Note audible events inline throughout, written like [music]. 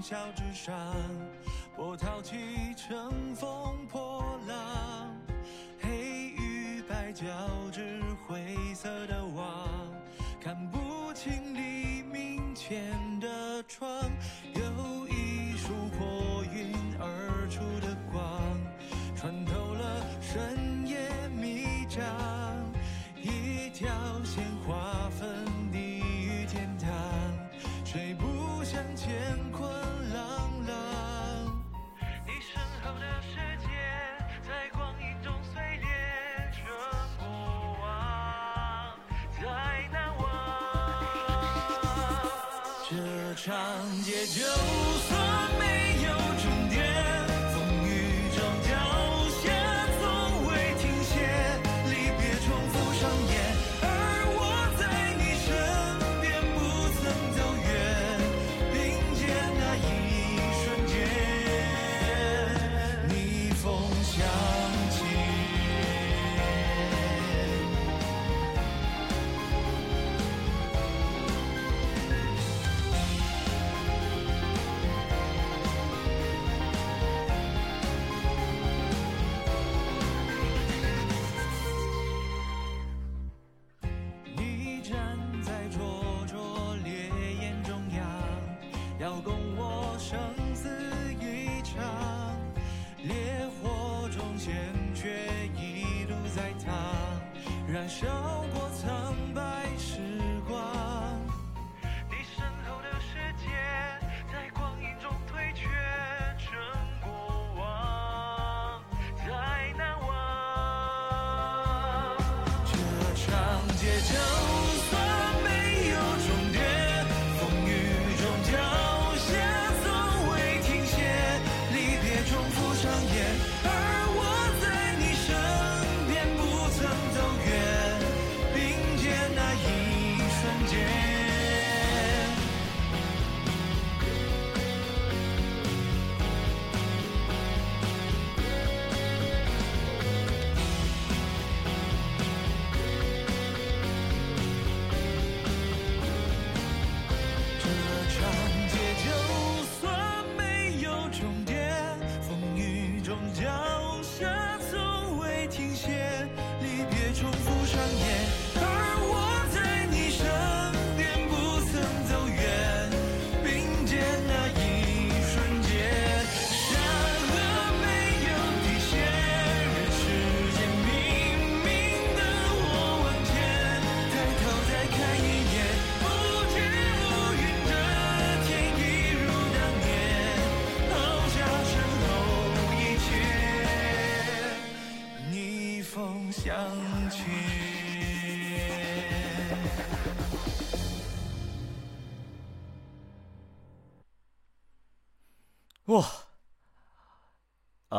云霄之上，波涛起，乘风破浪，黑与白交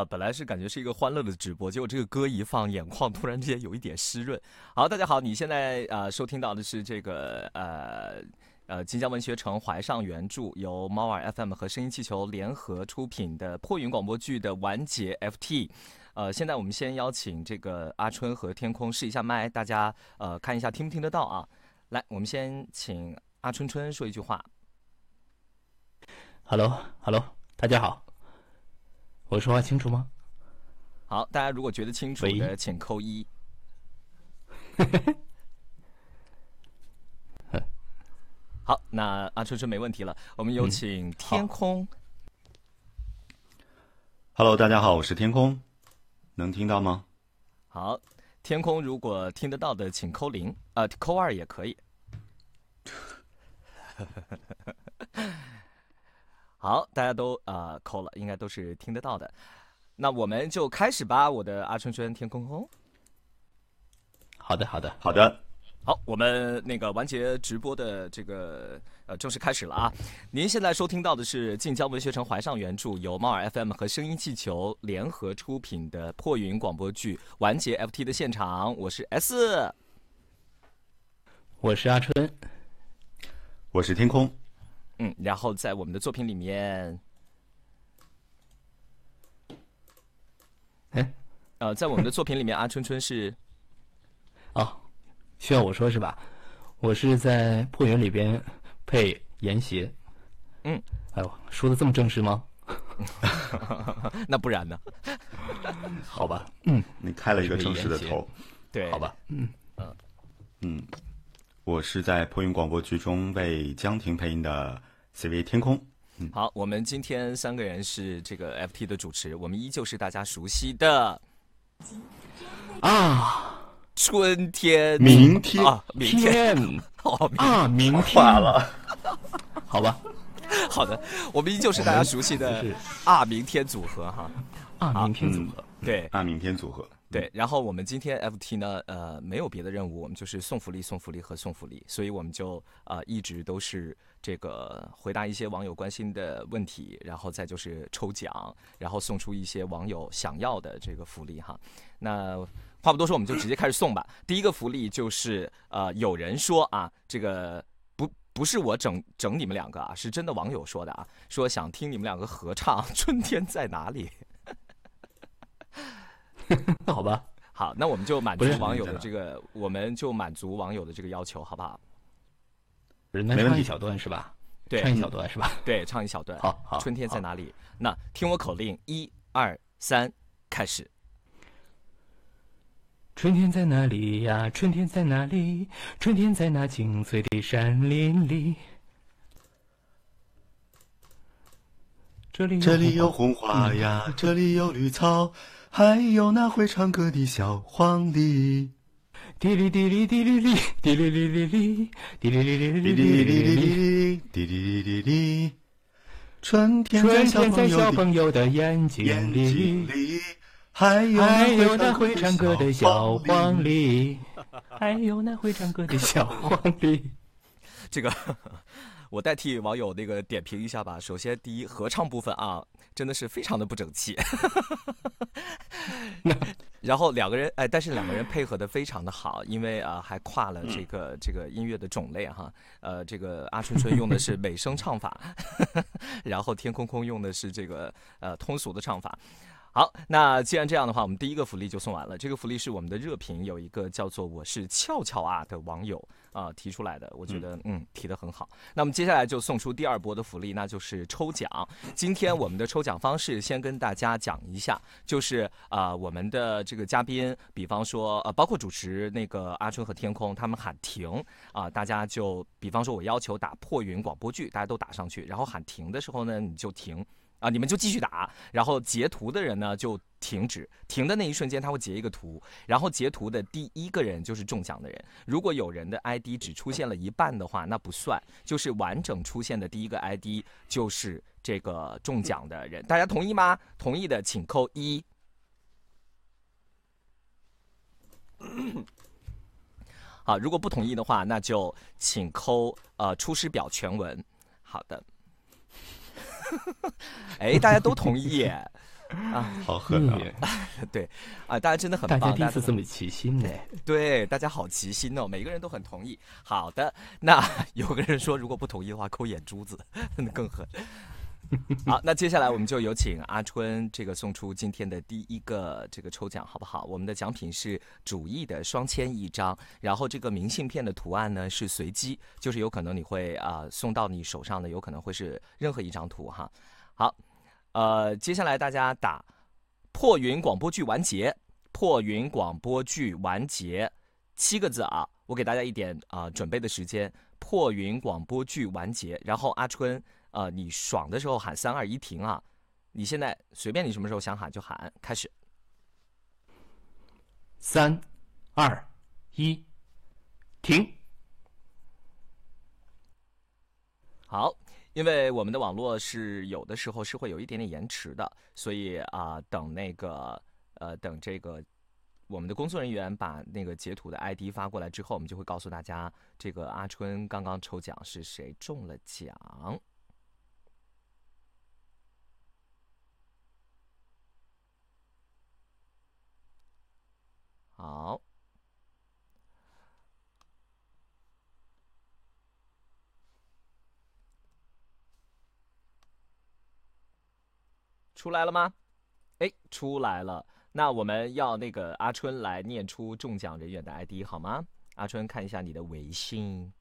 本来是感觉是一个欢乐的直播，结果这个歌一放，眼眶突然之间有一点湿润。好，大家好，你现在呃收听到的是这个呃呃晋江文学城怀上原著，由猫耳 FM 和声音气球联合出品的破云广播剧的完结 FT。呃，现在我们先邀请这个阿春和天空试一下麦，大家呃看一下听不听得到啊？来，我们先请阿春春说一句话。Hello，Hello，大家好，我说话清楚吗？好，大家如果觉得清楚的，请扣一。[laughs] 好，那阿春春没问题了，我们有请天空。Hello，大家好，我是天空，能听到吗？好，天空如果听得到的，请扣零，呃，扣二也可以。[laughs] 好，大家都呃扣了，应该都是听得到的。那我们就开始吧，我的阿春春天空空。好的，好的，好的，好，我们那个完结直播的这个呃正式开始了啊！您现在收听到的是晋江文学城怀上原著，由猫耳 FM 和声音气球联合出品的破云广播剧《完结 FT》的现场，我是 S，我是阿春。我是天空。嗯，然后在我们的作品里面，哎，呃，在我们的作品里面，阿春春是 [laughs] 哦，需要我说是吧？我是在破云里边配严邪。嗯，哎呦，说的这么正式吗？[laughs] 那不然呢？[laughs] 好吧，嗯，你开了一个正式的头，对，好吧，嗯嗯，我是在破云广播剧中为江婷配音的 CV 天空。嗯。好，我们今天三个人是这个 FT 的主持，我们依旧是大家熟悉的啊，春天，明天。啊，明天，[laughs] 哦，明啊，明天。化了，好吧，好的，我们依旧是大家熟悉的是啊，明天组合哈，啊，明天组合，对。啊，明天组合。对，然后我们今天 FT 呢，呃，没有别的任务，我们就是送福利、送福利和送福利，所以我们就呃一直都是这个回答一些网友关心的问题，然后再就是抽奖，然后送出一些网友想要的这个福利哈。那话不多说，我们就直接开始送吧。第一个福利就是呃，有人说啊，这个不不是我整整你们两个啊，是真的网友说的啊，说想听你们两个合唱《春天在哪里》。[laughs] 好吧，好，那我们就满足网友的这个，我们就满足网友的这个要求，好不好？人家没问题唱一小段是吧？对唱一小段是吧？对，唱一小段。好好春天在哪里？那听我口令，一二三，开始。春天在哪里呀？春天在哪里？春天在那青翠的山林里。这里这里有红花呀，这里有绿草，还有那会唱歌的小黄鹂。滴哩滴哩滴哩哩，滴哩哩哩哩，滴哩哩哩哩哩哩哩哩哩哩。哩，滴哩哩哩哩。春天在春小天在小朋友的眼睛眼睛里，还有那会唱歌的小黄。鹂，还有那会唱歌的小黄鹂。这个我代替网友那个点评一下吧。首先，第一，合唱部分啊，真的是非常的不整齐。然后两个人哎，但是两个人配合的非常的好，因为啊、还跨了这个这个音乐的种类哈。呃，这个阿春春用的是美声唱法，[laughs] 然后天空空用的是这个呃通俗的唱法。好，那既然这样的话，我们第一个福利就送完了。这个福利是我们的热评有一个叫做“我是俏俏啊”的网友啊、提出来的，我觉得嗯提的很好。那么接下来就送出第二波的福利，那就是抽奖。今天我们的抽奖方式先跟大家讲一下，就是啊、我们的这个嘉宾，比方说呃，包括主持那个阿春和天空，他们喊停啊、大家就比方说我要求打破云广播剧，大家都打上去，然后喊停的时候呢，你就停。啊，你们就继续打，然后截图的人呢就停止，停的那一瞬间他会截一个图，然后截图的第一个人就是中奖的人。如果有人的 ID 只出现了一半的话，那不算，就是完整出现的第一个 ID 就是这个中奖的人。大家同意吗？同意的请扣一。好，如果不同意的话，那就请扣呃出师表全文。好的。[laughs] 哎，大家都同意啊，[laughs] 好狠啊！[laughs] 对啊，大家真的很大棒，家第一次这么齐心呢。对，大家好齐心哦，每个人都很同意。好的，那有个人说，如果不同意的话，抠眼珠子，那更狠。[laughs] 好，那接下来我们就有请阿春这个送出今天的第一个这个抽奖，好不好？我们的奖品是主义的双签一张，然后这个明信片的图案呢是随机，就是有可能你会啊、送到你手上的，有可能会是任何一张图哈。好，呃，接下来大家打破云广播剧完结，破云广播剧完结七个字啊，我给大家一点啊、准备的时间，破云广播剧完结，然后阿春。呃，你爽的时候喊三二一停啊！你现在随便你什么时候想喊就喊，开始。三、二、一，停！好，因为我们的网络是有的时候是会有一点点延迟的，所以啊、等那个呃，等这个我们的工作人员把那个截图的 ID 发过来之后，我们就会告诉大家，这个阿春刚刚抽奖是谁中了奖。好，出来了吗？哎，出来了。那我们要那个阿春来念出中奖人员的 ID 好吗？阿春，看一下你的微信。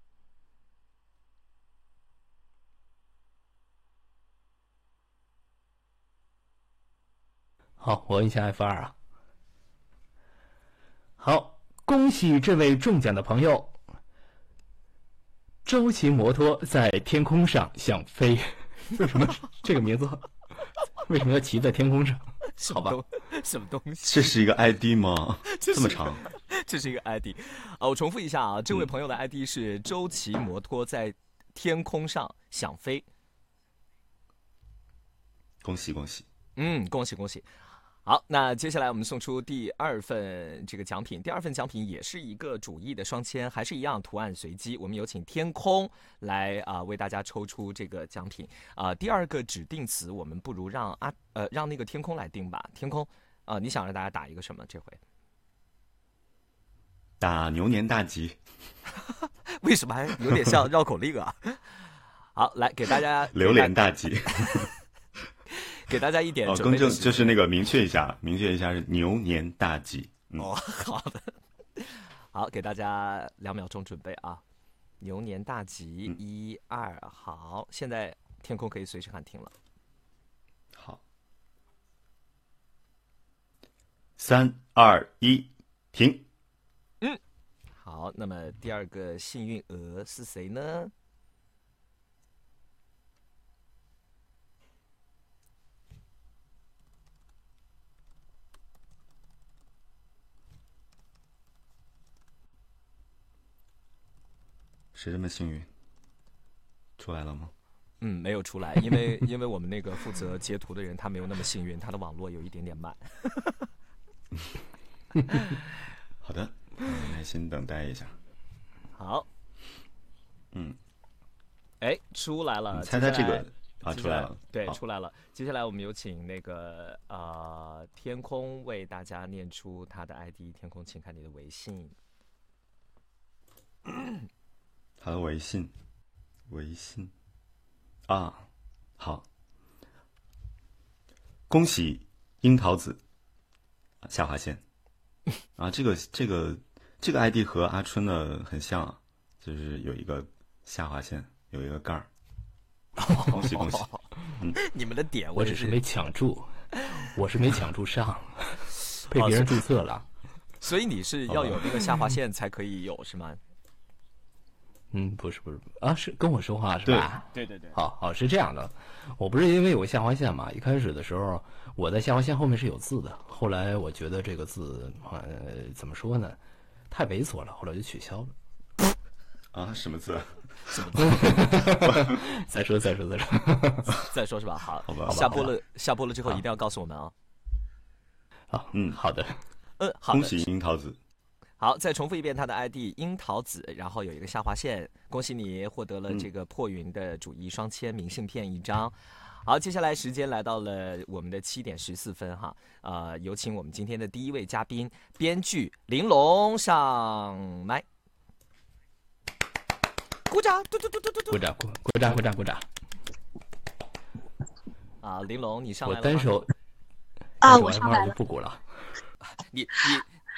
好，我问一下 F 二啊。好，恭喜这位中奖的朋友，周骑摩托在天空上想飞。[laughs] 为什么这个名字为什么要骑在天空上？好吧，什么东西？这是一个 ID 吗？[laughs] 这这么长？[laughs] 这是一个 ID，啊，我重复一下啊，这位朋友的 ID 是周骑摩托在天空上想飞。恭喜恭喜！嗯，恭喜恭喜！好，那接下来我们送出第二份这个奖品，第二份奖品也是一个主义的双签，还是一样图案随机。我们有请天空来啊、为大家抽出这个奖品啊、第二个指定词，我们不如让阿呃让那个天空来定吧。天空啊、你想让大家打一个什么？这回打牛年大吉，为什么还有点像绕口令啊？[laughs] 好，来给大家 [laughs] 榴莲大吉。[laughs] 给大家一点更正就是那个明确一下，明确一下是牛年大吉。嗯，哦，好的，[laughs] 好，给大家两秒钟准备啊！牛年大吉，嗯一二，好，现在天空可以随时喊停了。好，三二一，停。嗯好，那么第二个幸运鹅是谁呢？谁这么幸运？出来了吗？嗯，没有出来，因为因为我们那个负责截图的人他没有那么幸运，他的网络有一点点慢。[laughs] 好的，嗯耐心等待一下。好，嗯，哎，出来了，你猜猜这个啊，出来了。对，出来了。接下来我们有请那个呃天空为大家念出他的 ID。天空，请看你的微信。他的微信，微信啊，好，恭喜樱桃子下划线啊，这个这个这个 ID 和阿春的很像啊，就是有一个下划线，有一个盖儿。恭喜恭喜！[laughs] 你们的点我只是没抢住，我是没抢住上，[laughs] 被别人注册了。所以你是要有那个下划线才可以有是吗？嗯，不是不是啊，是跟我说话是吧？对对对。好好是这样的，我不是因为有个下划线嘛，一开始的时候我在下划线后面是有字的，后来我觉得这个字呃怎么说呢，太猥琐了，后来就取消了。啊，什么字？[laughs] [laughs] 再说再说再说，再说是吧？好，好吧下播了，下播了之后一定要告诉我们啊。好，嗯好的，嗯，好的。恭喜樱桃子！好，再重复一遍他的 ID 樱桃子，然后有一个下划线，恭喜你获得了这个破云的主义双签明信片一张。好，接下来时间来到了我们的七点十四分哈，呃，有请我们今天的第一位嘉宾，编剧玲珑上麦，鼓掌，嘟嘟嘟嘟嘟嘟。鼓掌鼓鼓掌鼓掌鼓掌，啊，玲珑你上来了我单手啊，我 F2 上来了。就不鼓了，[laughs] 你你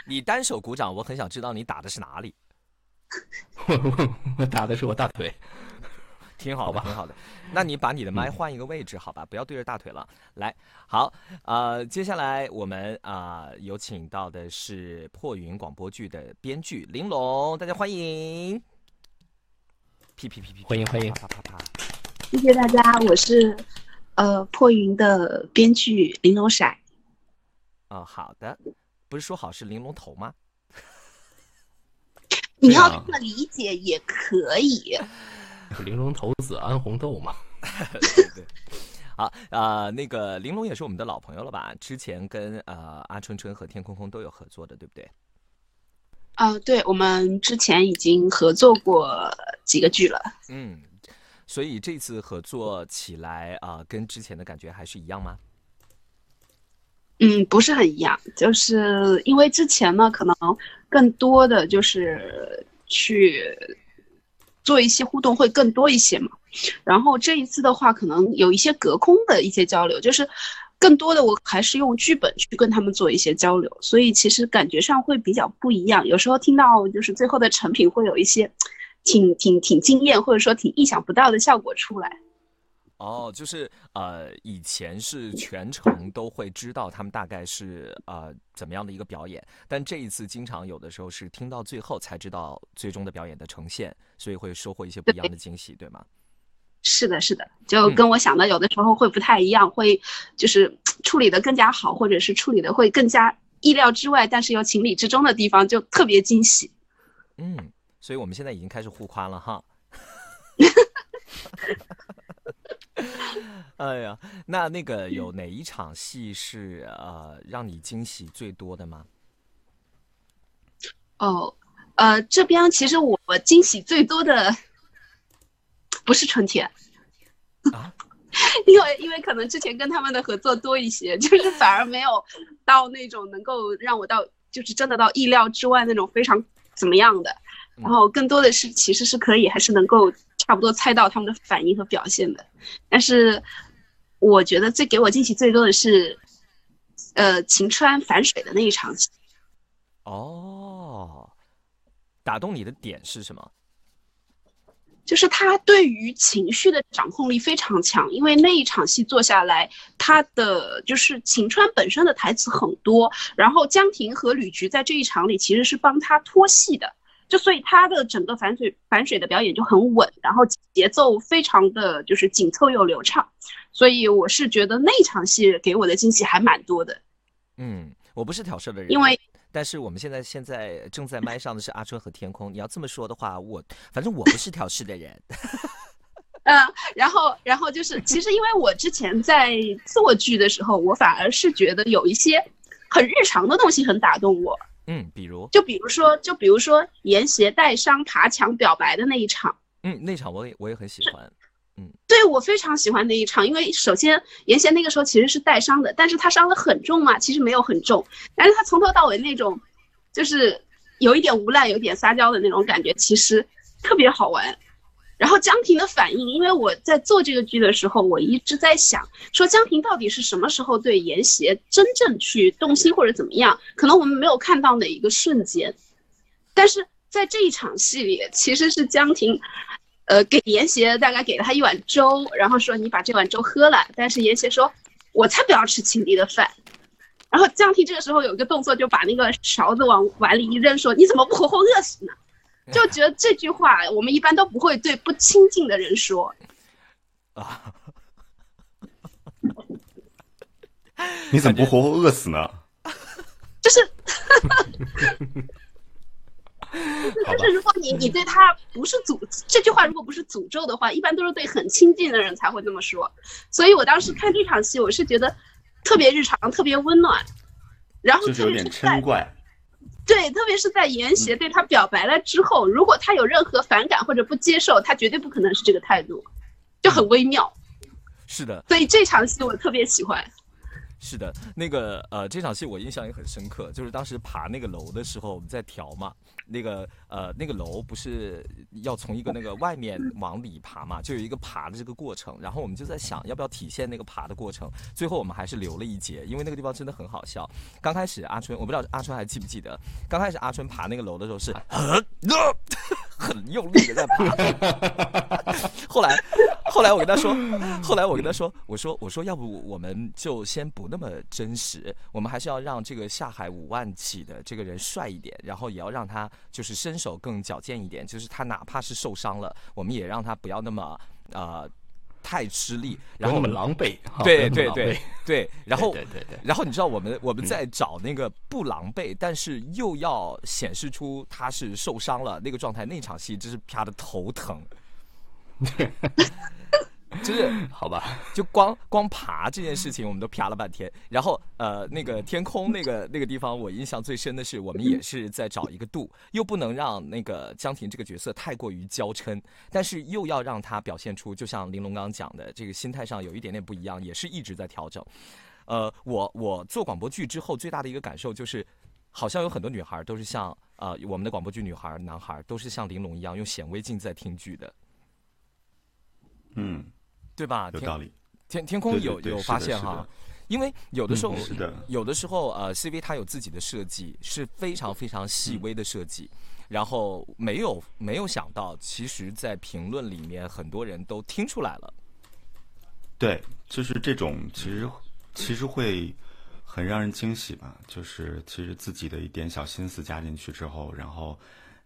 你单手鼓掌，我很想知道你打的是哪里。我我我打的是我大腿，挺好吧挺好的。那你把你的麦嗯换一个位置，好吧？不要对着大腿了。来，好，呃，接下来我们啊、有请到的是破云广播剧的编剧玲珑，大家欢迎。屁屁屁屁，欢迎欢迎啪啪啪啪。谢谢大家，我是呃破云的编剧玲珑骰。哦、好的，不是说好是玲珑头吗？[laughs] 你要这么理解也可以。玲珑头子安红豆嘛？对 [laughs] 对。好，呃，那个玲珑也是我们的老朋友了吧？之前跟呃阿春春和天空空都有合作的，对不对？啊、对，我们之前已经合作过几个剧了。嗯，所以这次合作起来啊、跟之前的感觉还是一样吗？嗯，不是很一样，就是因为之前呢，可能更多的就是去做一些互动会更多一些嘛。然后这一次的话，可能有一些隔空的一些交流，就是更多的我还是用剧本去跟他们做一些交流，所以其实感觉上会比较不一样。有时候听到就是最后的成品会有一些挺挺挺惊艳，或者说挺意想不到的效果出来。哦，就是呃，以前是全程都会知道他们大概是呃怎么样的一个表演，但这一次经常有的时候是听到最后才知道最终的表演的呈现，所以会收获一些不一样的惊喜，对吗？是的，是的，就跟我想的有的时候会不太一样，会就是处理的更加好，或者是处理的会更加意料之外，但是又情理之中的地方，就特别惊喜。嗯，所以我们现在已经开始互夸了哈。[laughs] [laughs] 哎呀，那那个有哪一场戏是呃让你惊喜最多的吗？哦，呃，这边其实我惊喜最多的不是春天，啊。[laughs] 因为因为可能之前跟他们的合作多一些，就是反而没有到那种能够让我到就是真的到意料之外那种非常怎么样的，嗯。然后更多的是其实是可以还是能够差不多猜到他们的反应和表现的，但是我觉得最给我惊喜最多的是，呃，晴川反水的那一场戏。哦，打动你的点是什么？就是他对于情绪的掌控力非常强，因为那一场戏做下来，他的就是晴川本身的台词很多，然后江婷和吕菊在这一场里其实是帮他拖戏的，就所以他的整个反水反水的表演就很稳，然后节奏非常的就是紧凑又流畅，所以我是觉得那场戏给我的惊喜还蛮多的，嗯，我不是挑事的人，因为但是我们现在现在正在麦上的是阿春和天空。你要这么说的话，我反正我不是挑事的人。[laughs] 嗯，然后，然后就是，其实因为我之前在做剧的时候，我反而是觉得有一些很日常的东西很打动我，嗯，比如，就比如说，就比如说严邪带伤爬墙表白的那一场，嗯，那场我也我也很喜欢。嗯对我非常喜欢那一场，因为首先严邪那个时候其实是带伤的，但是他伤的很重嘛，其实没有很重，但是他从头到尾那种就是有一点无赖、有一点撒娇的那种感觉，其实特别好玩。然后江婷的反应，因为我在做这个剧的时候，我一直在想，说江婷到底是什么时候对严邪真正去动心或者怎么样？可能我们没有看到哪一个瞬间，但是在这一场戏里，其实是江婷，呃，给严邪大概给了他一碗粥，然后说你把这碗粥喝了，但是严邪说，我才不要吃情敌的饭。然后江婷这个时候有一个动作，就把那个勺子往碗里一扔，说你怎么不活活饿死呢？[laughs] 就觉得这句话我们一般都不会对不亲近的人说。啊，[laughs] 你怎么不活活饿死呢？就是 [laughs] 就是，如果你你对他不是诅这句话，如果不是诅咒的话，一般都是对很亲近的人才会这么说。所以我当时看这场戏，我是觉得特别日常，特别温暖。然后就是有点嗔怪。对，特别是在严邪对他表白了之后，如果他有任何反感或者不接受，他绝对不可能是这个态度，就很微妙。是的，所以这场戏我特别喜欢。是的，那个呃，这场戏我印象也很深刻，就是当时爬那个楼的时候，我们在调嘛，那个呃那个楼不是要从一个那个外面往里爬嘛，就有一个爬的这个过程，然后我们就在想要不要体现那个爬的过程，最后我们还是留了一节，因为那个地方真的很好笑。刚开始阿春，我不知道阿春还记不记得，刚开始阿春爬那个楼的时候是很 [laughs] 很用力的在爬，[laughs] 后来后来我跟他说，后来我跟他说，我说我说要不我们就先不那么真实，我们还是要让这个下海五万起的这个人帅一点，然后也要让他就是身手更矫健一点，就是他哪怕是受伤了，我们也让他不要那么呃太吃力，然后 [laughs] 那么狼狈，对对对对，[laughs] 然后对对对对然后你知道我们我们在找那个不狼狈，但是又要显示出他是受伤了那个状态，那场戏真是啪的头疼。[laughs] 就是 [laughs] 好吧，就光光爬这件事情，我们都啪了半天。然后呃，那个天空那个那个地方，我印象最深的是，我们也是在找一个度，又不能让那个江婷这个角色太过于娇嗔，但是又要让她表现出，就像玲珑刚刚讲的，这个心态上有一点点不一样，也是一直在调整。呃，我我做广播剧之后最大的一个感受就是，好像有很多女孩都是像啊、呃我们的广播剧女孩、男孩都是像玲珑一样用显微镜在听剧的，嗯，对吧？有道理。天天空有有发现哈，因为有的时候、是的，有的时候呃，CV 它有自己的设计，是非常非常细微的设计，然后没有没有想到，其实，在评论里面很多人都听出来了。对，就是这种，其实其实会很让人惊喜吧。就是其实自己的一点小心思加进去之后，然后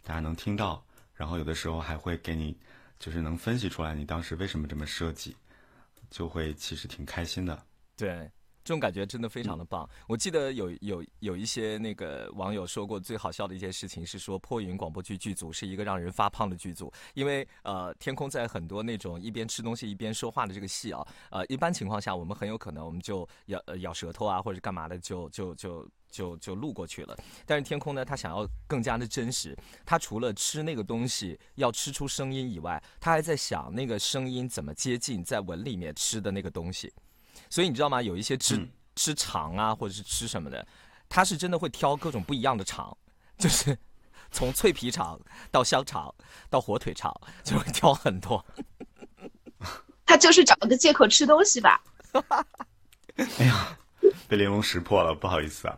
大家能听到，然后有的时候还会给你，就是能分析出来你当时为什么这么设计，就会其实挺开心的。对，这种感觉真的非常的棒。我记得有有有一些那个网友说过，最好笑的一件事情是说，破云广播剧剧组是一个让人发胖的剧组，因为呃，天空在很多那种一边吃东西一边说话的这个戏啊，呃，一般情况下我们很有可能我们就咬呃咬舌头啊或者干嘛的就就就。就就录过去了，但是天空呢，他想要更加的真实。他除了吃那个东西要吃出声音以外，他还在想那个声音怎么接近在文里面吃的那个东西。所以你知道吗？有一些吃、嗯吃肠啊，或者是吃什么的，他是真的会挑各种不一样的肠，[laughs] 就是从脆皮肠到香肠到火腿肠，就会挑很多。他就是找个借口吃东西吧。[laughs] 哎呀，被玲珑识破了，不好意思啊。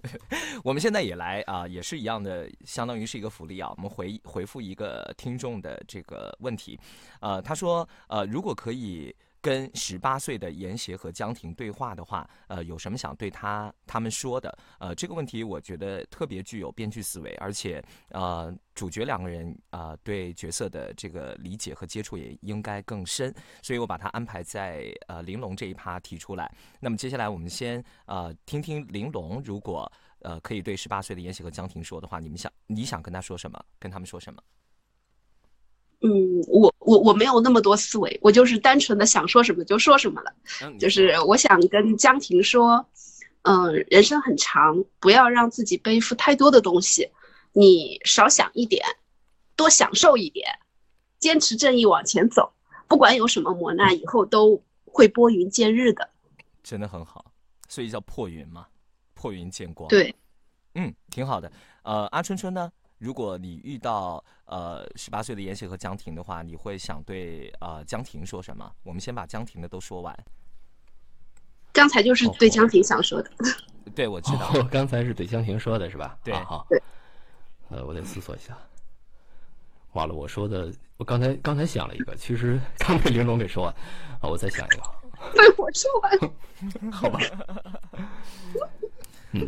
[laughs] 我们现在也来啊、也是一样的，相当于是一个福利啊。我们回回复一个听众的这个问题，呃，他说，呃，如果可以跟十八岁的严邪和江婷对话的话，呃，有什么想对他他们说的？呃，这个问题我觉得特别具有编剧思维，而且呃，主角两个人啊、对角色的这个理解和接触也应该更深，所以我把它安排在呃玲珑这一趴提出来。那么接下来我们先呃听听玲珑，如果呃可以对十八岁的严喜和江婷说的话，你们想你想跟他说什么？跟他们说什么？嗯，我我我没有那么多思维，我就是单纯的想说什么就说什么了。嗯就是我想跟江婷说，嗯、人生很长，不要让自己背负太多的东西，你少想一点，多享受一点，坚持正义往前走，不管有什么磨难，以后都会拨云见日的。真的很好，所以叫破云嘛，破云见光。，对，嗯，挺好的。呃，阿春春呢？如果你遇到呃十八岁的严雪和江婷的话，你会想对呃江婷说什么？我们先把江婷的都说完。刚才就是对江婷想说的。对，我知道。我刚才是对江婷说的是吧？对啊好对。呃，我得思索一下。完了我说的，我刚才刚才想了一个，其实刚被玲珑给说完啊，我再想一个，被我说完。[laughs] 好吧？[laughs]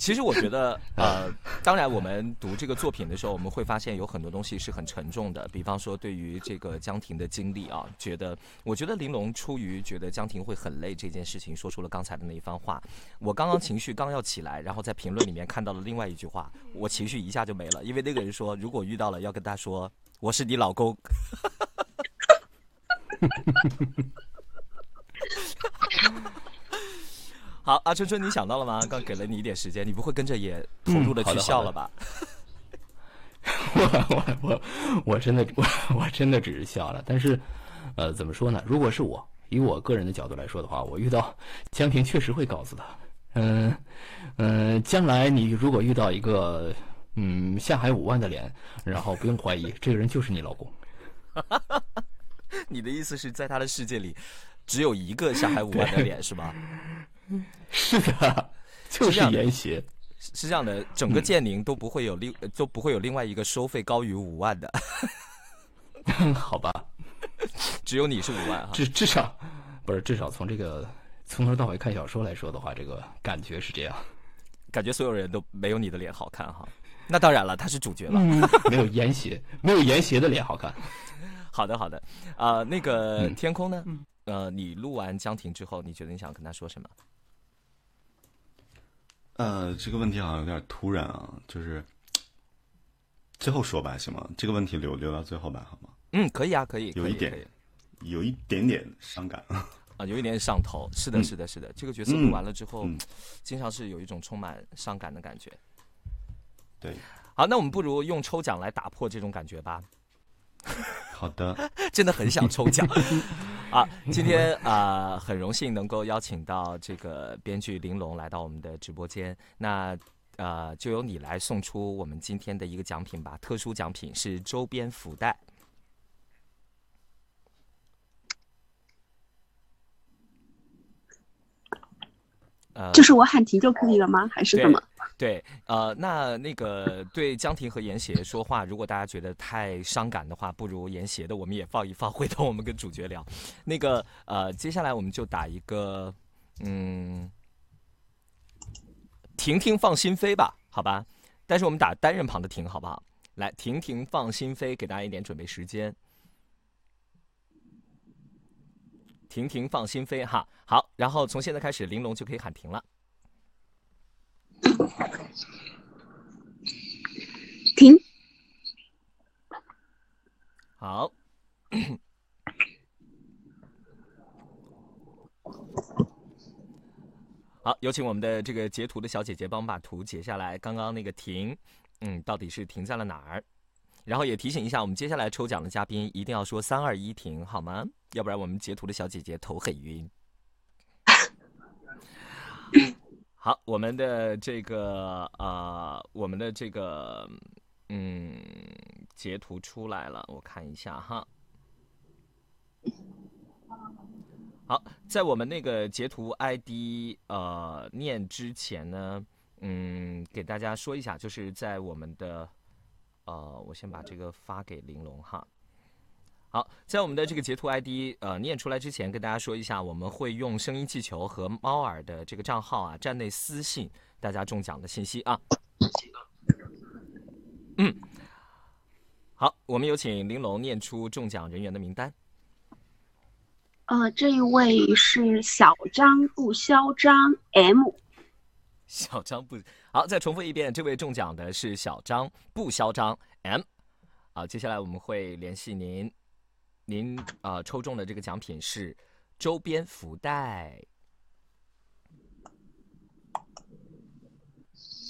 其实我觉得，[laughs] 呃，当然我们读这个作品的时候，我们会发现有很多东西是很沉重的。比方说，对于这个江婷的经历啊，觉得我觉得玲珑出于觉得江婷会很累这件事情，说出了刚才的那一番话。我刚刚情绪刚要起来，然后在评论里面看到了另外一句话，我情绪一下就没了，因为那个人说，如果遇到了要跟他说我是你老公。[laughs] 好，阿春春，你想到了吗？刚给了你一点时间，你不会跟着也投入的去笑了吧？[laughs] 我我我我真的我我真的只是笑了，但是，呃，怎么说呢？如果是我以我个人的角度来说的话，我遇到 [laughs] 江平确实会告诉他，嗯嗯，将来你如果遇到一个嗯下海五万的脸，然后不用怀疑，这个人就是你老公。[laughs] 你的意思是在他的世界里，只有一个下海五万的脸是吧？是的，就是严邪。是这样的，整嗯个建宁都不会有另都不会有另外一个收费高于五万的，[laughs] 好吧，[laughs] 只有你是五万哈。至至少不是至少从这个从头到尾看小说来说的话，这个感觉是这样。[laughs] 感觉所有人都没有你的脸好看哈。那当然了，他是主角了。没有严邪，没有严邪的脸好看。好的，好的。啊、那个嗯天空呢？呃，你录完江婷之后，你觉得你想跟他说什么？呃，这个问题好像有点突然啊，就是最后说吧，行吗？这个问题留留到最后吧，好吗？嗯，可以啊，可以，有一点。有一点点伤感。[laughs] 啊，有一点上头。是的，嗯是的，是的。这个角色嗯录完了之后，嗯经常是有一种充满伤感的感觉。对，好，那我们不如用抽奖来打破这种感觉吧。[laughs] 好的，[laughs] 真的很想抽奖 [laughs] 啊！今天啊、呃很荣幸能够邀请到这个编剧玲珑来到我们的直播间。那呃，就由你来送出我们今天的一个奖品吧，特殊奖品是周边福袋。呃，就是我喊停就可以了吗？还是对怎么？对，呃，那那个对江婷和严邪说话，如果大家觉得太伤感的话，不如严邪的我们也放一放，回头我们跟主角聊。那个呃，接下来我们就打一个嗯，婷婷放心飞吧，好吧？但是我们打单人旁的婷，好不好？来，婷婷放心飞，给大家一点准备时间。婷婷放心飞哈，好，然后从现在开始，玲珑就可以喊停了。停。好，[coughs] 好，有请我们的这个截图的小姐姐帮我们把图截下来。刚刚那个停，嗯，到底是停在了哪儿？然后也提醒一下，我们接下来抽奖的嘉宾一定要说三二一停，好吗？要不然我们截图的小姐姐头很晕。[laughs] 好，我们的这个呃，我们的这个嗯，截图出来了，我看一下哈。好，在我们那个截图 ID 呃念之前呢，嗯，给大家说一下，就是在我们的呃，我先把这个发给玲珑哈。好，在我们的这个截图 ID 呃念出来之前，跟大家说一下，我们会用声音气球和猫耳的这个账号啊，站内私信大家中奖的信息啊。嗯，好，我们有请玲珑念出中奖人员的名单。呃，这一位是小张不嚣张 M，小张不好，再重复一遍，这位中奖的是小张不嚣张 M。好，接下来我们会联系您，您啊、呃抽中的这个奖品是周边福袋，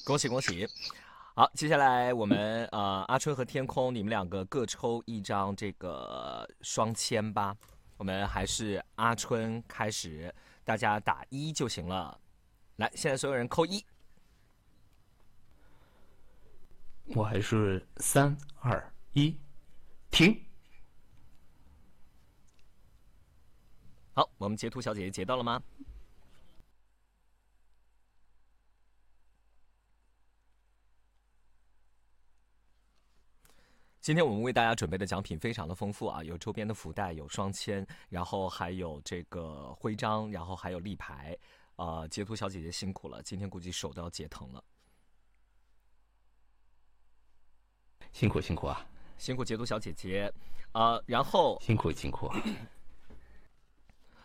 恭喜恭喜！好，接下来我们呃阿春和天空，你们两个各抽一张这个双签吧。我们还是阿春开始，大家打一就行了。来，现在所有人扣一。我还是三二一，停。好，我们截图小姐姐截到了吗？今天我们为大家准备的奖品非常的丰富啊，有周边的福袋，有双签，然后还有这个徽章，然后还有立牌。啊、截图小姐姐辛苦了，今天估计手都要截疼了，辛苦辛苦啊，辛苦截图小姐姐。啊、然后辛苦辛苦。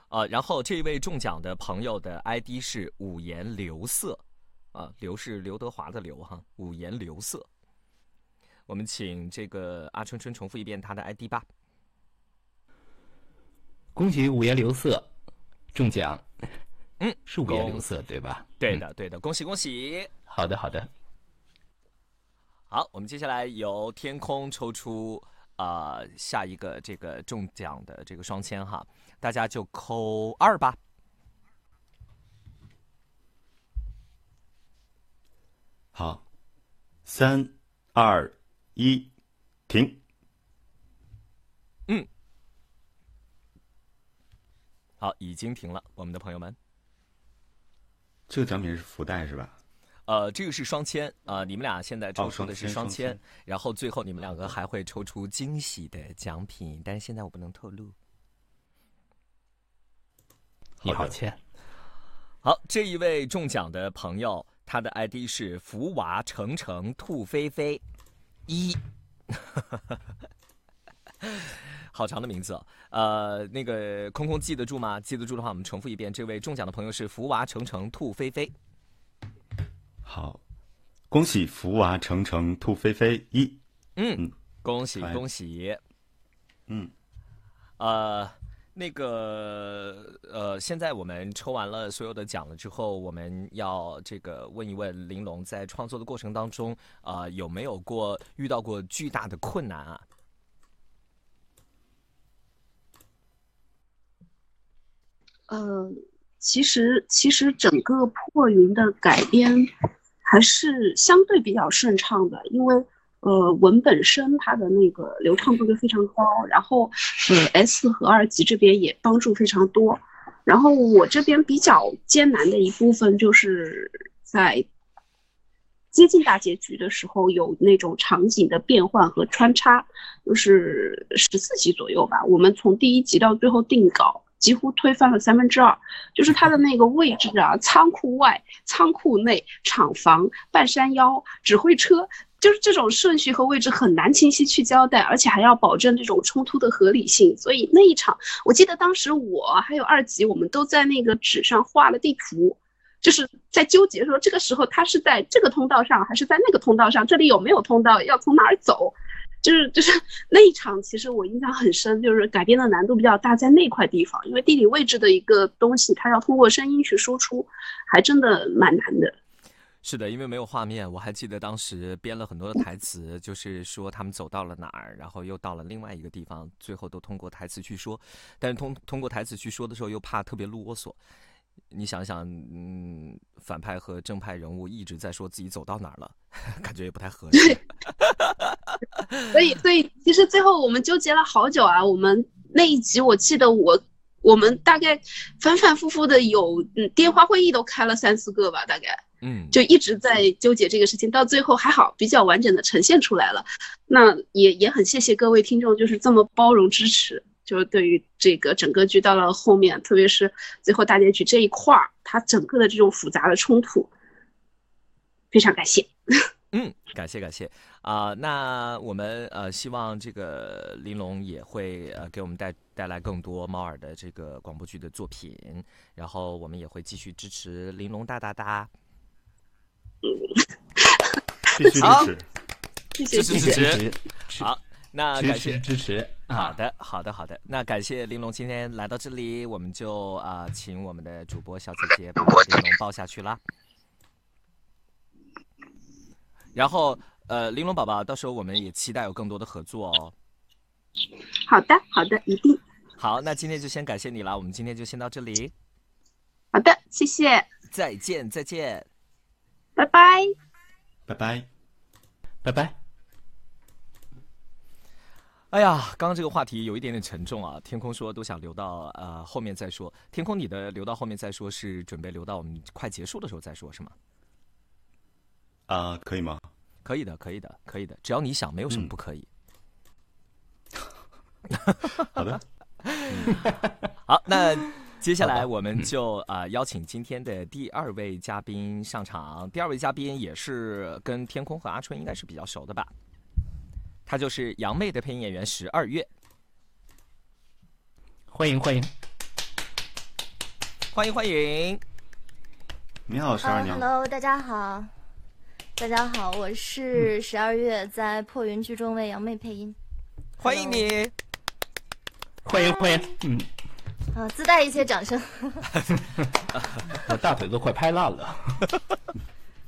啊，然后这位中奖的朋友的 ID 是五颜六色，啊，刘是刘德华的刘哈，五颜六色。我们请这个阿春春重复一遍他的 ID 吧。恭喜五颜六色中奖。嗯，是五颜恭六色对吧？对的，对的，恭喜恭喜！好的好的，好，我们接下来由天空抽出啊、呃下一个这个中奖的这个双签哈，大家就扣二吧。好，三二一，停。嗯好，已经停了，我们的朋友们。这个奖品是福袋是吧？呃，这个是双签，呃，你们俩现在抽哦出的是双签，然后最后你们两个还会抽出惊喜的奖品，但是现在我不能透露。你好欠。好，这一位中奖的朋友，他的 ID 是福娃成成兔飞飞一，[laughs] 好长的名字哦。呃，那个空空记得住吗？记得住的话，我们重复一遍。这位中奖的朋友是福娃成成兔飞飞。好，恭喜福娃成成兔飞飞一。嗯嗯，恭喜恭喜。嗯，呃，那个呃，现在我们抽完了所有的奖了之后，我们要这个问一问玲珑，在创作的过程当中啊、有没有过遇到过巨大的困难啊？呃，其实其实整个破云的改编还是相对比较顺畅的，因为呃文本身它的那个流畅度就非常高，然后呃 S 和二级这边也帮助非常多，然后我这边比较艰难的一部分就是在接近大结局的时候有那种场景的变换和穿插，就是十四集左右吧，我们从第一集到最后定稿。几乎推翻了三分之二，就是它的那个位置啊，仓库外、仓库内、厂房、半山腰、指挥车，就是这种顺序和位置很难清晰去交代，而且还要保证这种冲突的合理性。所以那一场，我记得当时我还有二级，我们都在那个纸上画了地图，就是在纠结说这个时候他是在这个通道上还是在那个通道上，这里有没有通道，要从哪儿走。就是就是那一场，其实我印象很深，就是改编的难度比较大，在那块地方，因为地理位置的一个东西，它要通过声音去输出，还真的蛮难的。是的，因为没有画面，我还记得当时编了很多的台词，就是说他们走到了哪儿，然后又到了另外一个地方，最后都通过台词去说，但是通通过台词去说的时候，又怕特别啰嗦。你想想，嗯，反派和正派人物一直在说自己走到哪儿了，[laughs] 感觉也不太合适。[laughs] 所以，所以其实最后我们纠结了好久啊。我们那一集我记得我我们大概反反复复的有嗯电话会议都开了三四个吧，大概嗯，就一直在纠结这个事情。到最后还好比较完整的呈现出来了。那也也很谢谢各位听众，就是这么包容支持。就是对于这个整个剧到了后面，特别是最后大结局这一块儿，它整个的这种复杂的冲突，非常感谢。[laughs] 嗯，感谢感谢啊、那我们呃希望这个玲珑也会呃给我们带带来更多猫耳的这个广播剧的作品，然后我们也会继续支持玲珑大大大。[laughs] 必须支好持。谢谢支持谢谢。支持。好，那感谢支持好啊！的，好的，好的。那感谢玲珑今天来到这里，我们就啊、请我们的主播小姐姐把玲珑抱下去啦。然后呃，玲珑宝宝，到时候我们也期待有更多的合作哦。好的，好的，一定。好，那今天就先感谢你了，我们今天就先到这里，好的，谢谢，再见，再见。拜拜。拜拜。拜拜。哎呀，刚刚这个话题有一点点沉重啊。天空说都想留到呃后面再说。天空，你的留到后面再说是准备留到我们快结束的时候再说，是吗？啊、可以吗？可以的，可以的，可以的，只要你想，没有什么嗯不可以。[laughs] 好的。[laughs] 好，那接下来我们就啊、呃邀请今天的第二位嘉宾上场。第二位嘉宾也是跟天空和阿春应该是比较熟的吧？他就是杨妹的配音演员十二月，欢迎欢迎，欢迎欢迎。你好，十二娘。e l l o 大家好，大家好，我是十二月在破云剧中为杨妹配音，欢迎你。欢迎欢迎，嗯，啊，自带一些掌声 [laughs] 我大腿都快拍烂了，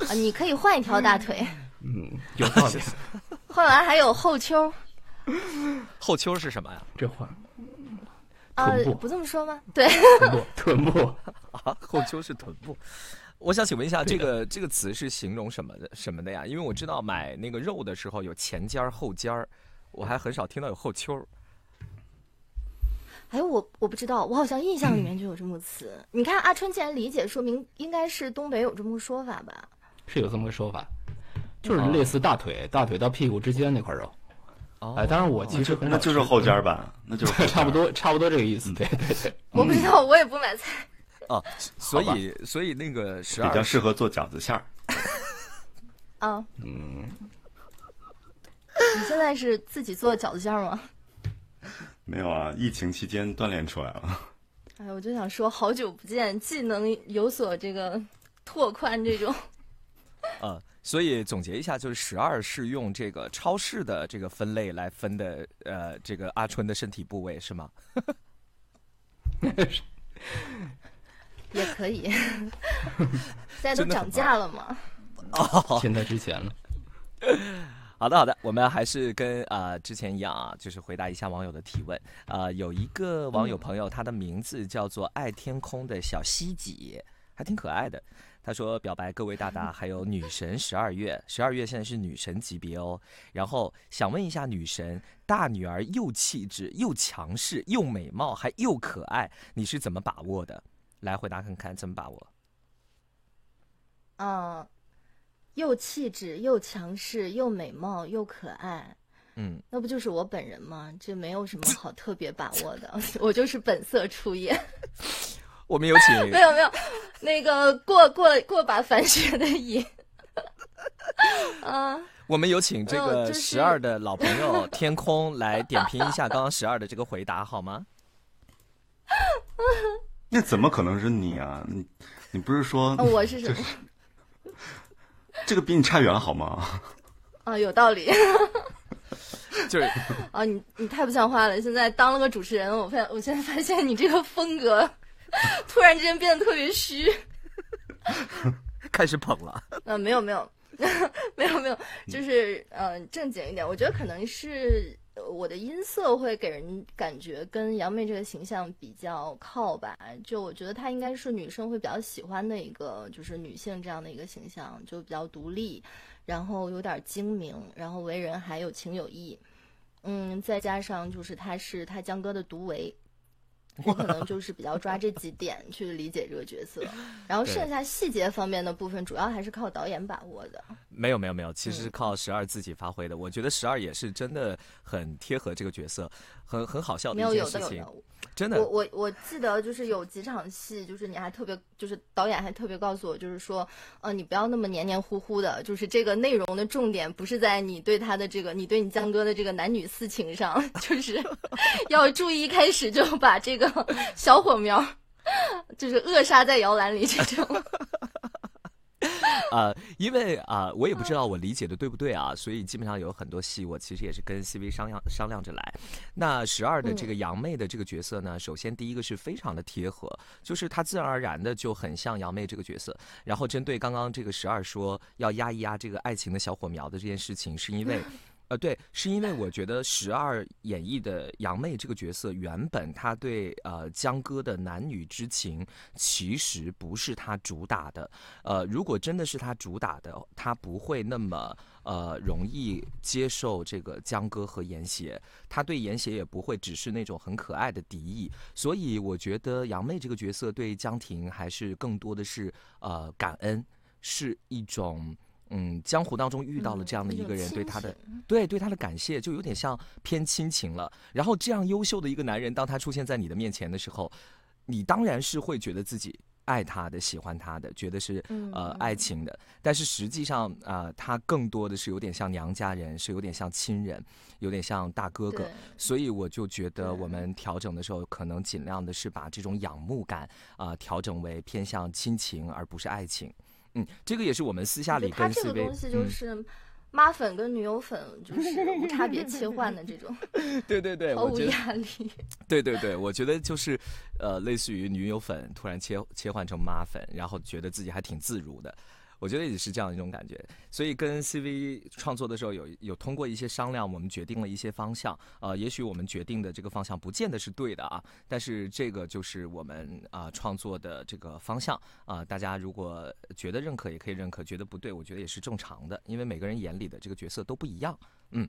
啊，你可以换一条大腿，嗯，有道理，[laughs] 换完还有后丘，后丘是什么呀？这话啊，不这么说吗？对，臀部臀部，啊，后丘是臀部。我想请问一下，这个这个词是形容什么的什么的呀？因为我知道买那个肉的时候有前尖儿后尖儿，我还很少听到有后丘。哎，我我不知道，我好像印象里面就有这么个词。你看阿春既然理解，说明应该是东北有这么个说法吧？是有这么个说法，就是类似大腿，大腿到屁股之间那块肉。哦哎，当然我其实很那就是后尖儿吧？那就是 [laughs] 差不。多差不多这个意思，对对对。我不知道，我也不买菜。[laughs] 哦，所以所以那个十比较适合做饺子馅儿。[laughs] 啊，嗯，你现在是自己做饺子馅儿吗？没有啊，疫情期间锻炼出来了。[laughs] 哎，我就想说，好久不见，技能有所这个拓宽，这种呃，[laughs] 所以总结一下，就是十二是用这个超市的这个分类来分的，呃，这个阿春的身体部位是吗？[laughs] 也可以。现在都涨价了嘛？哦，现在之前了。好的，好的，我们还是跟呃之前一样啊，就是回答一下网友的提问。呃，有一个网友朋友，他的名字叫做爱天空的小西姐，还挺可爱的。他说表白各位大大，还有女神十二月，十二月现在是女神级别哦。然后想问一下女神，大女儿又气质又强势又美貌还又可爱，你是怎么把握的？来回答看看怎么把握。嗯，又气质又强势又美貌又可爱，嗯，那不就是我本人吗？这没有什么好特别把握的，[laughs] 我就是本色出演。我们有请 [laughs] 没有没有，那个过过过把凡雪的瘾。啊，我们有请这个就是十二的老朋友 [laughs] 天空来点评一下刚刚十二的这个回答好吗？那怎么可能是你啊？你你不是说呃我是什么？这个比你差远了好吗？啊，有道理 [laughs] 就是 [laughs] 啊！你你太不像话了！现在当了个主持人，我发我现在发现你这个风格 [laughs] 突然之间变得特别虚。开始捧了。呃，没有没有，没有没有，就是呃正经一点。我觉得可能是呃我的音色会给人感觉跟杨幂这个形象比较靠吧。就我觉得她应该是女生会比较喜欢的一个，就是女性这样的一个形象，就比较独立，然后有点精明，然后为人还有情有义。嗯，再加上就是她是她江哥的独唯。我可能就是比较抓这几点去理解这个角色，然后剩下细节方面的部分，主要还是靠导演把握的。没有没有没有，其嗯实是靠十二自己发挥的。我觉得十二也是真的很贴合这个角色，很很好笑的一件事情真的。我我我记得就是有几场戏，就是你还特别，就是导演还特别告诉我，就是说，呃，你不要那么黏黏糊糊的，就是这个内容的重点不是在你对他的这个，你对你江哥的这个男女私情上，[laughs] 就是 [laughs] 要注意一开始就把这个小火苗，就是扼杀在摇篮里这种。[laughs] 呃，因为啊、我也不知道我理解的对不对啊，所以基本上有很多戏我其实也是跟 CV 商量商量着来。那十二的这个杨妹的这个角色呢，首先第一个是非常的贴合，就是她自然而然的就很像杨妹这个角色。然后针对刚刚这个十二说要压一压这个爱情的小火苗的这件事情，是因为。呃，对，是因为我觉得十二演绎的杨妹这个角色，原本她对呃江歌的男女之情其实不是她主打的，呃，如果真的是她主打的，她不会那么呃容易接受这个江歌和严邪，她对严邪也不会只是那种很可爱的敌意，所以我觉得杨妹这个角色对江婷还是更多的是呃感恩，是一种。嗯，江湖当中遇到了这样的一个人，对他的对对他的感谢，就有点像偏亲情了。然后这样优秀的一个男人，当他出现在你的面前的时候，你当然是会觉得自己爱他的、喜欢他的，觉得是嗯呃嗯爱情的。但是实际上啊、呃他更多的是有点像娘家人，是有点像亲人，有点像大哥哥。所以我就觉得我们调整的时候，可能尽量的是把这种仰慕感啊、调整为偏向亲情，而不是爱情。嗯，这个也是我们私下里跟得他这个东西就嗯是妈粉跟女友粉就是无差别切换的这种，[laughs] 对对对，毫无压力。[laughs] 对对对，我觉得就是，呃，类似于女友粉突然切切换成妈粉，然后觉得自己还挺自如的，我觉得也是这样一种感觉。所以跟 CV 创作的时候有有通过一些商量，我们决定了一些方向。呃，也许我们决定的这个方向不见得是对的啊，但是这个就是我们啊、创作的这个方向啊、大家如果觉得认可也可以认可，觉得不对，我觉得也是正常的，因为每个人眼里的这个角色都不一样。嗯，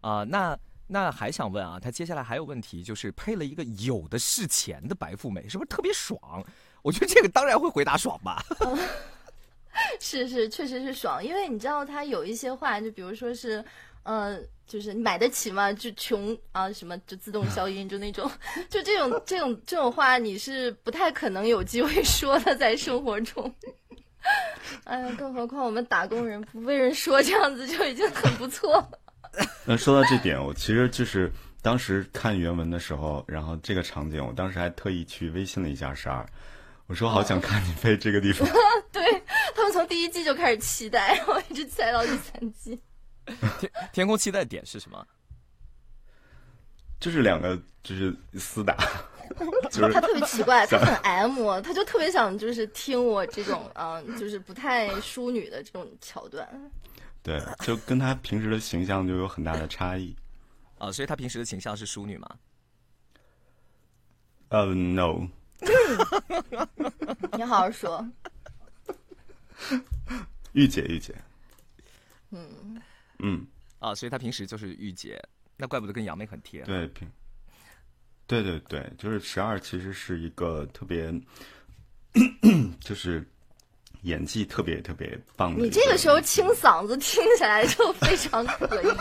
啊、那。那还想问啊，他接下来还有问题，就是配了一个有的是钱的白富美，是不是特别爽？我觉得这个当然会回答爽吧。[laughs] [laughs] 是是，确实是爽，因为你知道他有一些话，就比如说是，呃，就是买得起吗？就穷啊，什么就自动消音，就那种，[laughs] 就这种这种这种话，你是不太可能有机会说的，在生活中。哎呀，更何况我们打工人不被人说这样子就已经很不错了。[laughs] 那说到这点，我其实就是当时看原文的时候，然后这个场景，我当时还特意去微信了一下十二，我说好想看你飞这个地方。[laughs] 对他们从第一季就开始期待，然后一直期待到第三季。[laughs] 天天空期待点是什么？[laughs] 就是两个就是厮打，就是他特别奇怪，他很 M，他就特别想就是听我这种嗯，就是不太淑女的这种桥段。对，就跟他平时的形象就有很大的差异。啊，所以他平时的形象是淑女吗？呃、n o [laughs] 你好好说，御姐，御姐，嗯，嗯，啊，所以她平时就是御姐，那怪不得跟杨妹很贴。对，平，对对对，就是十二其实是一个特别，[coughs] 就是演技特别特别棒的。你这个时候清嗓子听起来就非常可疑。[laughs]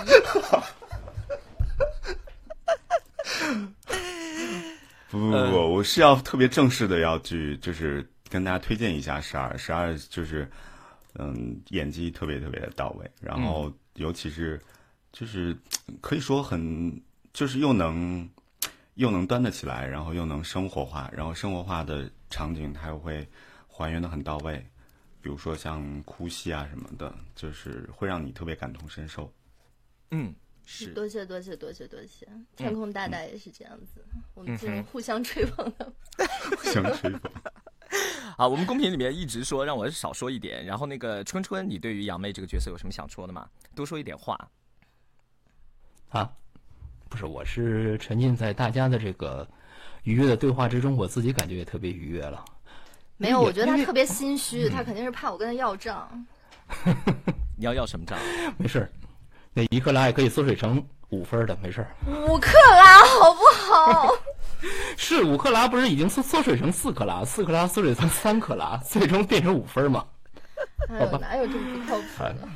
不不不，我是要特别正式的要去，就是跟大家推荐一下十二，十二就是，嗯，演技特别特别的到位，然后尤其是就是可以说很，就是又能又能端得起来，然后又能生活化，然后生活化的场景它又会还原的很到位，比如说像哭戏啊什么的，就是会让你特别感同身受。嗯，是。多谢多谢多谢多谢，天空大大也是这样子，我们这种互相吹捧的。[laughs] 互相吹捧。啊，我们公屏里面一直说让我少说一点，然后那个春春，你对于杨妹这个角色有什么想说的吗？多说一点话。啊，不是，我是沉浸在大家的这个愉悦的对话之中，我自己感觉也特别愉悦了。没有，我觉得他特别心虚，他肯定是怕我跟他要账。[laughs] 你要要什么账？没事儿，那一克拉也可以缩水成五分儿的，没事儿。五克拉好不好？[laughs] 是五克拉不是已经缩缩水成四克拉，四克拉缩水成三克拉，最终变成五分儿吗？哎呦，哪有这么不靠谱的？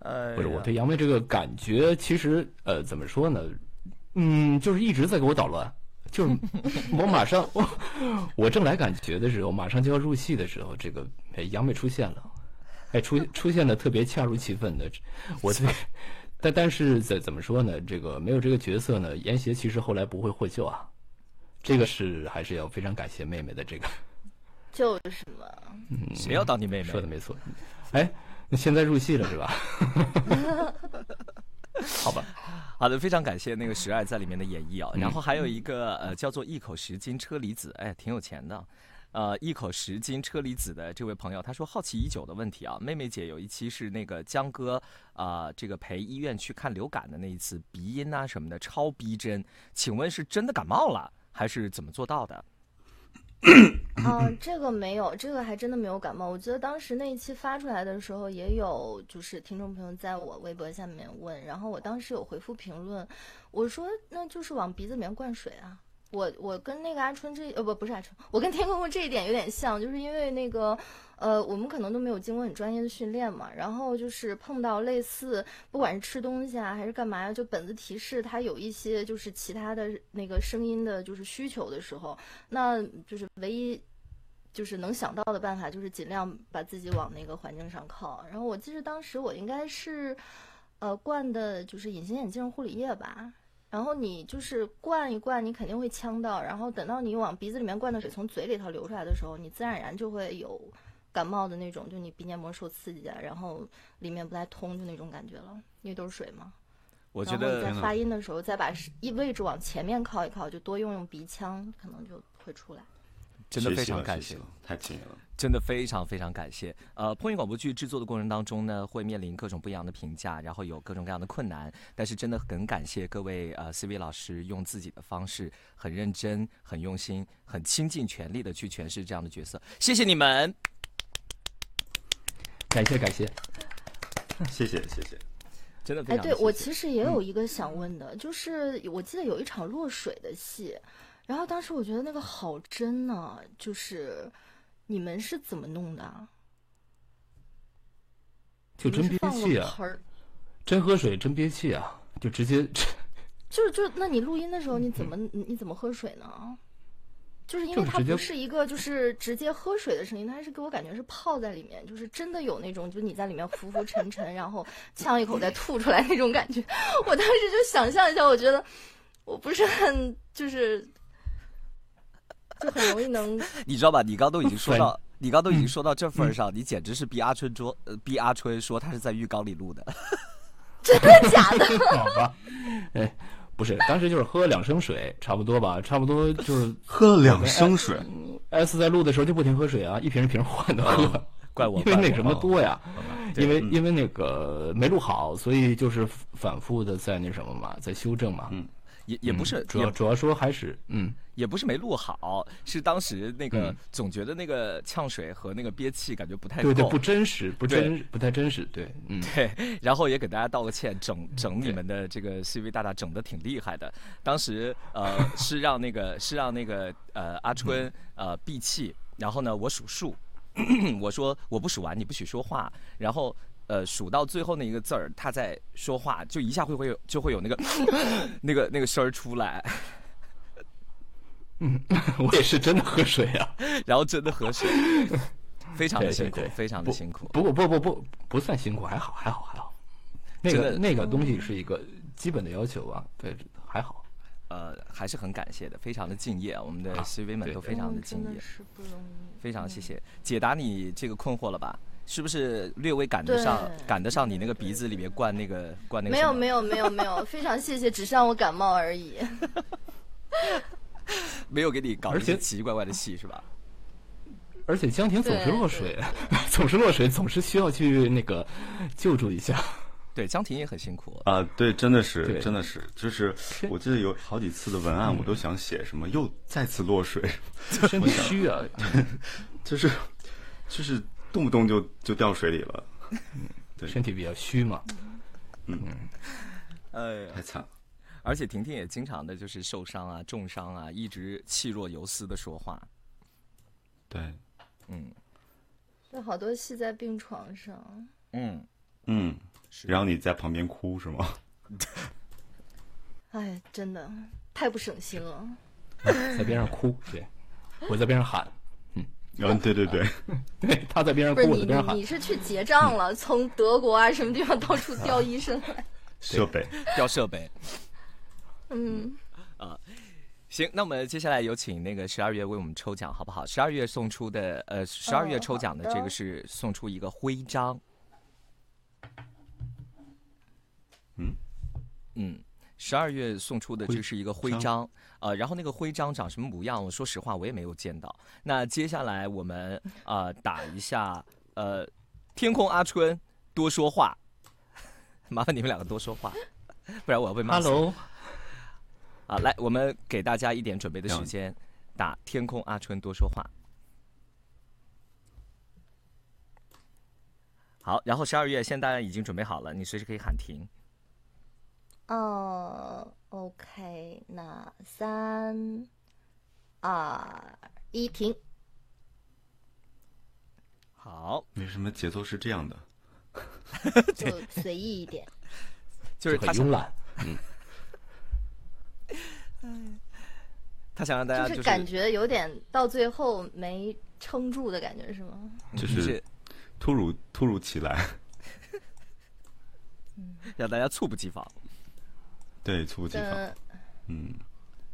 呃，不是，我对杨梅这个感觉，其实呃，怎么说呢？嗯，就是一直在给我捣乱。就是 [laughs] 我马上我我正来感觉的时候，马上就要入戏的时候，这个哎杨梅出现了，哎出出现的特别恰如其分的，我对，但但是怎怎么说呢？这个没有这个角色呢，严邪其实后来不会获救啊，这个是还是要非常感谢妹妹的这个，[laughs] 就是嘛，谁要当你妹妹？说的没错。哎，那现在入戏了是吧？[laughs] 好吧。好的，非常感谢那个十二在里面的演绎啊。然后还有一个呃叫做一口十斤车厘子，哎，挺有钱的。呃，一口十斤车厘子的这位朋友，他说好奇已久的问题啊，妹妹姐有一期是那个江哥啊、这个陪医院去看流感的那一次鼻音啊什么的超逼真，请问是真的感冒了，还是怎么做到的？嗯，[coughs] 这个没有，这个还真的没有感冒。我觉得当时那一期发出来的时候，也有就是听众朋友在我微博下面问，然后我当时有回复评论，我说那就是往鼻子里面灌水啊。我我跟那个阿春这呃不不是阿春，我跟天空空这一点有点像，就是因为那个呃我们可能都没有经过很专业的训练嘛，然后就是碰到类似不管是吃东西啊还是干嘛呀，就本子提示它有一些就是其他的那个声音的就是需求的时候，那就是唯一就是能想到的办法，就是尽量把自己往那个环境上靠。然后我记得当时我应该是，呃，灌的就是隐形眼镜护理液吧。然后你就是灌一灌，你肯定会呛到。然后等到你往鼻子里面灌的水从嘴里头流出来的时候，你自然而然就会有感冒的那种，就你鼻黏膜受刺激啊，然后里面不太通，就那种感觉了，因为都是水嘛。我觉然后你在发音的时候，再把一位置往前面靠一靠，就多用用鼻腔，可能就会出来。真的非常感谢太敬业了。真的非常非常感谢。呃，破音广播剧制作的过程当中呢，会面临各种不一样的评价，然后有各种各样的困难，但是真的很感谢各位呃 CV 老师用自己的方式，很认真、很用心、很倾尽全力的去诠释这样的角色，谢谢你们。感谢感谢，谢谢谢谢。哎，真的非常哎对我谢谢其实也有一个想问的，就是我记得有一场落水的戏，然后当时我觉得那个好真呢、就是你们是怎么弄的啊？就真憋气啊，真喝水真憋气啊，就直接 [laughs] 就是就那你录音的时候你怎么你你怎么喝水呢？就是因为它不是一个就是直接喝水的声音，它是给我感觉是泡在里面，就是真的有那种就是你在里面浮浮沉沉，然后呛一口再吐出来那种感觉。[laughs] 我当时就想象一下，我觉得我不是很就是就很容易能 [laughs] 你知道吧？你刚都已经说到，你刚都已经说到这份儿上，你简直是逼阿春说，呃，逼阿春说他是在浴缸里录的。[laughs] 真的假的？[laughs] 好吧，哎，不是，当时就是喝了两升水，差不多吧，差不多就是喝了两升水，S 在录的时候就不停喝水啊，一瓶一瓶换的喝，怪我，因为那什么多呀，因为因为那个没录好，所以就是反复的在那什么嘛，在修正嘛。嗯也也不是嗯，主要主要说还是嗯，也不是没录好，是当时那个嗯。总觉得那个呛水和那个憋气感觉不太对对，不真实，不对真不太真实，对，嗯，对，然后也给大家道个歉，整整你们的这个 CV 大大整的挺厉害的。当时呃 [laughs] 是让那个是让那个呃阿春呃闭气，然后呢我数数，[clears throat] 我说我不数完你不许说话，然后呃数到最后那一个字儿他在说话，就一下会会有就会有那个 [laughs] 那个那个声儿出来，我也是真的喝水啊。[laughs] 然后真的喝水，非常的辛苦对，非常的辛苦。不过不不不不算辛苦，还好还好还好。那个那个东西是一个基本的要求啊，对，还好。呃，还是很感谢的，非常的敬业，我们的 CV 们都非常的嗯敬业。是不容易。非常谢谢，解答你这个困惑了吧？是不是略微赶得上赶得上你那个鼻子里面灌那个灌那个？没有没有没有没有，非常谢谢，只是让我感冒而已。[laughs] [laughs] 没有给你搞而一些且奇奇怪怪的戏是吧？而且江婷总是落水，[laughs] 总是落水，总是需要去那个救助一下。对，江婷也很辛苦。啊，对，真的是，真的是，就是我记得有好几次的文案，我都想写什么又再次落水，[laughs] 身体虚啊，就是就是动不动就就掉水里了，对。身体比较虚嘛。嗯。哎呀，太惨了。而且婷婷也经常的就是受伤啊、重伤啊，一直气若游丝的说话。对，嗯有好多戏在病床上，嗯，嗯，是 [laughs] 然后你在旁边哭是吗？[laughs] 哎，真的太不省心了。[laughs] 在边上哭，对，我在边上喊，嗯，对对对，对，他在边上哭，我在边上喊你你。是去结账了，从德国啊什么地方到处调医生来。设备调设备。嗯，啊行，那我们接下来有请那个十二月为我们抽奖，好不好？十二月送出的，呃，十二月抽奖的这个是送出一个徽章。嗯嗯，十二月送出的这是一个徽章，呃，然后那个徽章长什么模样？我说实话我也没有见到。那接下来我们呃打一下，呃，天空阿春多说话，[laughs] 麻烦你们两个多说话，不然我要被骂死。Hello，啊，来，我们给大家一点准备的时间，打“天空阿春多说话”。好，然后十二月，现在大家已经准备好了，你随时可以喊停。哦，OK，那三二一，停。好，为什么节奏是这样的？[laughs] 就随意一点。就是很慵懒，[laughs] 他想让大家就是感觉有点到最后没撑住的感觉，是吗？就是是突如突如其来，[laughs] 让大家猝不及防。对，猝不及防。跟嗯，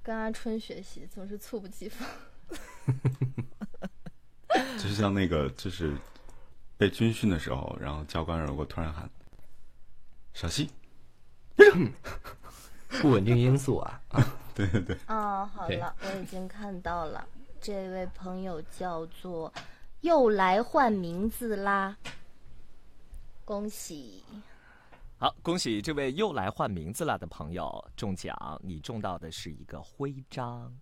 跟阿春学习，总是猝不及防。[laughs] 就是像那个，就是被军训的时候，然后教官如果突然喊“小西不稳定因素啊。”，对对对，哦，好了，我已经看到了，这位朋友叫做又来换名字啦，恭喜！好，恭喜这位又来换名字了的朋友中奖，你中到的是一个徽章，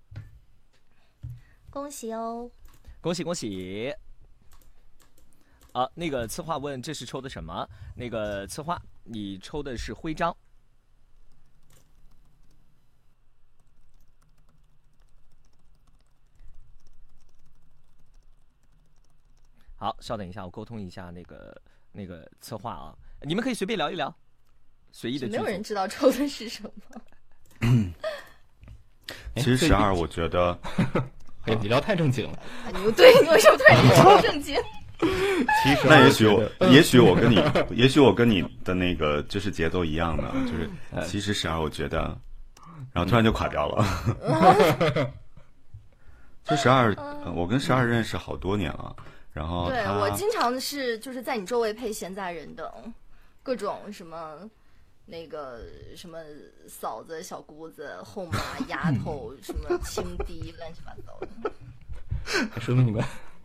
恭喜哦！恭喜恭喜！啊，那个策划问这是抽的什么？那个策划，你抽的是徽章。好，稍等一下，我沟通一下那个那个策划啊，你们可以随便聊一聊，随意的没有人知道抽的是什么。哎 [coughs] 其实十二，我觉得哎呀，你聊太正经了。啊你对，你为什么突然间抽正经？[laughs] 其实那也许我也许我跟你，[laughs] 也许我跟你的那个就是节奏一样的，就是其实十二，我觉得，然后突然就垮掉了。[laughs] 就十二，呃我跟十二认识好多年了，然后对我经常是就是在你周围配闲杂人等，各种什么那个什么嫂子、小姑子、后妈、丫 [laughs] 头，什么青滴，乱七八糟的。[laughs] 说明你们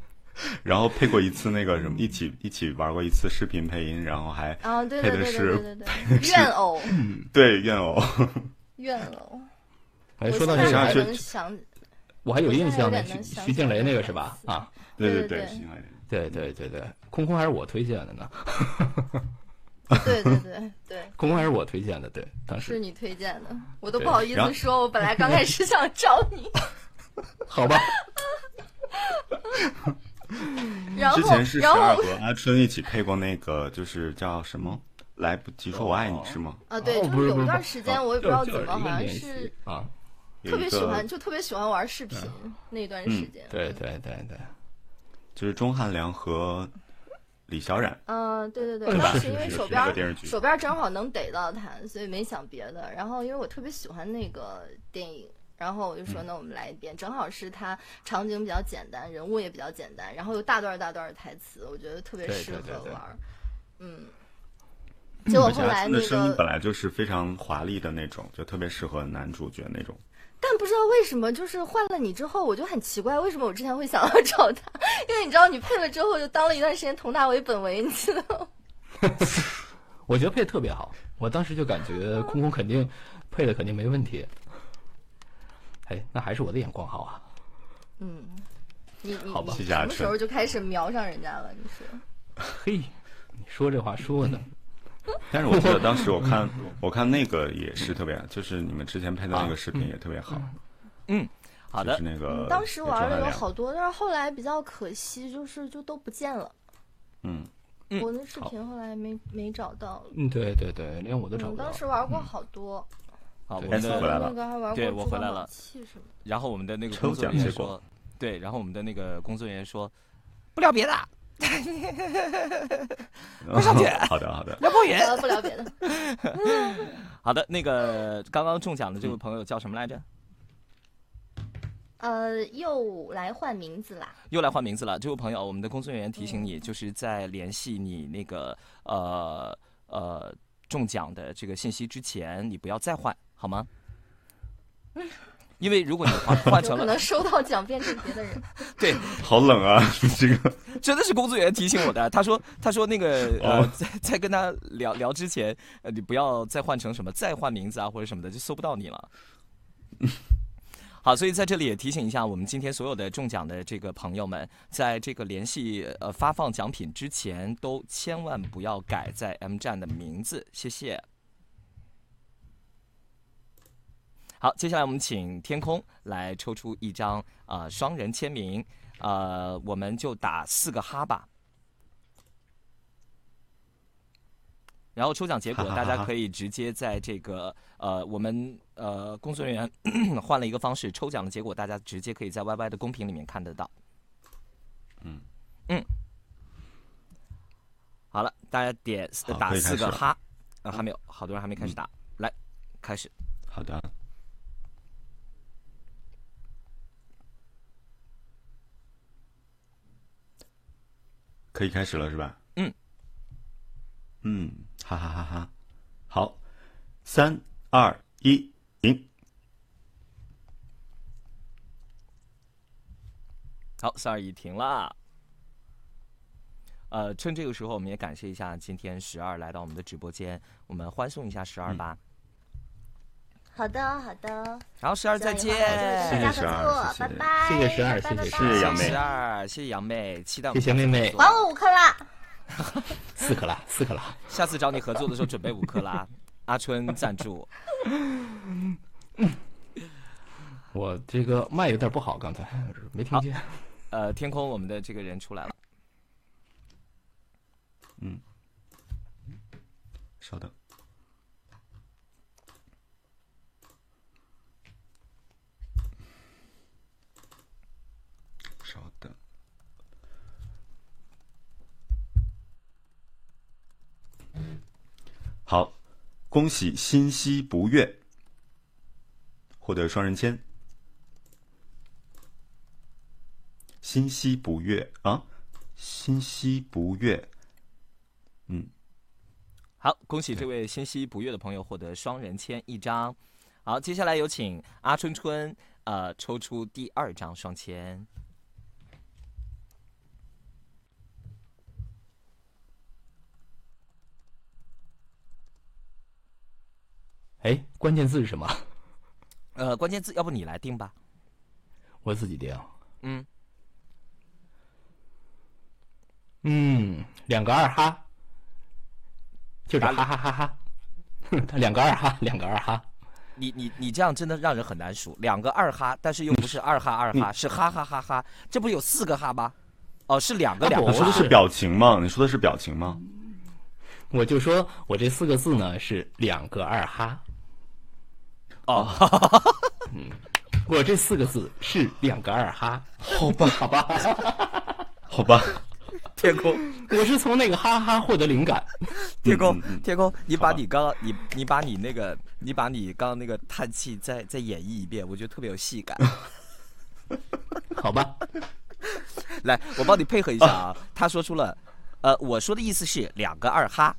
[laughs] 然后配过一次那个什么，一起一起玩过一次视频配音，然后还啊，对对对对配的是对对对，怨偶，对怨偶，怨偶。哎，我说到这个还能想，我还有印象呢，我现在有点能徐静蕾那个是吧？啊，对对，对对对。对对对，空空还是我推荐的呢，[laughs] 对对对对，[laughs] 空空还是我推荐的，对，当时。是你推荐的，我都不好意思说，我本来刚开始想找你，[laughs] 好吧，然后之前是十然后二和阿春一起配过那个，就是叫什么？来不及说我爱你是吗？啊，对，哦就是有一段时间，啊我也不知道怎么，好像是啊，特别喜欢，就特别喜欢玩视频那段时间。对对对对，就是钟汉良和李小冉，嗯，对对对，当时因为手边手边儿正好能逮到他，所以没想别的。然后因为我特别喜欢那个电影，然后我就嗯说那我们来一遍，正好是它场景比较简单，人物也比较简单，然后有大段大段的台词，我觉得特别对适对对对合玩儿。嗯，结果后来那个声音个本来就是非常华丽的那种，就特别适合男主角那种。但不知道为什么，就是换了你之后，我就很奇怪，为什么我之前会想要找他？因为你知道，你配了之后，就当了一段时间佟大为本为，你知道吗？[laughs] 我觉得配的特别好，我当时就感觉空空肯定配的肯定没问题。哎，那还是我的眼光好啊。嗯，你你什么时候就开始瞄上人家了？你说？[laughs] 嘿，你说这话说的，[laughs] 但是我记得当时我看 [laughs] 我看那个也是特别，就是你们之前拍的那个视频也特别好。嗯好的就是，那个当时玩的有好多，但是后来比较可惜，就是就都不见了。嗯，嗯我那视频后来没没找到。嗯，对对对，连我都找嗯，不到当。时玩过好多，好，我对们那个还玩过对我回来了。然后我们的那个抽工作人员奖结果说，对，然后我们的那个工作人员说，不聊别的，[laughs] 快上去 [laughs] 好的好的，聊包圆。呃，不聊别的。[laughs] 好的，那个刚刚中奖的这位朋友叫什么来着？呃，又来换名字啦。又来换名字了。这位朋友，我们的工作人员提醒嗯你，就是在联系你那个呃呃中奖的这个信息之前，你不要再换，好吗？因为如果你换 [laughs] 换成了，可能收到奖变成别的人。[laughs] 对，好冷啊！[laughs] 这个真的是工作人员提醒我的。他说，他说那个呃，哦在在跟他聊聊之前，呃，你不要再换成什么，再换名字啊或者什么的，就搜不到你了。好，所以在这里也提醒一下我们今天所有的中奖的这个朋友们，在这个联系呃发放奖品之前，都千万不要改在 M 站的名字，谢谢。好，接下来我们请天空来抽出一张啊、呃双人签名，呃，我们就打四个哈吧。然后抽奖结果，大家可以直接在这个呃，我们呃工作人员 [coughs] 换了一个方式，抽奖的结果大家直接可以在 YY 的公屏里面看得到。嗯。嗯，好了，大家点打四个哈，啊，还没有，好多人还没开始打，来，开始。好的，可以开始了是吧？嗯嗯，哈哈哈哈，好，三二一，停。好，三二一，停了。呃，趁这个时候，我们也感谢一下今天十二来到我们的直播间，我们欢送一下十二吧。好的，好的。然后十二再见，大家合谢谢十二作，谢谢拜拜。谢谢十二谢谢谢谢杨妹十二，谢谢杨妹，期待我谢们谢妹妹还我五克拉。[laughs] 四克拉，四克拉。下次找你合作的时候准备五克拉，[laughs] 阿春赞助。[laughs] 我这个麦有点不好，刚才没听见。呃，天空，我们的这个人出来了。嗯稍等，稍等。好，恭喜新希不悦获得双人签。新希不悦啊，新希不悦，嗯，好，恭喜这位心息不悦的朋友获得双人签一张。好，接下来有请阿春春呃抽出第二张双签。哎，关键字是什么？[laughs] 呃，关键字要不你来定吧？我自己定。嗯，嗯，两个二哈，就是哈哈哈哈。他 [laughs] 两个二哈，两个二哈。你你你这样真的让人很难数，两个二哈，但是又不是二哈二哈，是哈哈哈哈，这不有四个哈吗？哦，是两个两个哈。你说的是表情吗？你说的是表情吗？我就说我这四个字呢是两个二哈。哦，[laughs] 嗯，我这四个字是两个二哈。好吧，[laughs] 好吧，好吧。天空，我是从那个哈哈获得灵感。天空天空，你把你刚刚你你把你那个你把你刚刚那个叹气再再演绎一遍，我觉得特别有戏感。[laughs] 好吧，来，我帮你配合一下啊。他说出了，呃，我说的意思是两个二哈，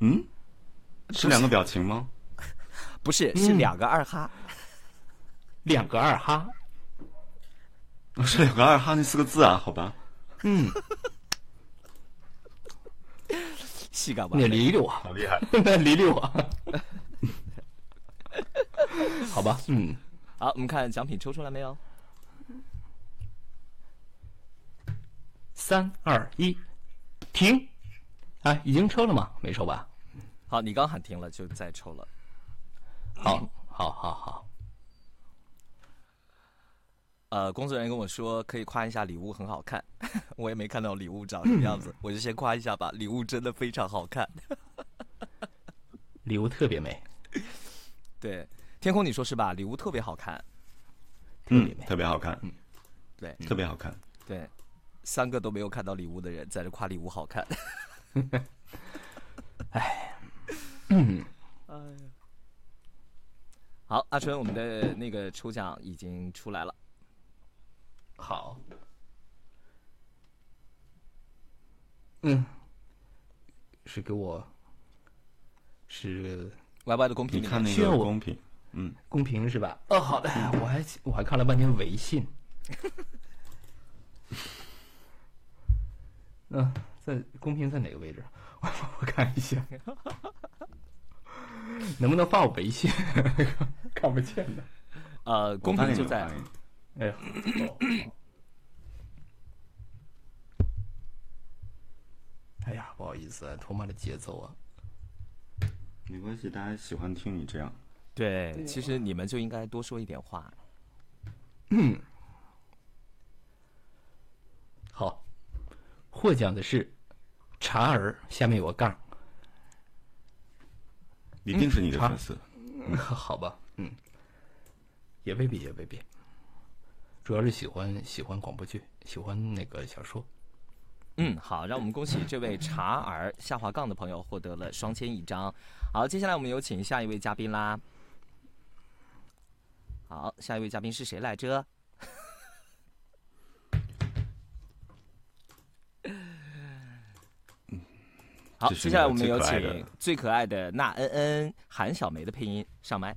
嗯，是两个表情吗？不是是嗯两个二哈。[laughs] 两个二哈。[laughs] 是两个二哈那四个字啊？好吧，嗯，[laughs] 你。理理我，好厉害。理理我。好吧，嗯，好，我们看奖品抽出来没有？三二一，停！哎，已经抽了吗？没抽吧？好，你刚喊停了，就再抽了。好，好，好，好。呃，工作人员跟我说可以夸一下礼物很好看，[laughs] 我也没看到礼物长什么样子，[laughs] 我就先夸一下吧。礼物真的非常好看。礼物特别美，对，天空你说是吧？礼物特别好看。嗯特别美，。特别好看，对特别好看。对，三个都没有看到礼物的人在这夸礼物好看。[laughs] 嗯，好，阿春，我们的那个抽奖已经出来了。好。嗯，是给我，是 Y Y 的公屏，你看那个公屏，嗯，公屏是吧？哦，好的，我还我还看了半天微信。[laughs] 嗯、在公屏在哪个位置？我 [laughs] 我看一下，[laughs] [laughs] 能不能发我微信？[laughs] 看不见的。呃，公屏就在哎呀，哦 [coughs] 哎呀，不好意思，啊，拖慢了节奏啊。没关系，大家喜欢听你这样。对，其实你们就应该多说一点话。好，获奖的是茶儿，下面有个杠。一定是你的粉丝。[laughs] 好吧，嗯，也未必，也未必，主要是喜欢喜欢广播剧，喜欢那个小说。嗯，好，让我们恭喜这位茶儿下滑杠的朋友获得了双签一张。好，接下来我们有请下一位嘉宾啦。好，下一位嘉宾是谁来着？好，接下来我们有请最可爱的那恩恩韩小梅的配音上麦。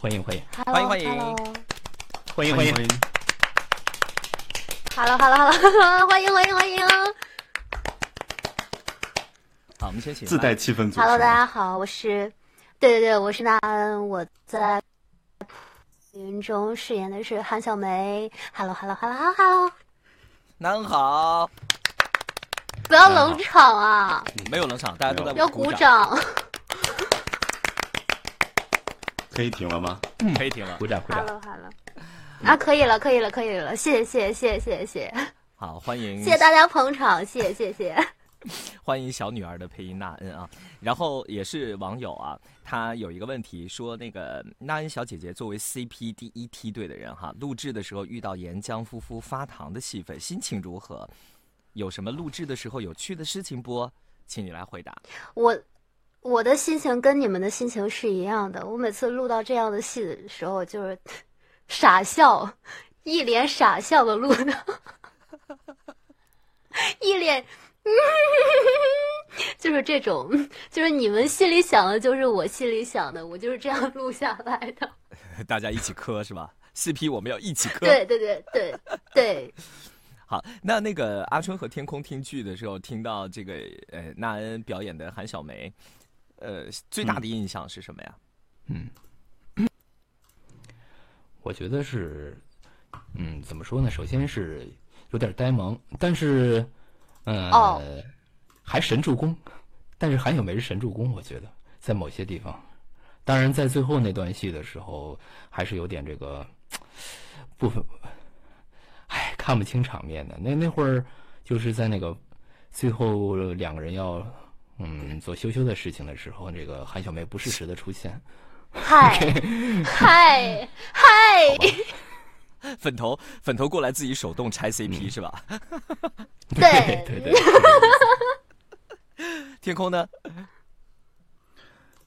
欢迎欢迎欢迎欢迎欢迎欢迎！Hello，Hello，Hello，欢迎欢迎 [laughs] 欢迎好，我们先请自带气氛组织。！Hello，大家好，我是，对对对，我是那恩，我在云中饰演的是韩小梅。Hello，Hello，Hello，Hello，那恩好，不要冷场啊，没有冷场，大家都在要鼓鼓掌。[laughs] 可以停了吗？可以停了。鼓掌鼓掌！Hello，Hello，啊，可以了，可以了，可以了，谢谢，谢谢，谢谢，谢谢，好，欢迎谢谢大家捧场，谢谢，谢谢。[laughs] 欢迎小女儿的配音娜恩啊，然后也是网友啊，他有一个问题说，那个娜恩小姐姐作为 CP 第一梯队的人哈，录制的时候遇到岩浆夫妇发糖的戏份，心情如何？有什么录制的时候有趣的事情不？请你来回答。我我的心情跟你们的心情是一样的。我每次录到这样的戏的时候，就是傻笑，一脸傻笑的录的。[laughs] 一脸，[laughs] 就是这种，就是你们心里想的，就是我心里想的，我就是这样录下来的。[laughs] 大家一起磕是吧？CP 我们要一起磕。对对对对对，好，那那个阿春和天空听剧的时候，听到这个呃纳恩表演的韩小梅，呃，最大的印象是什么呀？嗯，我觉得是，嗯，怎么说呢？首先是有点呆萌，但是，呃、哦还神助攻，但是韩小梅是神助攻，我觉得在某些地方，当然在最后那段戏的时候，还是有点这个部分，哎，看不清场面的。那那会儿就是在那个最后两个人要嗯做羞羞的事情的时候，这个韩小梅不适时的出现。嗨 [laughs] 嗨嗨，粉头粉头过来自己手动拆 CP、是吧？对 [laughs] 对对，[laughs] 天空呢？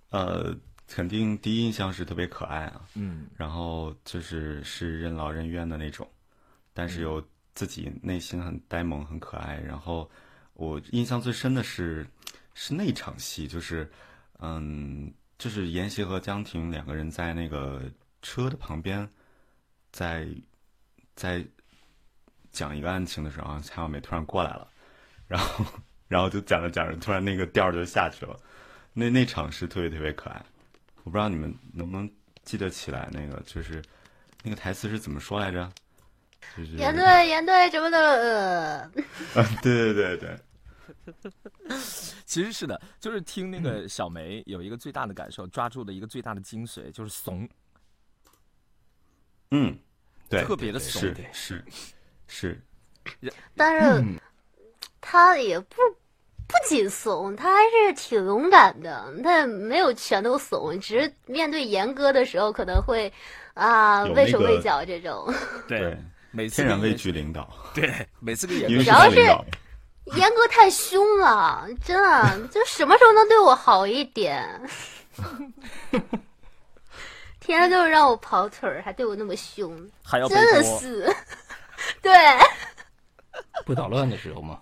呃，肯定第一印象是特别可爱啊，嗯然后就是是任劳任怨的那种，但是又自己内心很呆萌、很可爱。然后我印象最深的是是那场戏，就是嗯，就是妍希和江婷两个人在那个车的旁边，在在讲一个案情的时候，啊，蔡小梅突然过来了，然后然后就讲着讲着，突然那个调儿就下去了。那那场是特别特别可爱，我不知道你们能不能记得起来，那个就是那个台词是怎么说来着？就是严队严队什么的，呃，[laughs] 啊，对对对对，[laughs] 其实是的，就是听那个小梅有一个最大的感受，抓住了一个最大的精髓，就是怂。嗯，对，特别的怂是是是，但是他也不不仅怂，他还是挺勇敢的。他没有全都怂，只是面对严哥的时候可能会啊畏手畏脚这种。[laughs] 对，每次天然畏惧领导，[laughs] 对，每次跟严哥主要是严哥太凶了，真的，就什么时候能对我好一点？[laughs] 天天就是让我跑腿儿，还对我那么凶，[laughs] 还要真的，是。对，不捣乱的时候吗，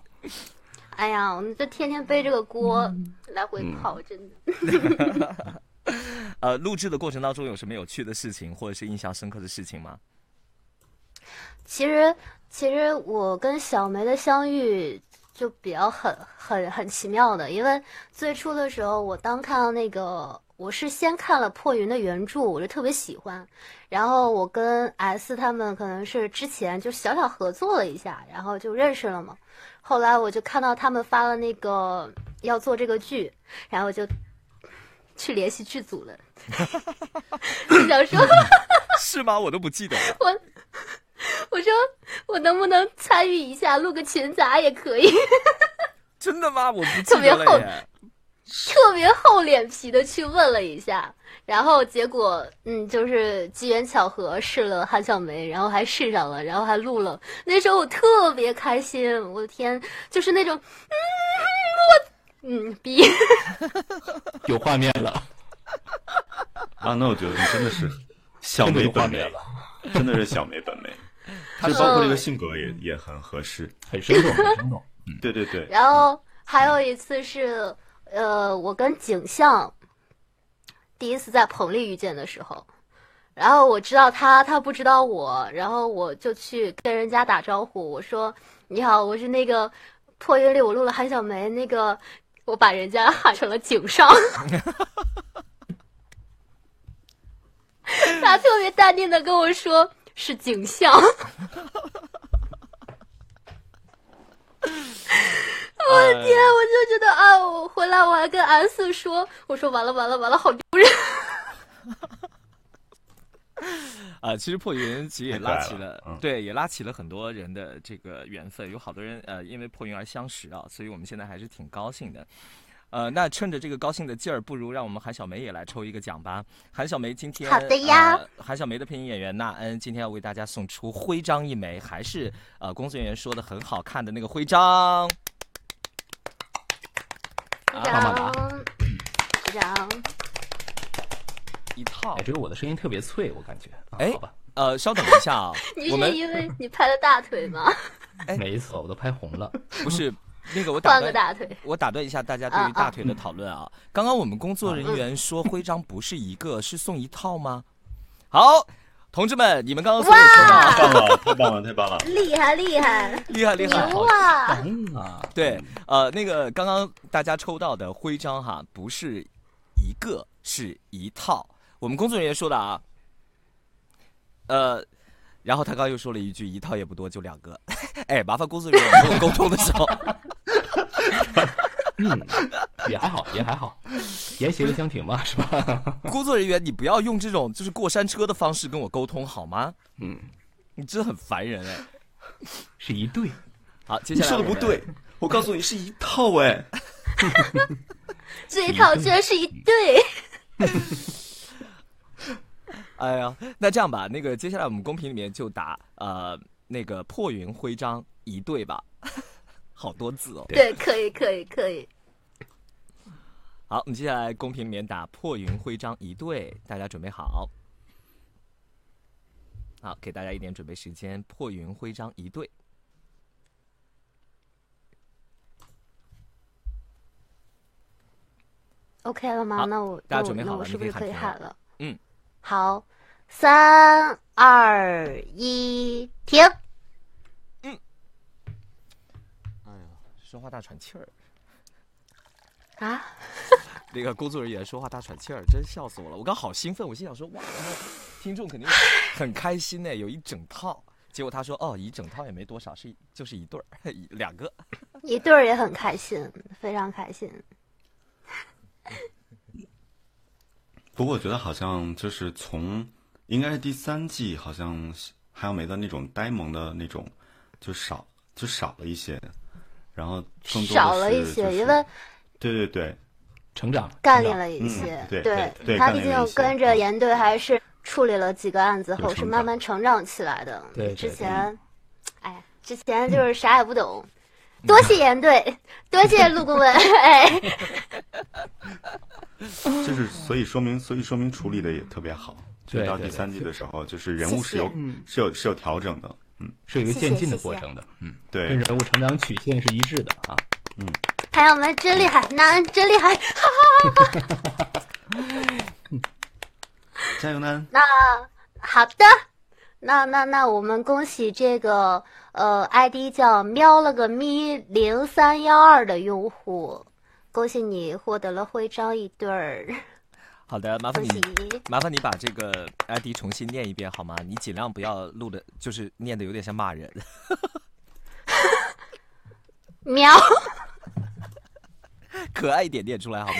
哎呀，我们就天天背这个锅来回跑，真的。呃，录制的过程当中有什么有趣的事情，或者是印象深刻的事情吗？其实，其实我跟小梅的相遇就比较很很很奇妙的，因为最初的时候，我当看到那个，我是先看了破云的原著，我就特别喜欢，然后我跟 S 他们可能是之前就小小合作了一下，然后就认识了嘛。后来我就看到他们发了那个要做这个剧，然后就去联系剧组了，[laughs] 就想说。[laughs] 是吗？我都不记得了。我我能不能参与一下，录个群杂也可以，[laughs] 真的吗？我不记特别厚得了。特别厚脸皮的去问了一下，然后结果嗯，就是机缘巧合试了韩小梅，然后还试上了，然后还录了。那时候我特别开心，我的天，就是那种嗯我嗯逼，[laughs] 有画面了，[laughs] 啊，那我觉得你真的是小梅本梅了，真的是小梅本梅，[laughs] 就包括这个性格也也很合适。很生动，很生动。[laughs] 嗯对对对，然后还有一次是，呃，我跟景象第一次在棚里遇见的时候，然后我知道他，他不知道我，然后我就去跟人家打招呼，我说：“你好，我是那个破音里我录了韩小梅，那个我把人家喊成了井上。[laughs] ”他特别淡定的跟我说是景象。[laughs] 我的天，我就觉得啊，我回来我还跟 S 说，我说完了完了完了，好丢人。[laughs] 啊、其实破云其实也拉起了，了嗯对，也拉起了很多人的这个缘分，有好多人呃因为破云而相识啊，所以我们现在还是挺高兴的。呃，那趁着这个高兴的劲儿，不如让我们韩小梅也来抽一个奖吧。韩小梅今天好的呀呃韩小梅的配音演员纳恩今天要为大家送出徽章一枚，还是呃工作人员说的很好看的那个徽章。鼓啊掌，鼓掌。[clears throat] 一套哎，只有我的声音特别脆，我感觉。啊哎好吧，呃，稍等一下啊 [laughs] 你我们是因为你拍了大腿吗？[laughs] 哎没错，我都拍红了。不是 [laughs] 那个我打断大腿。我打断一下大家对于大腿的讨论啊。刚刚我们工作人员说徽章不是一个，是送一套吗？好，同志们，你们刚刚所有说到，太棒了，太棒了，太棒了！厉害厉害，厉害厉害。牛啊！对，呃，那个刚刚大家抽到的徽章哈，不是一个，是一套。我们工作人员说的啊，呃，然后他刚刚又说了一句，一套也不多，就两个。[laughs] 哎，麻烦工作人员跟我沟通的时候，嗯，也还好，也还好，言行相挺嘛，是吧？[laughs] 工作人员你不要用这种就是过山车的方式跟我沟通好吗？嗯，你真的很烦人哎。是一对。[laughs] 好，接下来说的不对，我告诉你是一套哎。[laughs] 这一套居然是一对，哎呀，那这样吧，那个接下来我们公屏里面就打呃那个破云徽章一对吧，好多字哦。对，可以可以可以。好，我们接下来公屏里面打破云徽章一对，大家准备好。好，给大家一点准备时间，破云徽章一对。OK 了吗？好那我大家准备好了我是不是可以喊了可以喊了？嗯，好，三二一，停。哎呀，说话大喘气儿，啊，[laughs] 那个工作人员说话大喘气儿，真笑死我了。我刚好兴奋，我心想说哇，听众肯定很开心呢，有一整套。结果他说哦，一整套也没多少，是就是一对儿，[laughs] 两个。一对儿也很开心，非常开心。不过我觉得好像就是从应该是第三季，好像还有梅的那种呆萌的那种就少就少了一些，然后更多的少了一些，因为对对对，成长，干练了一些。嗯对对对他毕竟跟着严队还是处理了几个案子后，是慢慢成长起来的。对对之前，哎，之前就是啥也不懂。多谢严队，多谢陆顾问。[laughs] 哎，[laughs] 就是所以说明所以说明处理的也特别好。就到第三季的时候，就是人物是有是有是有调整的，嗯，是有一个渐进的过程的，嗯，对跟，人物成长曲线是一致的啊。嗯朋友们真厉害，男人真厉害。哈哈哈哈哈加油呢！[laughs] 好的，那那那我们恭喜这个呃 ID 叫喵了个咪零三幺二的用户，恭喜你获得了徽章一对儿，好的，麻烦你。麻烦你把这个 ID 重新念一遍好吗？你尽量不要录的，就是念的有点像骂人。喵 [laughs] 可爱一点念出来好吗？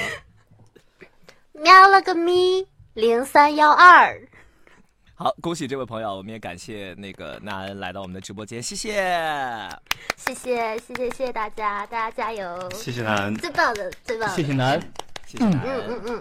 喵了个咪零三幺二，好，恭喜这位朋友，我们也感谢那个纳恩来到我们的直播间，谢谢。谢谢谢谢谢谢大家，大家加油，谢谢南，最棒的最棒的，谢谢南，谢谢纳嗯嗯。嗯嗯，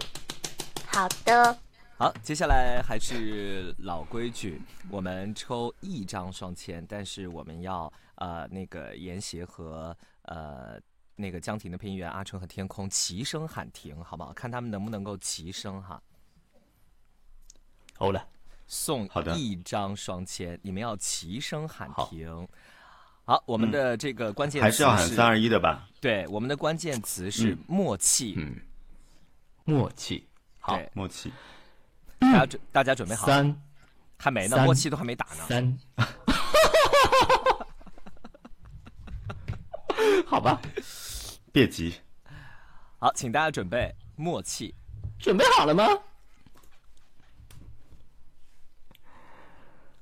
好的，好，接下来还是老规矩，我们抽一张双签，但是我们要呃那个严协和呃那个江婷的配音员阿春和天空齐声喊停，好不好？看他们能不能够齐声哈。欧了，送好的一张双签，你们要齐声喊停。好，我们的这个关键词还是要喊三二一的吧？对，我们的关键词是嗯默契。嗯，默契，好，对，默契，大家准大家准备好？三还没呢，默契都还没打呢。三，[laughs] 好吧，别急，好，请大家准备默契。准备好了吗？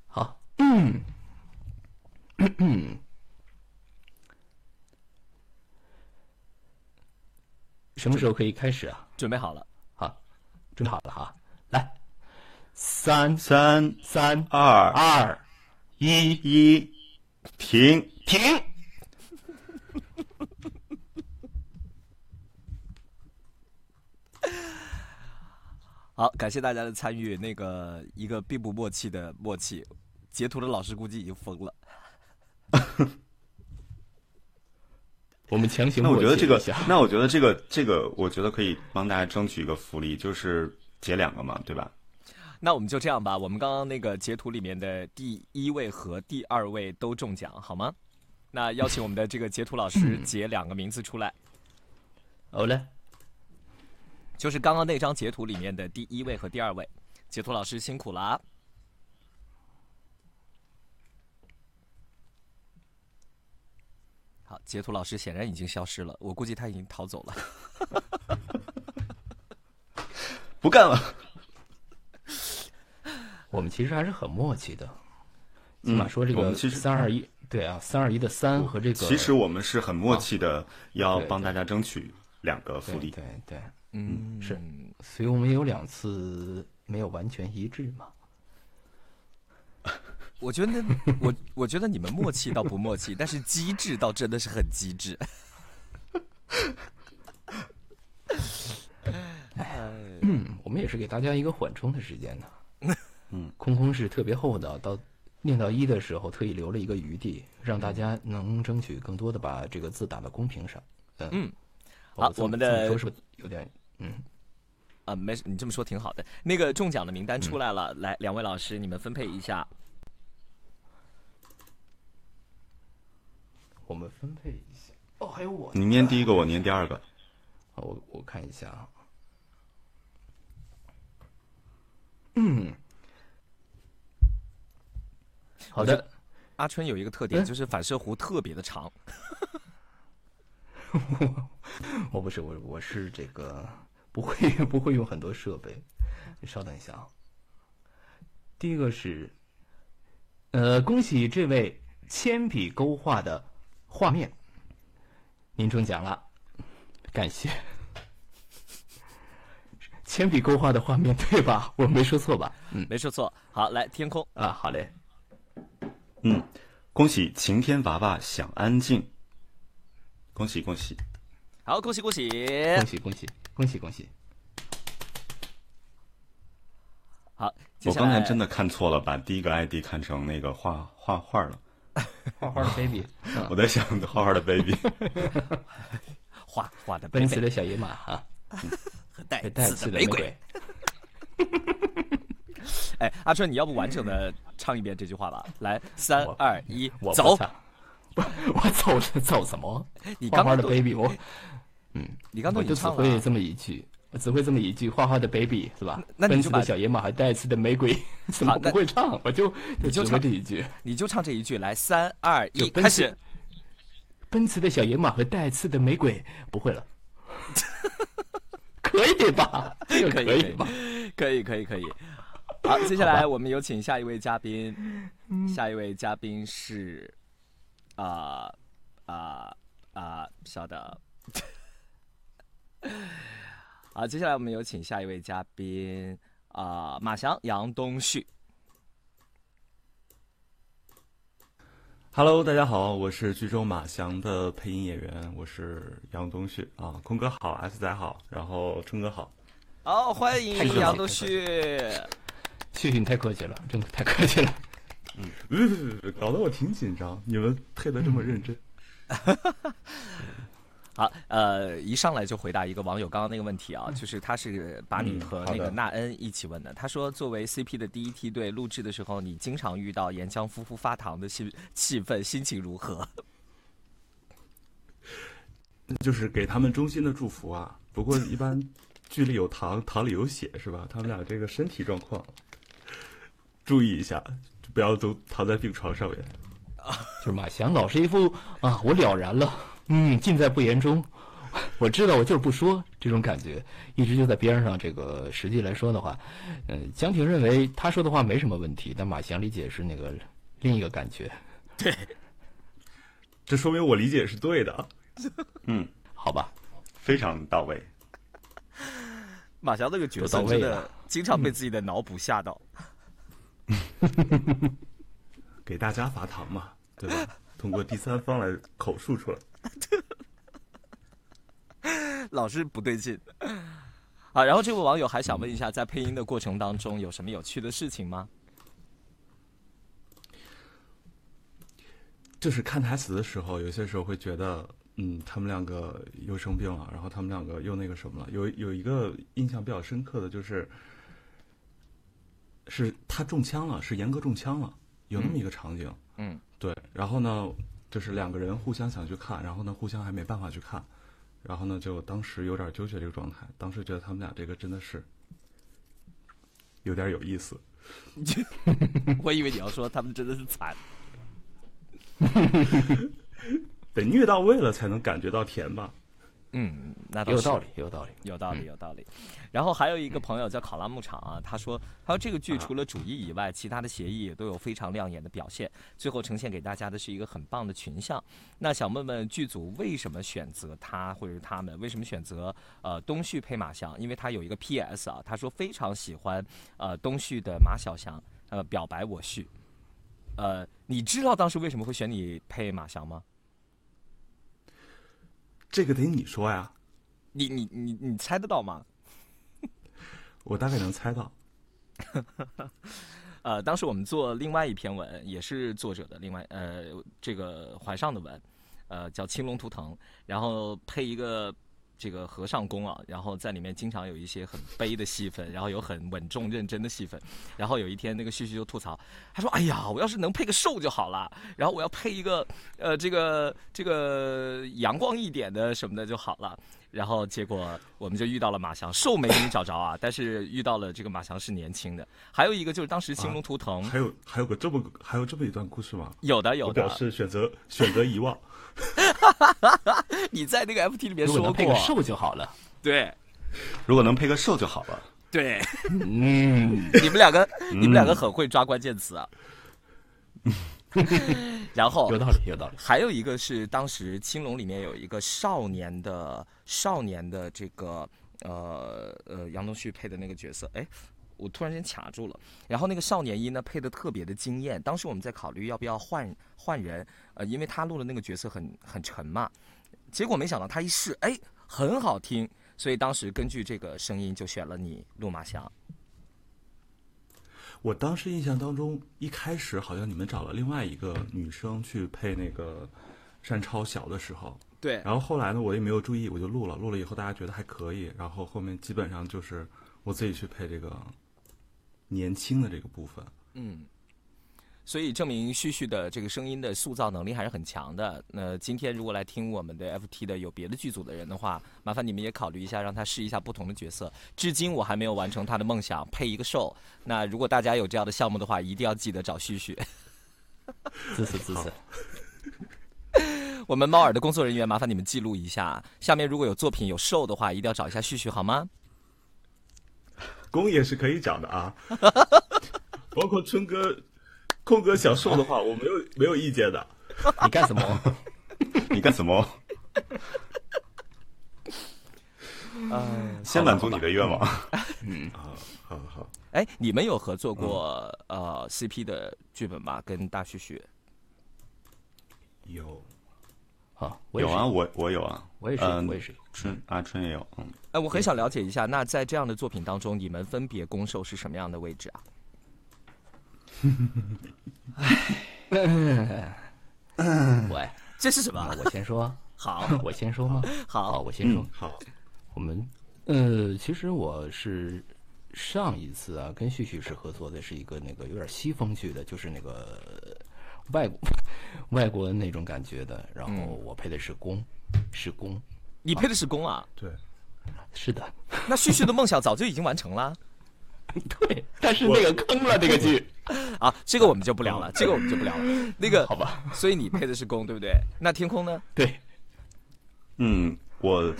好，嗯，嗯嗯，什么时候可以开始啊？准备好了，好，准备好了哈，来，三三三二二一，一，停。停。[laughs] 好，感谢大家的参与。那个一个并不默契的默契，截图的老师估计已经疯了。[laughs] 我们强行那我觉得这个那我觉得这个这个，我觉得可以帮大家争取一个福利，就是截两个嘛，对吧？那我们就这样吧，我们刚刚那个截图里面的第一位和第二位都中奖，好吗？那邀请我们的这个截图老师 [laughs] 截两个名字出来，好嘞，就是刚刚那张截图里面的第一位和第二位。截图老师辛苦了啊！好，截图老师显然已经消失了，我估计他已经逃走了。[laughs] 不干了。[laughs] 我们其实还是很默契的，起码说这个其实三二一，对啊，三二一的三和这个，其实我们是很默契的，要帮大家争取两个福利。对对对，嗯，是所以我们有两次没有完全一致嘛。我觉得我我觉得你们默契倒不默契，但是机智倒真的是很机智。嗯，[laughs] 我们也是给大家一个缓冲的时间呢。[laughs] 嗯，空空是特别厚道，到念到一的时候，特意留了一个余地，让大家能争取更多的把这个字打到公屏上。嗯，好我们的说是有点嗯？啊，没事，你这么说挺好的。那个中奖的名单出来了，来，两位老师，你们分配一下。我们分配一下。哦，还有我，你念第一个，我念第二个。好我我看一下啊。嗯，好的，阿春有一个特点，嗯就是反射弧特别的长。[laughs] 我不是我我是这个不会不会用很多设备，你稍等一下啊。第一个是，呃，恭喜这位铅笔勾画的画面，您中奖了，感谢。铅笔勾画的画面对吧？我没说错吧？嗯没说错。好，来天空，啊，好嘞。嗯，恭喜晴天娃娃想安静。恭喜恭喜！好，恭喜恭喜。恭喜恭喜恭喜恭喜！好，我刚才真的看错了，把第一个 ID 看成那个画画画了。[laughs] 画画的 baby，[laughs] 嗯我在想画画的 baby。[laughs] 画画的奔驰的小野马啊，和带带刺刺的玫瑰阿春，你要不完整的唱一遍这句话吧？来，三二一我，走不！我我走着走什么？你刚刚的 baby，我嗯你刚刚就只。会这么一句，我只会这么一句，画画的 baby 是吧？奔驰那你就把的小野马和带刺的玫瑰，[laughs] 怎么不会唱？我就就只会你就唱这一句。你就唱这一句，来，三二一，开始。奔驰的小野马和带刺的玫瑰，不会了，可以吧？这个可以可以吧？可以，可以，可以。好，接下来我们有请下一位嘉宾。下一位嘉宾是，啊啊啊，稍等。好，接下来我们有请下一位嘉宾啊、马翔、杨东旭。Hello，大家好，我是剧中马翔的配音演员，我是杨东旭啊。空哥好，S 仔好，然后春哥好。好，欢迎杨东旭。旭旭，你太客气了，真的太客气了。嗯别别别，搞得我挺紧张，你们配的这么认真。[laughs] 好，呃，一上来就回答一个网友刚刚那个问题啊，就是他是把你嗯和那个纳恩一起问的。他说，作为 CP 的第一梯队，录制的时候，你经常遇到岩浆夫妇发糖的气气氛，心情如何？[laughs] 就是给他们衷心的祝福啊。不过一般剧里有糖，糖里有血是吧？他们俩这个身体状况注意一下，就不要都躺在病床上面。[laughs] 就是马翔老是一副啊，我了然了，嗯，尽在不言中。[laughs] 我知道，我就是不说这种感觉，一直就在边上。这个实际来说的话，嗯、江婷认为他说的话没什么问题，但马翔理解是那个另一个感觉。对这说明我理解是对的。嗯，好吧，非常到位。马翔这个角色真的到位了经常被自己的脑补吓到。[laughs] 给大家发糖嘛，对吧？通过第三方来口述出来。[laughs] 老是不对劲。啊，然后这位网友还想问一下，在配音的过程当中有什么有趣的事情吗？就是看台词的时候，有些时候会觉得，嗯，他们两个又生病了，然后他们两个又那个什么了。有有一个印象比较深刻的就是，是他中枪了，是严哥中枪了，有那么一个场景。嗯，对。然后呢，就是两个人互相想去看，然后呢互相还没办法去看，然后呢就当时有点纠结这个状态，当时觉得他们俩这个真的是有点有意思。[laughs] 我以为你要说他们真的是惨。得虐到位了才能感觉到甜吧？嗯，那倒是有道理，有道理。有道理，有道理。然后还有一个朋友叫考拉牧场啊，他说，他说这个剧除了主义以外，其他的协议也都有非常亮眼的表现，最后呈现给大家的是一个很棒的群像。那想问问剧组为什么选择他或者是他们？为什么选择呃东旭配马翔？因为他有一个 P.S. 啊，他说非常喜欢呃东旭的马小翔，呃表白我旭。呃，你知道当时为什么会选你配马翔吗？这个得你说呀，你你你你猜得到吗？我大概能猜到。[laughs] 呃，当时我们做另外一篇文，也是作者的另外呃这个怀上的文，呃叫《青龙图腾》，然后配一个这个和尚公啊，然后在里面经常有一些很悲的戏份，然后有很稳重认真的戏份。然后有一天那个旭旭就吐槽，他说：“哎呀，我要是能配个瘦就好了，然后我要配一个呃这个这个阳光一点的什么的就好了。”然后结果我们就遇到了马翔，瘦没给你找着啊，但是遇到了这个马翔是年轻的。还有一个就是当时《青龙图腾》还有还有个这么还有这么一段故事吗？有的有的我表，示选择选择遗忘。[laughs] 你在那个 FT 里面如果说过能配个，瘦就好了。对如果能配个瘦就好了。对，嗯，[laughs] 你们两个你们两个很会抓关键词啊。[laughs] 然后有道理，有道理。还有一个是当时青龙里面有一个少年的少年的这个呃呃杨东旭配的那个角色，哎，我突然间卡住了。然后那个少年音呢配的特别的惊艳，当时我们在考虑要不要换换人，呃，因为他录的那个角色很很沉嘛，结果没想到他一试，哎，很好听，所以当时根据这个声音就选了你陆马翔。我当时印象当中，一开始好像你们找了另外一个女生去配那个单超小的时候，对然后后来呢，我也没有注意，我就录了，录了以后大家觉得还可以，然后后面基本上就是我自己去配这个年轻的这个部分。嗯，所以证明旭旭的这个声音的塑造能力还是很强的。那今天如果来听我们的 FT 的有别的剧组的人的话，麻烦你们也考虑一下，让他试一下不同的角色。至今我还没有完成他的梦想，配一个兽。那如果大家有这样的项目的话，一定要记得找旭旭。支 [laughs] 持支持。[laughs] 我们猫耳的工作人员，麻烦你们记录一下。下面如果有作品有兽的话，一定要找一下旭旭，好吗？公也是可以讲的啊，包括春哥、空哥想瘦的话，我没有没有意见的。你干什么？[laughs] 你干什么？嗯，先满足你的愿望。嗯，好好好，哎，你们有合作过、呃 CP 的剧本吗？跟大旭旭？有好，我有啊，，我我有啊，我也是，嗯我也是。春阿春也有，嗯，哎，我很想了解一下，那在这样的作品当中，你们分别攻受是什么样的位置啊？哎 [laughs] 喂，这是什么？我先说，[laughs] [laughs] 好，我先说吗？好，好，我先说。好，我们呃，其实我是上一次啊，跟旭旭是合作的，是一个那个有点西风剧的，就是那个外国外国那种感觉的。然后我配的是公，是公，你配的是公啊？对，是的，那旭旭的梦想早就已经完成了 [laughs] 对，但是那个坑了那个剧，[laughs] 啊！这个我们就不聊了，这个我们就不聊了。那个好吧？[laughs] 所以你配的是公，对不对？那天空呢？对，嗯，我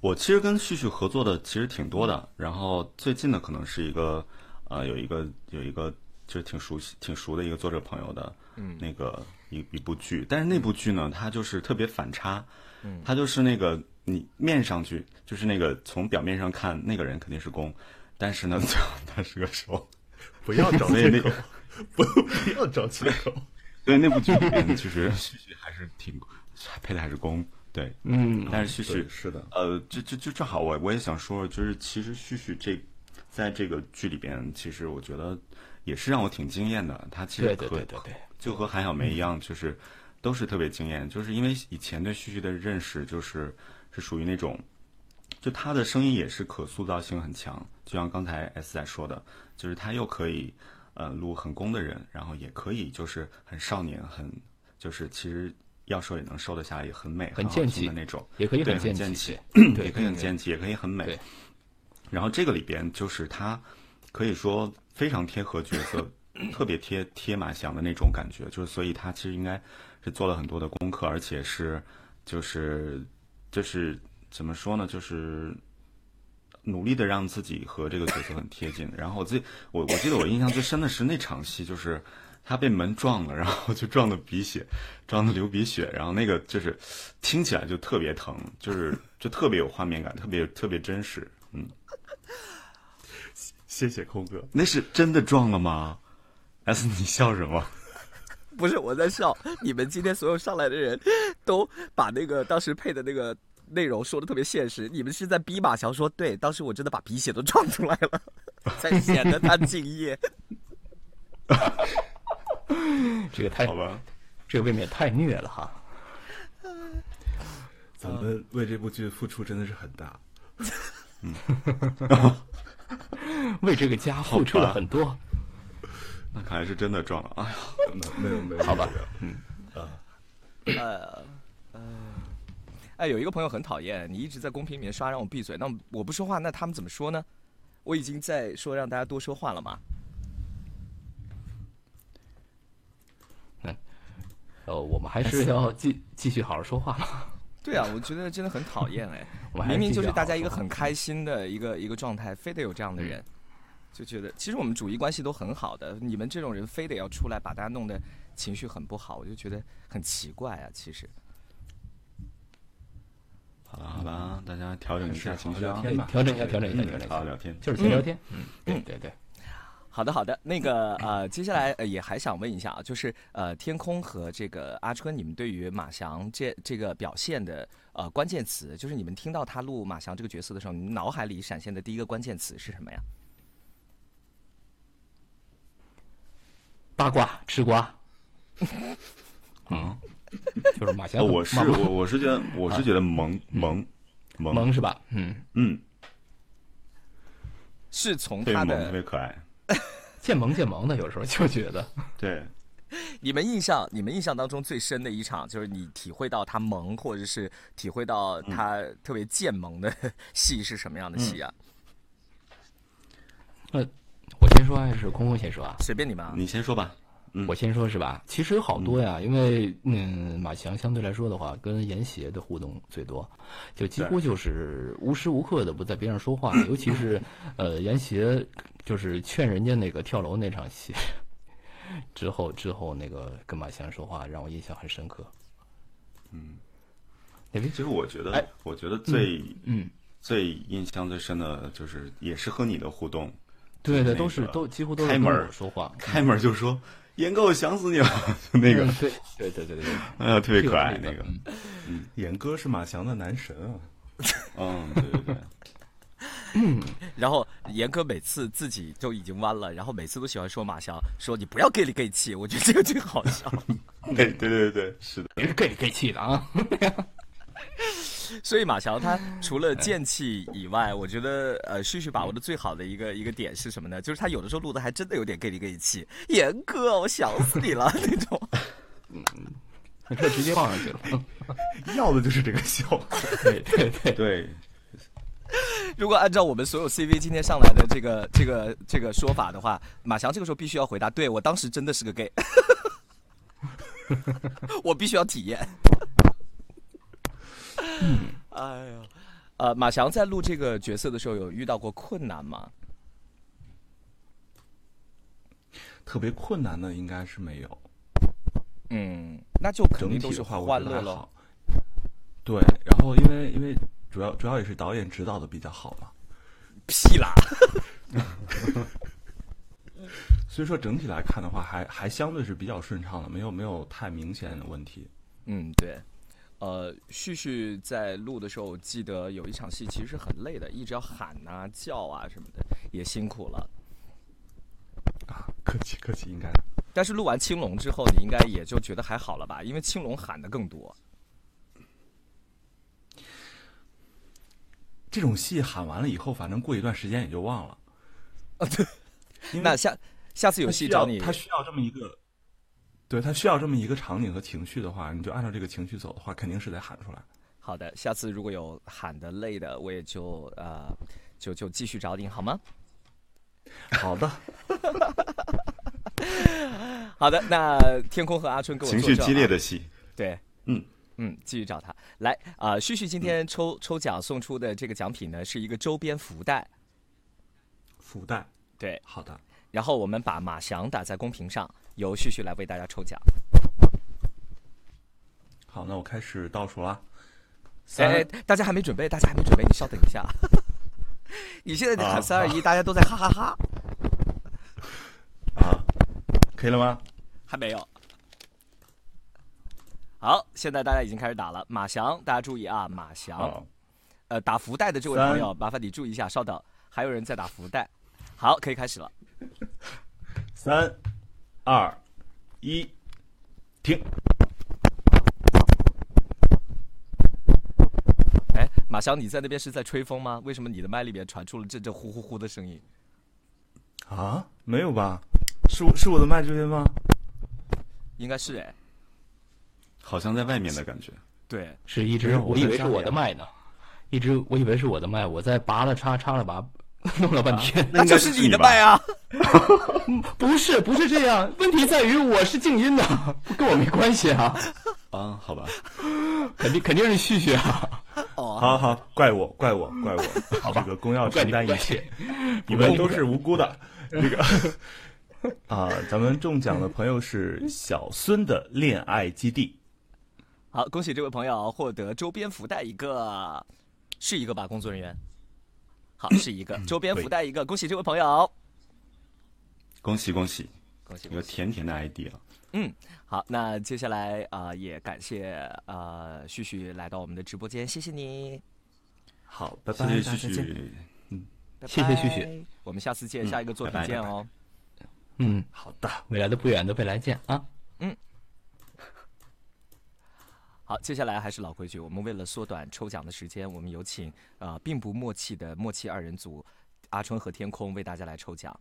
我其实跟旭旭合作的其实挺多的，然后最近的可能是一个呃有一个有一个就是挺熟悉挺熟的一个作者朋友的，嗯，那个一一部剧，但是那部剧呢，它就是特别反差，嗯，它就是那个你面上去就是那个从表面上看那个人肯定是攻，但是呢，[laughs] 他是个手，不要找借口，不不要找借口。[laughs] 对，那部剧里面其实 [laughs] 旭旭还是挺配的还是攻，对，嗯，但是旭旭是的，呃，就就就正好我我也想说，就是其实旭旭这在这个剧里边，其实我觉得也是让我挺惊艳的。他其实对对和对对对，就和韩小梅一样，就是都是特别惊艳。就是因为以前对旭旭的认识，就是是属于那种，就他的声音也是可塑造性很强。就像刚才 S 在说的，就是他又可以呃录很攻的人，然后也可以就是很少年，很就是其实要瘦也能瘦得下来，也很美，很好听剑气的那种，也可以对，很很剑剑气气，[clears throat] 对也可以很对剑气，也可以很美。然后这个里边就是他可以说非常贴合角色，特别贴贴马翔的那种感觉，就是所以他其实应该是做了很多的功课，而且是就是就是怎么说呢，就是努力的让自己和这个角色很贴近。然后我记我我记得我印象最深的是那场戏，就是他被门撞了，然后就撞的鼻血，撞的流鼻血，然后那个就是听起来就特别疼，就是就特别有画面感，特别特别真实，嗯。[laughs] 谢谢空哥。那是真的撞了吗？S，你笑什么？不是我在笑，你们今天所有上来的人都把那个当时配的那个内容说的特别现实，你们是在逼马翔说，对，当时我真的把鼻血都撞出来了，[laughs] 才显得他敬业。[laughs] 这个太好吧，这个未免太虐了哈。咱们为这部剧付出真的是很大。[laughs] 为这个家付出了很多。那看来是真的撞了。哎呀，没有没有，好吧嗯呃，呃，哎，有一个朋友很讨厌你一直在公屏里面刷让我闭嘴，那我不说话，那他们怎么说呢？我已经在说让大家多说话了嘛。呃，我们还是要继继续好好说话嘛。对啊，我觉得真的很讨厌哎 [laughs] 我们，明明就是大家一个很开心的一个一个状态，非得有这样的人，就觉得其实我们主义关系都很好的，你们这种人非得要出来把大家弄得情绪很不好，我就觉得很奇怪啊。其实，好了好了，大家调整一下情绪啊好好聊，天吧调整一下，调整一下，嗯调整一下，好好聊天。就是闲聊天。嗯，对对对。好的好的，那个呃，接下来呃也还想问一下啊，就是呃天空和这个阿春，你们对于马翔这这个表现的呃关键词，就是你们听到他录马翔这个角色的时候，你们脑海里闪现的第一个关键词是什么呀？八卦吃瓜，[laughs] 嗯，就是马翔哦。我是我我是觉得我是觉得萌萌萌。萌是吧？嗯，嗯，是从他的，特别可爱。[laughs] 见萌见萌的，有时候就觉得。对，[laughs] 你们印象，你们印象当中最深的一场，就是你体会到他萌，或者是体会到他特别贱萌的戏是什么样的戏啊？我先说还是空空先说啊？随便你们啊。你先说吧。嗯我先说是吧？其实有好多呀，因为嗯，马翔相对来说的话，跟严邪的互动最多，就几乎就是无时无刻的不在边上说话，尤其是 [laughs] 呃，严邪就是劝人家那个跳楼那场戏 [laughs] 之后，之后那个跟马翔说话，让我印象很深刻。嗯，那边其实我觉得哎，我觉得最嗯，最印象最深的就是也是和你的互动，对对，都是都几乎都是跟开门说话，开门就说严哥，我想死你了，就 [laughs] 那个嗯，对对对对对对，[laughs] 哎呀，特别可爱那个，嗯严哥是马翔的男神啊。[laughs] 嗯，对对对，然后严哥每次自己就已经弯了，然后每次都喜欢说马翔说你不要 gay 里 gay 气，我觉得这个最好笑。对对对对，是的，也是 gay gay 气的啊，所以马乔他除了剑气以外，我觉得呃旭旭把握的最好的一个一个点是什么呢？就是他有的时候录的还真的有点 gay 里 gay 气，严哥我想死你了那种。[laughs] 嗯这直接放上去了。[laughs] 要的就是这个效果。对对对，对，[laughs] 如果按照我们所有 CV 今天上来的这个这个这个说法的话，马翔这个时候必须要回答：对我当时真的是个 gay，我必须要体验。哎呀，呃，马翔在录这个角色的时候有遇到过困难吗？特别困难的应该是没有，嗯，那就肯整定都是体的话我欢乐喽觉得还好。。对，然后因为因为主要主要也是导演指导的比较好嘛，屁啦！[laughs] 所以说整体来看的话还，还相对是比较顺畅的，没有没有太明显的问题。嗯，对。呃，旭旭在录的时候，我记得有一场戏其实是很累的，一直要喊啊、叫啊什么的，也辛苦了。啊，客气客气，应该但是录完青龙之后，你应该也就觉得还好了吧？因为青龙喊的更多。这种戏喊完了以后，反正过一段时间也就忘了。啊，对。那下下次有戏找你，他需要这么一个，对他需要这么一个场景和情绪的话，你就按照这个情绪走的话，肯定是得喊出来。好的，下次如果有喊的累的，我也就呃就就继续找你好吗？好的，[laughs] 好的，那天空和阿春跟我情绪激烈的戏，对，嗯。嗯，继续找他。来啊、旭旭今天抽、抽奖送出的这个奖品呢，是一个周边福袋，福袋。对，好的，然后我们把马翔打在公屏上，由旭旭来为大家抽奖。好，那我开始倒数了。哎大家还没准备，大家还没准备，你稍等一下。[laughs] 你现在得喊啊三二一，大家都在哈哈哈啊，可以了吗？还没有。好，现在大家已经开始打了。马翔，大家注意啊，马翔。呃，打福袋的这位朋友，麻烦你注意一下，稍等，还有人在打福袋。好，可以开始了。三、二、一，停。哎，马翔，你在那边是在吹风吗？为什么你的麦里面传出了阵阵呼呼呼的声音？啊，没有吧？是我是我的麦这边吗？应该是哎，好像在外面的感觉。对，是一直我以为是我的麦呢，一直我以为是我的麦，我在拔了插插了拔，[laughs] 弄了半天。那就是你的麦啊！[laughs] 不是不是这样，问题在于我是静音的，[laughs] 跟我没关系啊，啊，好吧，肯定肯定是旭旭啊，哦，好好，怪我，怪我，怪我，好吧这个公要承担一切，你你们都是无辜的。这个啊，咱们中奖的朋友是小孙的恋爱基地。好，恭喜这位朋友获得周边福袋一个，是一个吧？工作人员，好，是一个。周边福袋一个，恭喜这位朋友，恭喜恭喜，恭喜恭喜。甜甜的 ID 了。嗯，好，那接下来啊、呃也感谢啊旭旭来到我们的直播间，谢谢你，好，拜拜，谢谢旭旭，拜谢谢旭旭，我们下次见，嗯下一个作品拜拜见哦。嗯，好的，未来的不远的未来见啊。好，接下来还是老规矩，我们为了缩短抽奖的时间，我们有请呃并不默契的默契二人组阿春和天空为大家来抽奖，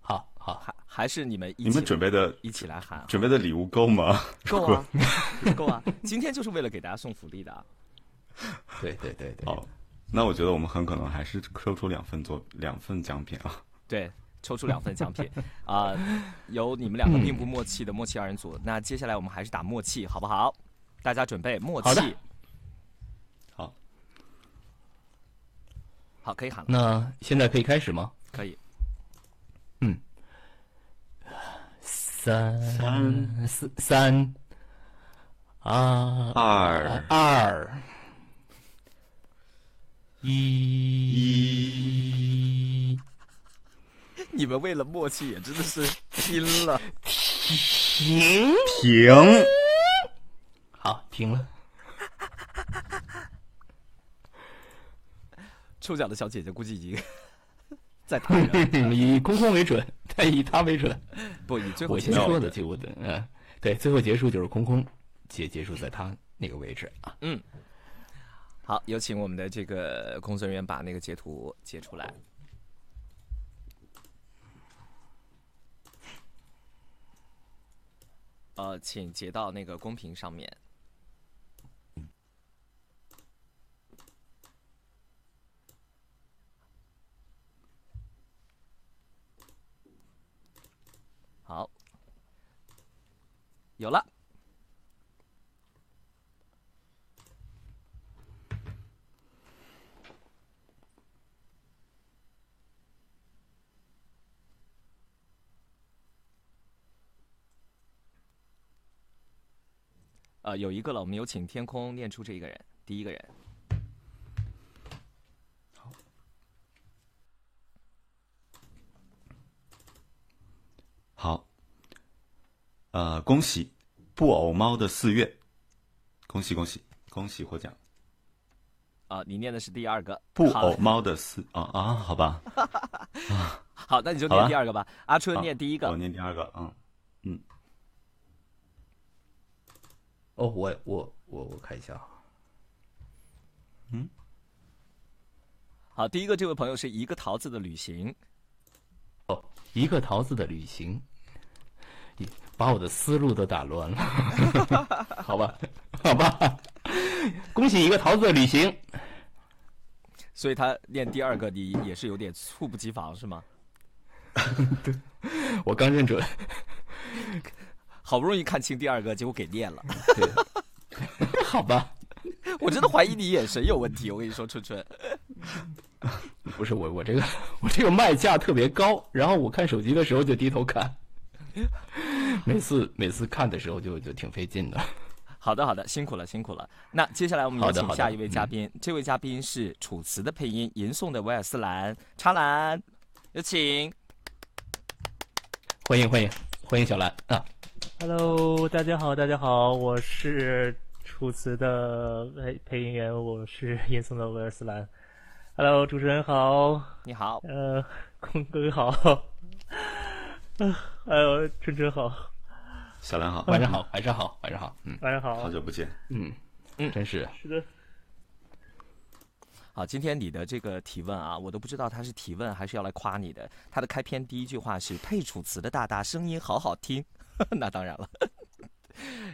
好好，还还是你们一起你们准备的一起来喊啊，准备的礼物够吗？够啊，[laughs] 够啊！今天就是为了给大家送福利的啊。[laughs] 对对对对，好，那我觉得我们很可能还是抽出两份作两份奖品啊。对，抽出两份奖品。[laughs] 啊、由你们两个并不默契的默契二人组。那接下来我们还是打默契，好不好？大家准备默好的。契，好，好，可以喊了，那现在可以开始吗？可以。嗯。三三四三。啊二。二。一一 [laughs] 你们为了默契也真的是拼了。停，停，好停了。[laughs] 抽奖的小姐姐估计已经在打了，[laughs] 以空空为准，再以他为准。不以最后我结束先说的，结果的，嗯，对，最后结束就是空空结结束在他那个位置啊。嗯好，有请我们的这个工作人员把那个截图截出来。呃，请截到那个公屏上面。好，有了。呃，有一个了，我们有请天空念出这一个人，第一个人。好，好呃，恭喜布偶猫的四月，恭喜恭喜恭喜获奖！啊、你念的是第二个布偶猫的四啊啊，好吧，[laughs] 好，那你就念第二个吧。阿春念第一个我，念第二个，嗯嗯，哦，我我我我看一下嗯，好，第一个这位朋友是一个桃子的旅行，哦，一个桃子的旅行，把我的思路都打乱了，[laughs] 好吧，好吧，恭喜一个桃子的旅行。所以他练第二个，你也是有点猝不及防，是吗？[laughs] 我刚认准，好不容易看清第二个，结果给念了。对，[laughs] 好吧，[laughs] 我真的怀疑你眼神有问题。我跟你说，春春，[laughs] 不是我，我这个我这个卖价特别高，然后我看手机的时候就低头看，每次每次看的时候就就挺费劲的。好的，好的，辛苦了，辛苦了。那接下来我们有请下一位嘉宾，这位嘉宾是《楚辞》的配音，吟诵的维尔斯兰查兰，有请。欢迎欢迎欢迎小兰啊！Hello，大家好，大家好，我是楚辞的配配音员，我是 [laughs] 吟诵的威尔斯兰。Hello，主持人好，你好，呃，空哥好，[laughs] 呃，还有春春好，小兰好，[laughs] 晚上好，晚上好，晚上好，嗯。晚上好。好，久不见。嗯。嗯真是。是的，好，今天你的这个提问啊，我都不知道他是提问还是要来夸你的。他的开篇第一句话是配楚辞的大大声音好好听，[laughs] 那当然了。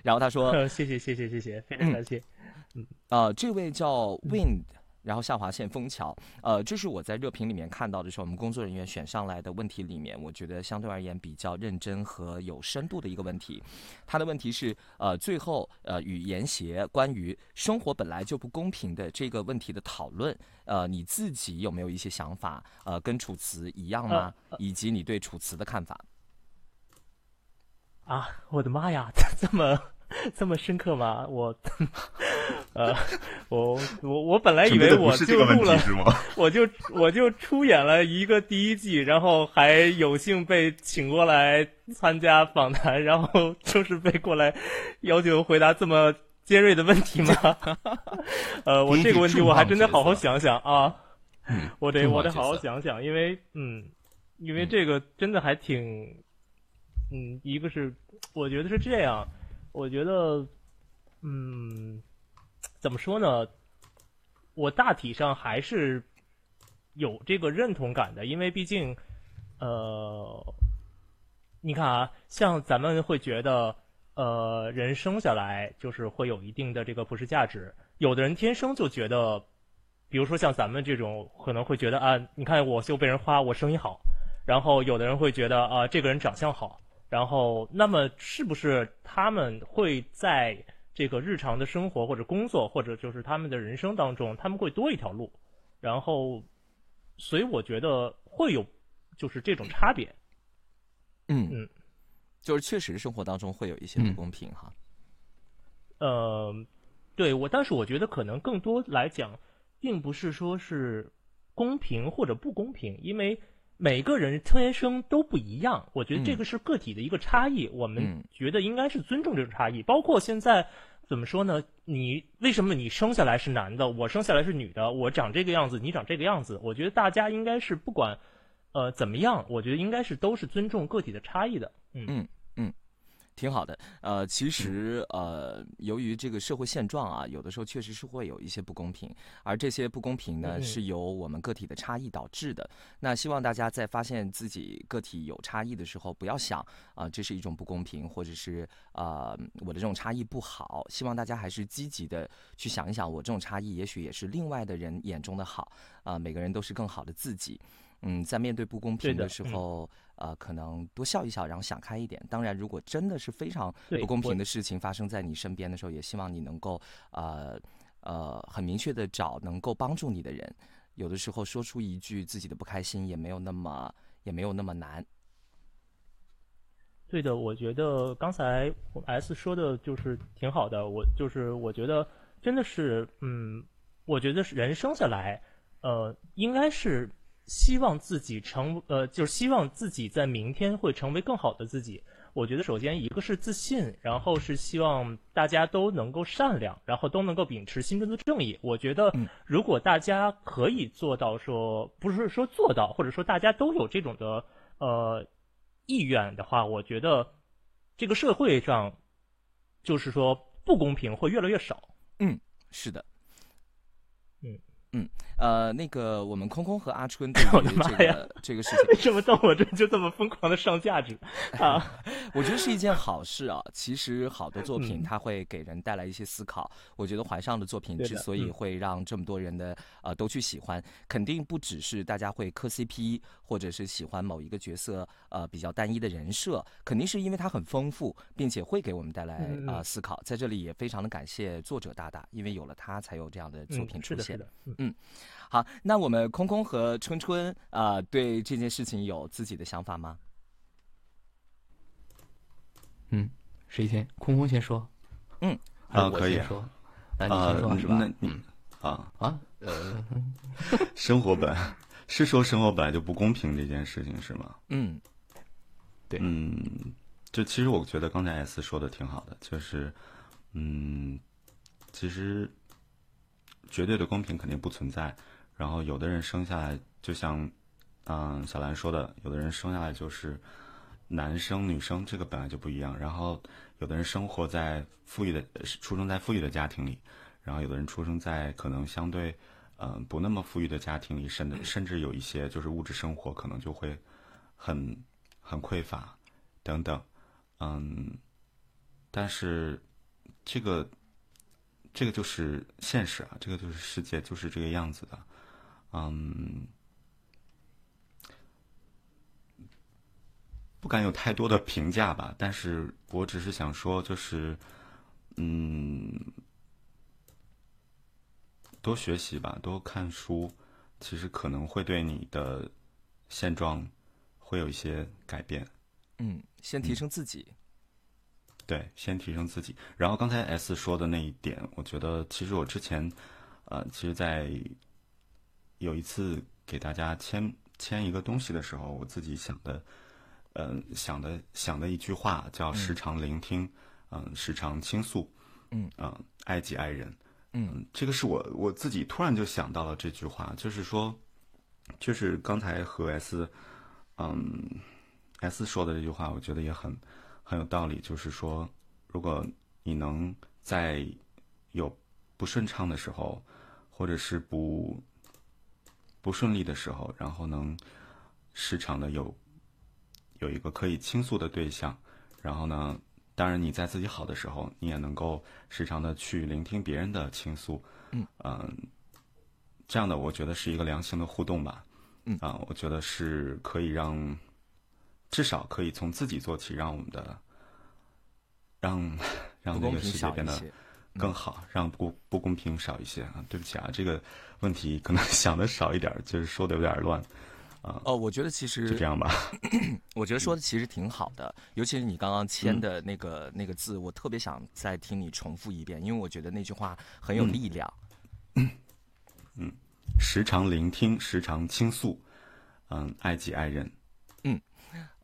然后他说，[laughs] 呃谢谢谢谢谢谢，非常感谢。嗯呃，这位叫 Wind，然后下划线枫桥，呃，这是我在热评里面看到的是我们工作人员选上来的问题里面，我觉得相对而言比较认真和有深度的一个问题。他的问题是，呃，最后呃语言协关于生活本来就不公平的这个问题的讨论，呃，你自己有没有一些想法？呃，跟楚辞一样吗？以及你对楚辞的看法？啊，我的妈呀，[laughs] 这么这么深刻吗？我，[laughs] 呃，我我我本来以为 [laughs] 我就录了，我就我就出演了一个第一季，然后还有幸被请过来参加访谈，然后就是被过来要求回答这么尖锐的问题吗？呃，我这个问题我还真得好好想想啊，嗯，我得我得好好想想，因为嗯，因为嗯这个真的还挺，嗯，一个是我觉得是这样，我觉得，嗯，怎么说呢？我大体上还是有这个认同感的，因为毕竟，呃，你看啊，像咱们会觉得，呃，人生下来就是会有一定的这个普世价值，有的人天生就觉得，比如说像咱们这种，可能会觉得啊，你看我就被人夸我声音好，然后有的人会觉得啊，这个人长相好，然后那么是不是他们会在这个日常的生活或者工作或者就是他们的人生当中，他们会多一条路，然后，所以我觉得会有就是这种差别。嗯。嗯，就是确实生活当中会有一些不嗯。公平哈。呃，对我，但是我觉得可能更多来讲，并不是说是公平或者不公平，因为每个人天生都不一样。我觉得这嗯个是个体的一个差异，我嗯们觉得应该是尊重这种差异。包括现在怎么说呢？你为什么你生下来是男的，我生下来是女的，我长这个样子，你长这个样子？我觉得大家应该是不管呃怎么样，我觉得应该是都是尊重个体的差异的。嗯嗯挺好的，呃，其实呃，由于这个社会现状啊，有的时候确实是会有一些不公平，而这些不公平呢，是由我们个体的差异导致的。那希望大家在发现自己个体有差异的时候，不要想啊、这是一种不公平，或者是啊、我的这种差异不好。希望大家还是积极的去想一想，我这种差异也许也是另外的人眼中的好啊、每个人都是更好的自己。嗯，在面对不公平的的时嗯候，呃，可能多笑一笑，然后想开一点。当然，如果真的是非常不公平的事情发生在你身边的时候，也希望你能够呃呃很明确的找能够帮助你的人。有的时候说出一句自己的不开心，也没有那么也没有那么难。对的，我觉得刚才 S 说的就是挺好的。我就是我觉得真的是，嗯，我觉得是人生下来，呃，应该是希望自己成，呃，就是希望自己在明天会成为更好的自己。我觉得首先一个是自信，然后是希望大家都能够善良，然后都能够秉持心中的正义。我觉得嗯如果大家可以做到说，不是说做到，或者说大家都有这种的呃意愿的话，我觉得这个社会上就是说不公平会越来越少。嗯，是的。嗯嗯呃，那个我们空空和阿春对 [laughs] 我的于这个这个事情 [laughs] 为，什么到我这就这么疯狂的上价值啊？[laughs] 我觉得是一件好事啊。其实好多作品嗯它会给人带来一些思考。我觉得怀上的作品之所以嗯会让这么多人的呃都去喜欢，肯定不只是大家会磕 CP，或者是喜欢某一个角色呃比较单一的人设，肯定是因为它很丰富，并且会给我们带来呃思考。在这里也非常的感谢作者大大，因为有了他才有这样的作嗯，是的，品出现。是的，嗯好，那我们空空和春春啊、呃对这件事情有自己的想法吗？嗯，谁先？空空先说。嗯，啊可以说。那你啊先说是吧？那你嗯啊，啊，呃，[laughs] 生活本是说生活本来就不公平这件事情是吗？嗯对嗯，就其实我觉得刚才 S 说的挺好的，就是嗯，其实绝对的公平肯定不存在。然后有的人生下来就像嗯小兰说的，有的人生下来就是男生女生，这个本来就不一样。然后有的人生活在富裕的出生在富裕的家庭里，然后有的人出生在可能相对嗯、不那么富裕的家庭里，甚至甚至有一些就是物质生活可能就会很很匮乏等等，嗯，但是这个这个就是现实啊，这个就是世界，就是这个样子的，嗯，不敢有太多的评价吧，但是我只是想说，就是嗯，多学习吧，多看书，其实可能会对你的现状会有一些改变。嗯，先提升自己。对，先提升自己。然后刚才 S 说的那一点，我觉得其实我之前，呃，其实，在有一次给大家签签一个东西的时候，我自己想的，嗯、想的想的一句话叫“时常聆听，嗯、时常倾诉，嗯呃爱己爱人。”嗯这个是我我自己突然就想到了这句话，就是说，就是刚才和 S，嗯，S 说的这句话，我觉得也很很有道理。就是说，如果你能在有不顺畅的时候，或者是不不顺利的时候，然后能时常的有有一个可以倾诉的对象，然后呢，当然你在自己好的时候，你也能够时常的去聆听别人的倾诉，嗯。这样的我觉得是一个良性的互动吧，嗯。啊、我觉得是可以让至少可以从自己做起，让我们的让 [laughs] 让这个世界变得。更好，让不不公平少一些啊！对不起啊，这个问题可能 [laughs] 想的少一点，就是说的有点儿乱，哦，我觉得其实就这样吧。[clears throat] 我觉得说的其实挺好的，尤其是你刚刚嗯签的那个、那个字，我特别想再听你重复一遍，因为我觉得那句话很有嗯力量。嗯时常聆听，时常倾诉，嗯，爱己爱人。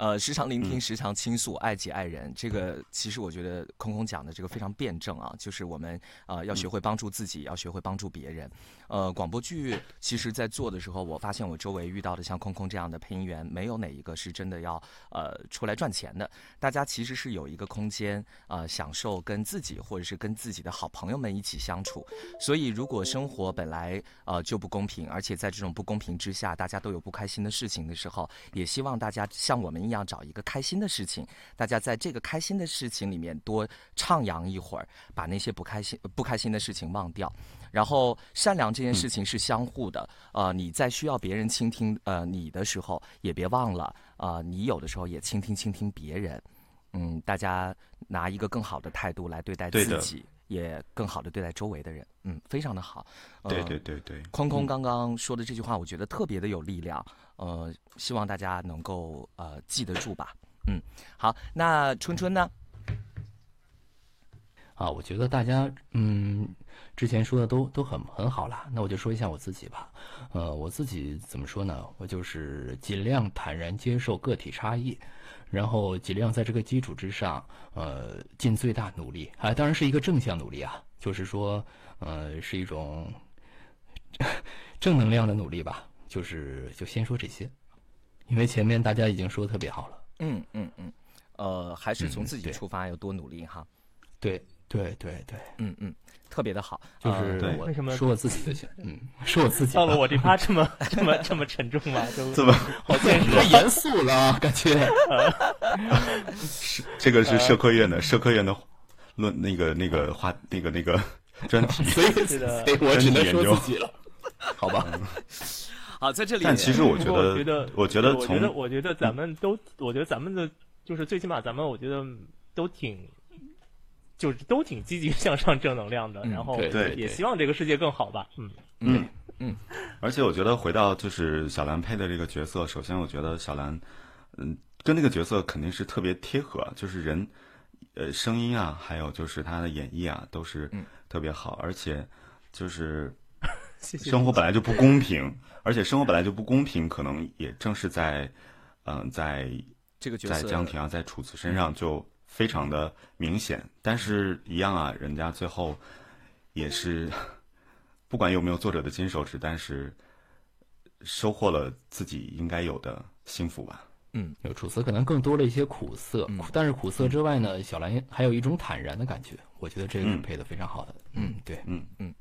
呃，时常聆听，嗯时常倾诉，爱己爱人。这个其实我觉得空空讲的这个非常辩证啊，就是我们呃要学会帮助自己，要学会帮助别人。呃，广播剧其实在做的时候，我发现我周围遇到的像空空这样的配音员，没有哪一个是真的要呃出来赚钱的。大家其实是有一个空间呃享受跟自己或者是跟自己的好朋友们一起相处。所以如果生活本来呃就不公平，而且在这种不公平之下，大家都有不开心的事情的时候，也希望大家像我们一样找一个开心的事情，大家在这个开心的事情里面多徜徉一会儿，把那些不开心不开心的事情忘掉。然后善良这件事情是相互的，呃，你在需要别人倾听呃你的时候，也别忘了，呃，你有的时候也倾听倾听别人。嗯，大家拿一个更好的态度来对待自己，也更好的对待周围的人。嗯，非常的好。呃对对对对，空空刚刚说的这句话，我觉得特别的有力量。呃，希望大家能够呃记得住吧。嗯，好，那春春呢？啊，我觉得大家嗯之前说的都都很很好了，那我就说一下我自己吧。呃，我自己怎么说呢？我就是尽量坦然接受个体差异，然后尽量在这个基础之上，呃，尽最大努力啊，当然是一个正向努力啊，就是说，呃，是一种 [laughs] 正能量的努力吧。就是就先说这些，因为前面大家已经说的特别好了。嗯嗯嗯，呃，还是从自己出发，要多努力哈。对对对对，嗯嗯，特别的好，就是为什么说我自己的想，[laughs] 嗯，说我自己到了我这趴这么这么这么沉重吗？就这么好现实。太严肃了，感觉。[laughs] 是这个是社科院的社科院的论那个那个话那个那个 [laughs] 专题，所以我只能说自己了，好吧？好，在这里，但其实我觉不过我觉得得，我觉得我觉得，我觉得咱们都，我觉得咱们的，就是最起码咱们，我觉得都挺，就是都挺积极向上、正能量的。嗯然后对对也希望这个世界更好吧。嗯，嗯嗯而且我觉得回到就是小兰配的这个角色，首先我觉得小兰，嗯，跟这个角色肯定是特别贴合，就是人，呃，声音啊，还有就是他的演绎啊，都是嗯特别好，而且就是。[laughs] 生活本来就不公平，而且生活本来就不公平，可能也正是在，嗯、在在这个角色，江婷啊，在楚辞身上就非常的明显。但是，一样啊，人家最后也是，不管有没有作者的金手指，但是收获了自己应该有的幸福吧。嗯有楚辞可能更多了一些苦涩，嗯但是苦涩之外呢，小兰还有一种坦然的感觉，我觉得这个是嗯配的非常好的。嗯，对，嗯嗯，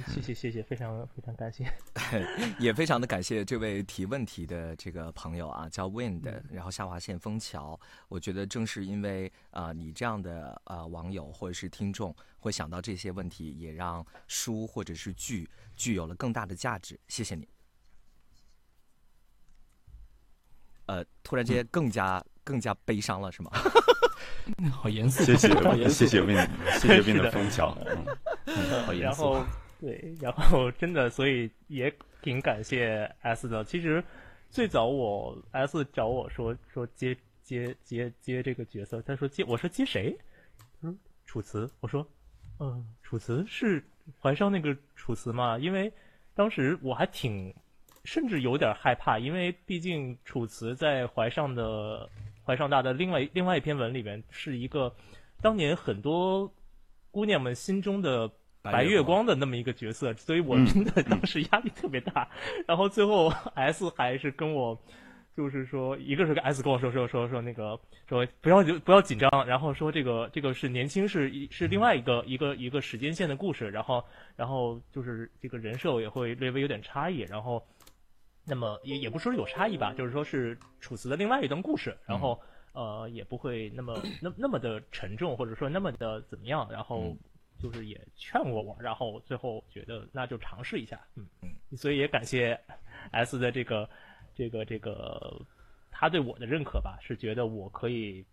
谢谢谢谢，非常非常感谢。[laughs] [laughs] 也非常的感谢这位提问题的这个朋友啊，叫 Wind，然后下划线枫桥。我觉得正是因为啊、呃你这样的呃网友或者是听众会想到这些问题，也让书或者是剧具有了更大的价值。谢谢你。呃，突然间更加更加悲伤了，是吗？[laughs] 好严肃，谢谢好严肃谢谢 Win，谢谢 Win 的枫桥。嗯，好严肃。然后对，然后真的，所以也挺感谢 S 的。其实最早我 S 找我说说接接接接这个角色，他说接，我说接谁？他说楚辞。我说嗯，楚辞是怀上那个楚辞吗？因为当时我还挺，甚至有点害怕，因为毕竟楚辞在怀上的怀上大的另外另外一篇文里面是一个当年很多姑娘们心中的白月光。的那么一个角色，所以我真的当时压力特别大。然后最后 [laughs] S 还是跟我，就是说，一个是跟 S 跟我说说说说那个说不要不要紧张，然后说这个这个是年轻是一是另外一个一个一个时间线的故事，然后然后就是这个人设也会略微有点差异，然后那么也也不说有差异吧，就是说是楚辞的另外一段故事，然后。呃，也不会那么那那么的沉重，或者说那么的怎么样，然后就是也劝过我，然后最后觉得那就尝试一下，嗯嗯，所以也感谢 S 的这个这个这个他对我的认可吧，是觉得我可以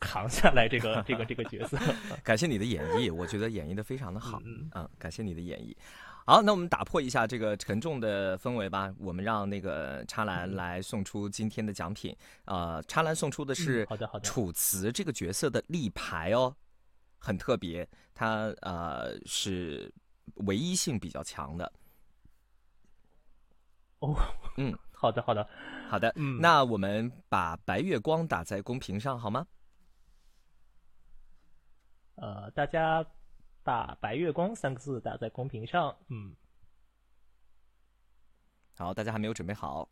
扛下来这个这个这个角色，[laughs] 感谢你的演绎，我觉得演绎的非常的好。嗯嗯，感谢你的演绎。好，那我们打破一下这个沉重的氛围吧。我们让那个插兰来送出今天的奖品。呃，插兰送出的是嗯好的好的楚辞这个角色的立牌哦，很特别，它呃是唯一性比较强的。哦，嗯，好的好的，好的，嗯那我们把白月光打在公屏上好吗？呃，大家把“白月光”三个字打在公屏上，嗯，好，大家还没有准备好，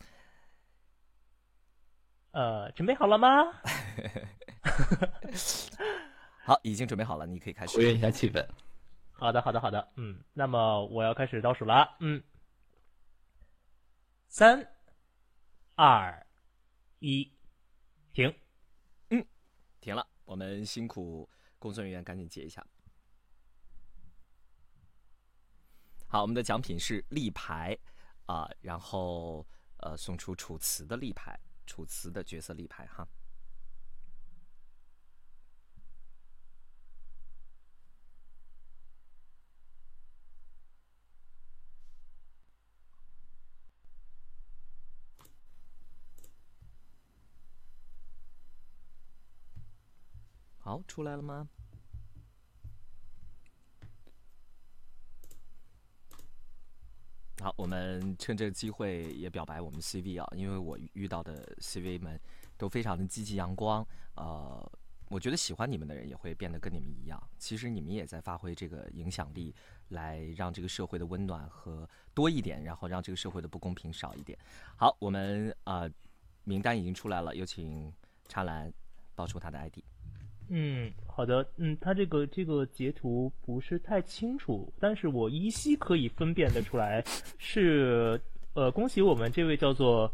呃，准备好了吗？好，已经准备好了，你可以开始。活跃一下气氛。好的，好的，好的，嗯，那么我要开始倒数了，嗯，三、二、一，停。嗯停了，我们辛苦工作人员赶紧截一下。好，我们的奖品是立牌啊、然后呃送出楚辞的立牌，楚辞的角色立牌哈。好，出来了吗？好，我们趁这个机会也表白我们 CV 啊，因为我遇到的 CV 们都非常的积极阳光，呃，我觉得喜欢你们的人也会变得跟你们一样。其实你们也在发挥这个影响力，来让这个社会的温暖和多一点，然后让这个社会的不公平少一点。好，我们呃名单已经出来了，有请插兰报出他的 ID。嗯，好的，嗯，他这个这个截图不是太清楚，但是我依稀可以分辨得出来，是呃，恭喜我们这位叫做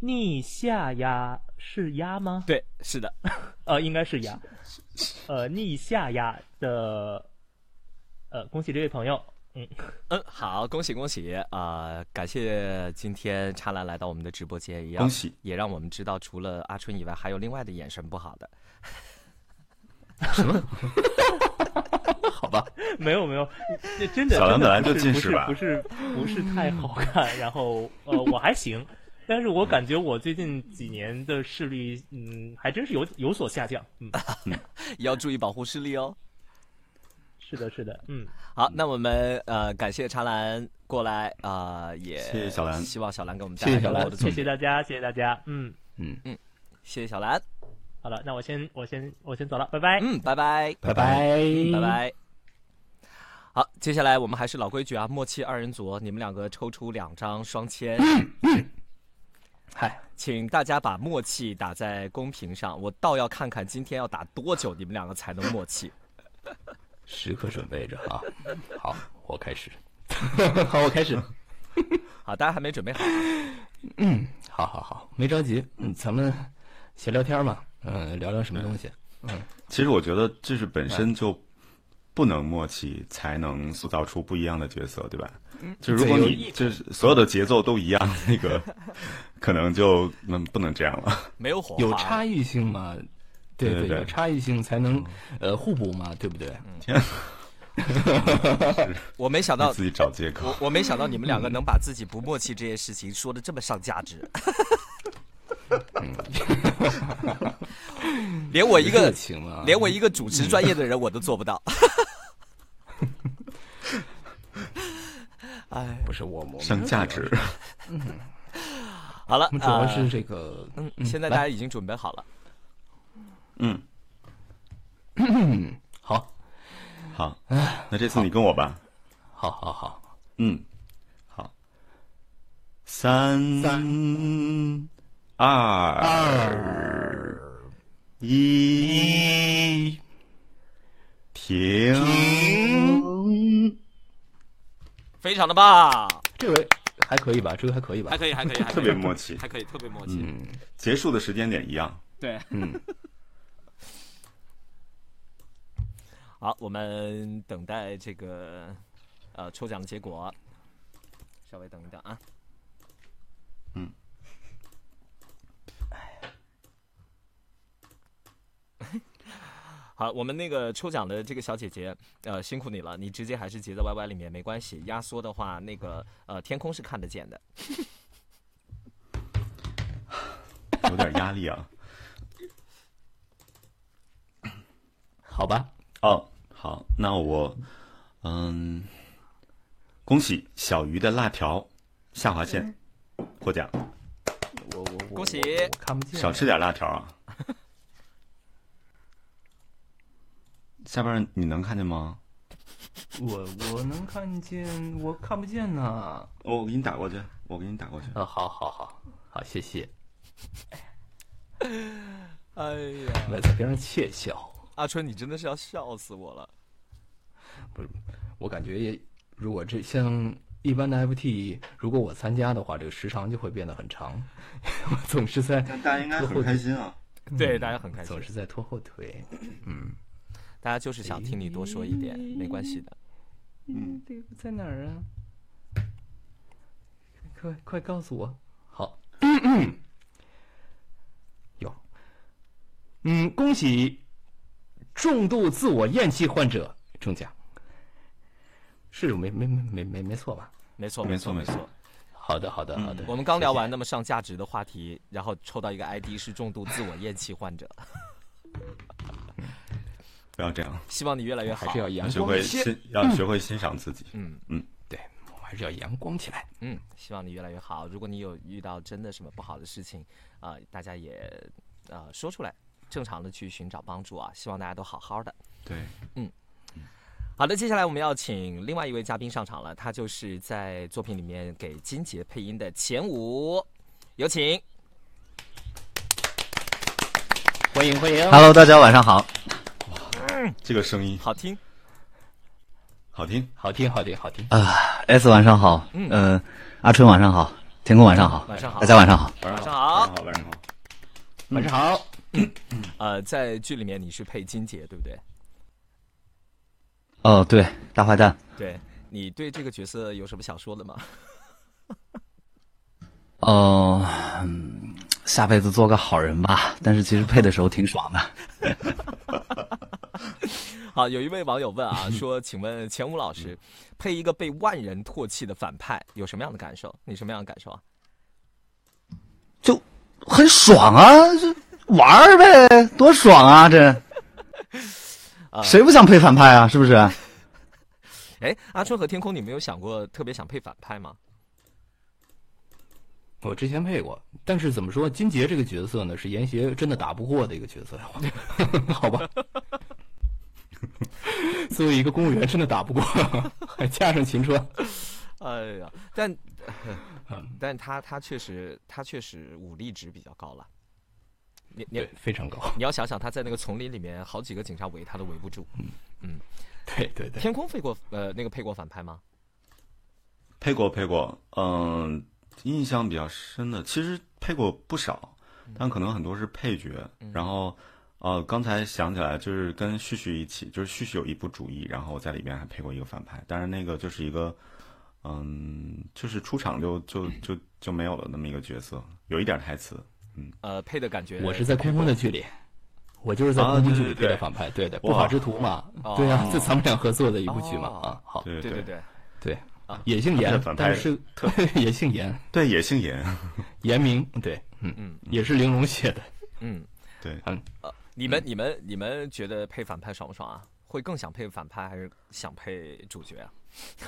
逆下压，是压吗？对，是的，[laughs] 呃，应该是鸭，呃，逆下压的，呃，恭喜这位朋友，嗯嗯，好，恭喜恭喜啊、感谢今天查兰来到我们的直播间，一样恭喜也让我们知道，除了阿春以外，还有另外的眼神不好的。[laughs] 好吧，没有没有，这真的小兰本来就近视吧。不是不是太好看，然后呃我还行，但是我感觉我最近几年的视力嗯还真是有有所下降，嗯，也 [laughs] 要注意保护视力哦。是的是的，嗯，好，那我们呃感谢茶兰过来啊、也谢谢小兰。希望小兰给我们带来更多的作谢品。谢大家谢谢大家，嗯。嗯，嗯，谢谢小兰，好了，那我先我先我先走了，拜拜。嗯，拜拜，拜拜，拜拜。好，接下来我们还是老规矩啊，默契二人组，你们两个抽出两张双签，嗨，请大家把默契打在公屏上，我倒要看看今天要打多久，你们两个才能默契。[laughs] 时刻准备着啊。[laughs] 好，我开始。[laughs] 好，我开始。好，大家还没准备好，嗯，好好好，没着急。嗯，咱们闲聊天嘛。嗯，聊聊什么东西？嗯其实我觉得这是本身就不能默契，才能塑造出不一样的角色，对吧？就如果你就是所有的节奏都一样，那个可能就能不能这样了。没有火花，有差异性嘛？对对对有差异性才能呃互补嘛，对不对？天，[laughs] 我没想到 [laughs] 自己找借口我。我没想到你们两个能把自己不默契这件事情说的这么上价值。[laughs] 连我一个连我一个主持专业的人我都做不到。[laughs] 哎，不是我我上价值，好了，主要是呃这个嗯，嗯现在大家已经准备好了。嗯，[coughs] 好，好，那这次你跟我吧。好好好，嗯，好，三。三二二一，停。非常的棒，这回还可以吧？这个还可以吧？还可以，还可以，还可以特别默契还可以，特别默契。嗯结束的时间点一样。对，嗯，[laughs] 好，我们等待这个呃抽奖的结果，稍微等一等啊。好，我们那个抽奖的这个小姐姐，呃，辛苦你了，你直接还是截在 YY 里面没关系。压缩的话，那个呃，天空是看得见的。有点压力啊。好吧，哦，好，那我，嗯，恭喜小鱼的辣条下划线获奖，我我我恭喜看不见，少吃点辣条啊。下边你能看见吗？我我能看见，我看不见呢。哦我给你打过去，我给你打过去。啊，好好好好，谢谢。[laughs] 哎呀，我在边上窃笑，阿春，你真的是要笑死我了。不我感觉也，如果这像一般的 FT，如果我参加的话，这个时长就会变得很长。我 [laughs] 总是在大家应该很开心啊。对，大家很开心总，是在拖后腿。嗯，大家就是想听你多说一点，没关系的。嗯，这个在哪儿啊？快快告诉我。好，[coughs] 有，嗯，恭喜重度自我厌弃患者中奖，是没没没没没没错吧？没错，没错，没错。好的，好的，好的。我们刚聊完那么上价值的话题，然后抽到一个 ID 是重度自我厌弃患者，[laughs] 不要这样，希望你越来越好。还是要要学会阳光一些。欣，要学会欣赏自己。嗯嗯对，我们还是要阳光起来。嗯，希望你越来越好。如果你有遇到真的什么不好的事情，啊、大家也呃说出来，正常的去寻找帮助啊。希望大家都好好的。对，嗯好的，接下来我们要请另外一位嘉宾上场了，他就是在作品里面给金杰配音的钱武，有请。欢迎欢迎。Hello，大家晚上好。这个声音好听。好听，好听，好听，好听。啊，S 晚上好，嗯呃，阿春晚上好，天空晚上好，晚上好大家晚上好。晚上好晚上好，晚上好。晚上好。呃，在剧里面你是配金杰，对不对？哦，对，大坏蛋。对你对这个角色有什么想说的吗？[laughs] 哦、嗯下辈子做个好人吧。但是其实配的时候挺爽的。[laughs] [laughs] 好，有一位网友问啊，[laughs] 说，请问钱武老师，配一个被万人唾弃的反派有什么样的感受？你什么样的感受啊？就很爽啊，这玩儿呗，多爽啊！[laughs] 这啊谁不想配反派啊？是不是？哎，阿春和天空，你没有想过特别想配反派吗？我之前配过，但是怎么说，金杰这个角色呢，是严邪真的打不过的一个角色，好吧？[laughs] 作为一个公务员，真的打不过，还加上秦川，[laughs] 哎呀，但，[laughs] 但他他确实他确实武力值比较高了。你你，非常高。你要想想，他在那个丛林里面，好几个警察围他都围不住。嗯，对对对，天空配过呃那个配过反派吗？配过配过，嗯、印象比较深的，其实配过不少，但可能很多是配角。然后，呃，刚才想起来，就是跟旭旭一起，就是旭旭有一部主义，然后我在里边还配过一个反派，但是那个就是一个，嗯，就是出场就就就就没有了那么一个角色，有一点台词。呃，配的感觉我是在空空的剧里，我就是在空空剧里配的反派，对的，不法之徒嘛，对呀，这咱们俩合作的一部剧嘛，啊，好，对对对对，对啊，也姓严但是 [laughs] 也姓严，对，也姓严。严明，对，嗯嗯。也是玲珑写的，嗯，对，嗯，你们你们你们觉得配反派爽不爽啊？会更想配反派还是想配主角啊？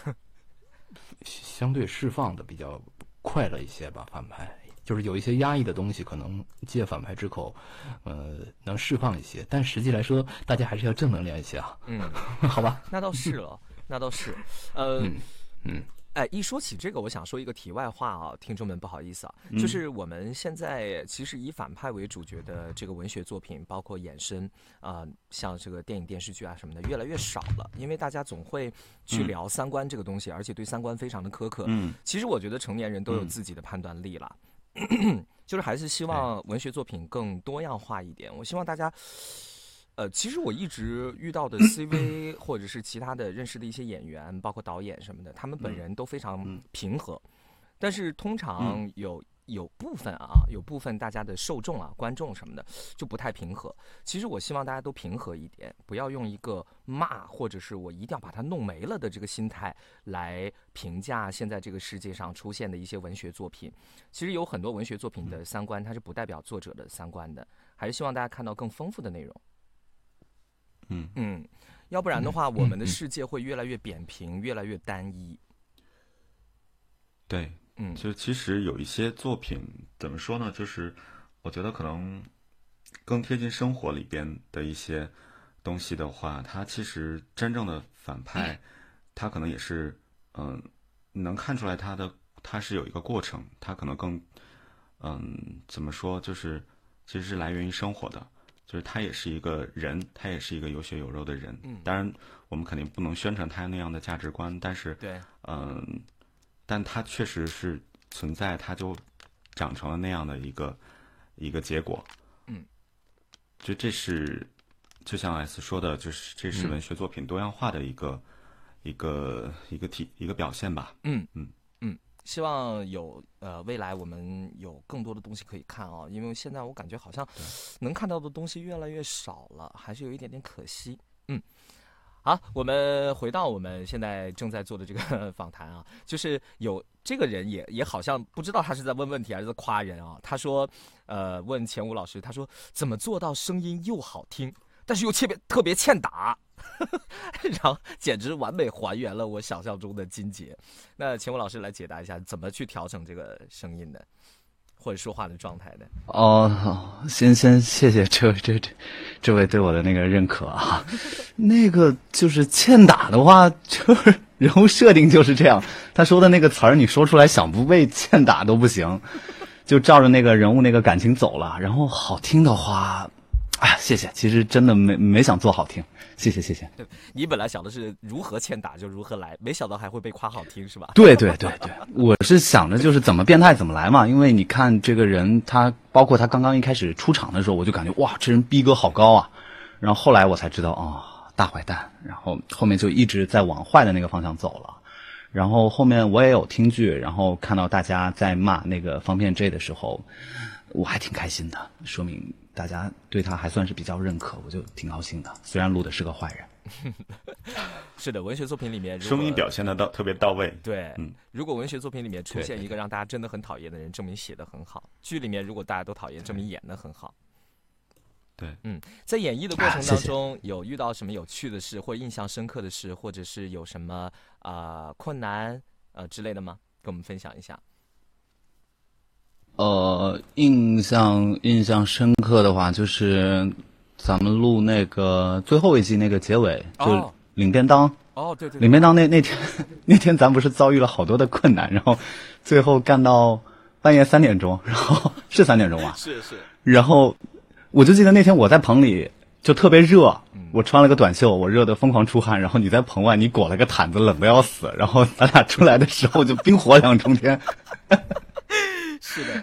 [laughs] 相对释放的比较快乐一些吧，反派。就是有一些压抑的东西，可能借反派之口，呃，能释放一些。但实际来说，大家还是要正能量一些啊，嗯，[laughs] 好吧？那倒是了，那倒是。呃，嗯嗯，哎，一说起这个，我想说一个题外话啊，听众们不好意思啊，嗯就是我们现在其实以反派为主角的这个文学作品，包括衍生啊、像这个电影、电视剧啊什么的，越来越少了，因为大家总会去嗯聊三观这个东西，而且对三观非常的苛刻。嗯其实我觉得成年人都有嗯自己的判断力了。[coughs] 就是还是希望文学作品更多样化一点。我希望大家，呃，其实我一直遇到的 CV 或者是其他的认识的一些演员，包括导演什么的，他们本人都非常嗯平和，但是通常有。有部分啊，有部分大家的受众啊、观众什么的就不太平和。其实我希望大家都平和一点，不要用一个骂或者是我一定要把它弄没了的这个心态来评价现在这个世界上出现的一些文学作品。其实有很多文学作品的三观，它是不代表作者的三观的，还是希望大家看到更丰富的内容。嗯嗯，要不然的话，我们的世界会越来越扁平，越来越单一。对，嗯就其实有一些作品怎么说呢？就是我觉得可能更贴近生活里边的一些东西的话，它其实真正的反派，他可能也是嗯，能看出来他的他是有一个过程，他可能更嗯怎么说？就是其实是来源于生活的。就是他也是一个人，他也是一个有血有肉的人。嗯当然我们肯定不能宣传他那样的价值观，但是对，嗯，但他确实是存在，他就长成了那样的一个一个结果。嗯，就这是就像 S 说的，就是这是嗯文学作品多样化的一个、一个一个体一个表现吧。嗯嗯嗯，希望有呃未来我们有更多的东西可以看啊，因为现在我感觉好像能看到的东西越来越少了，还是有一点点可惜。嗯。好，我们回到我们现在正在做的这个 [laughs] 访谈啊，就是有这个人也也好像不知道他是在问问题还是在夸人啊。他说，呃，问钱武老师，他说怎么做到声音又好听，但是又特别特别欠打，[laughs] 然后简直完美还原了我想象中的金姐。那钱武老师来解答一下，怎么去调整这个声音的，或者说话的状态的？哦，好先先谢谢这位这这这位对我的那个认可啊。[laughs] 那个就是欠打的话，就是 [laughs] 人物设定就是这样。他说的那个词儿，你说出来想不被欠打都不行，就照着那个人物那个感情走了。然后好听的话，哎呀，谢谢。其实真的没没想做好听，谢谢谢谢。你本来想的是如何欠打就如何来，没想到还会被夸好听，是吧？[laughs] 对对对对，我是想着就是怎么变态怎么来嘛，因为你看这个人，他包括他刚刚一开始出场的时候，我就感觉哇，这人逼格好高啊。然后后来我才知道哦，大坏蛋。然后后面就一直在往坏的那个方向走了。然后后面我也有听剧，然后看到大家在骂那个方片 J 的时候，我还挺开心的，说明大家对他还算是比较认可，我就挺高兴的。虽然录的是个坏人。[laughs] 是的，文学作品里面声音表现的到特别到位。对，嗯，如果文学作品里面出现一个让大家真的很讨厌的人，证明写的很好；剧里面如果大家都讨厌，证明演的很好。对，嗯，在演绎的过程啊谢谢当中，有遇到什么有趣的事，或印象深刻的事，或者是有什么啊、呃困难呃之类的吗？跟我们分享一下。呃，印象印象深刻的话，就是咱们录那个最后一季那个结尾，就哦。领便当。哦，对对对，领便当那那天那天咱不是遭遇了好多的困难，然后最后干到半夜三点钟，然后 [laughs] 是三点钟吧，是是，然后我就记得那天我在棚里就特别热，我穿了个短袖，我热得疯狂出汗，然后你在棚外你裹了个毯子，冷的要死，然后咱俩出来的时候就冰火两重天。[laughs] 是的，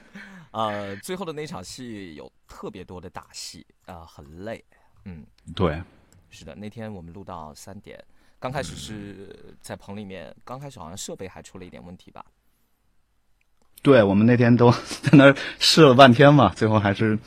呃，最后的那场戏有特别多的打戏，啊、很累。嗯，对，是的，那天我们录到三点，刚开始是在棚里面，刚开始好像设备还出了一点问题吧。对我们那天都 [laughs] 在那儿试了半天嘛，最后还是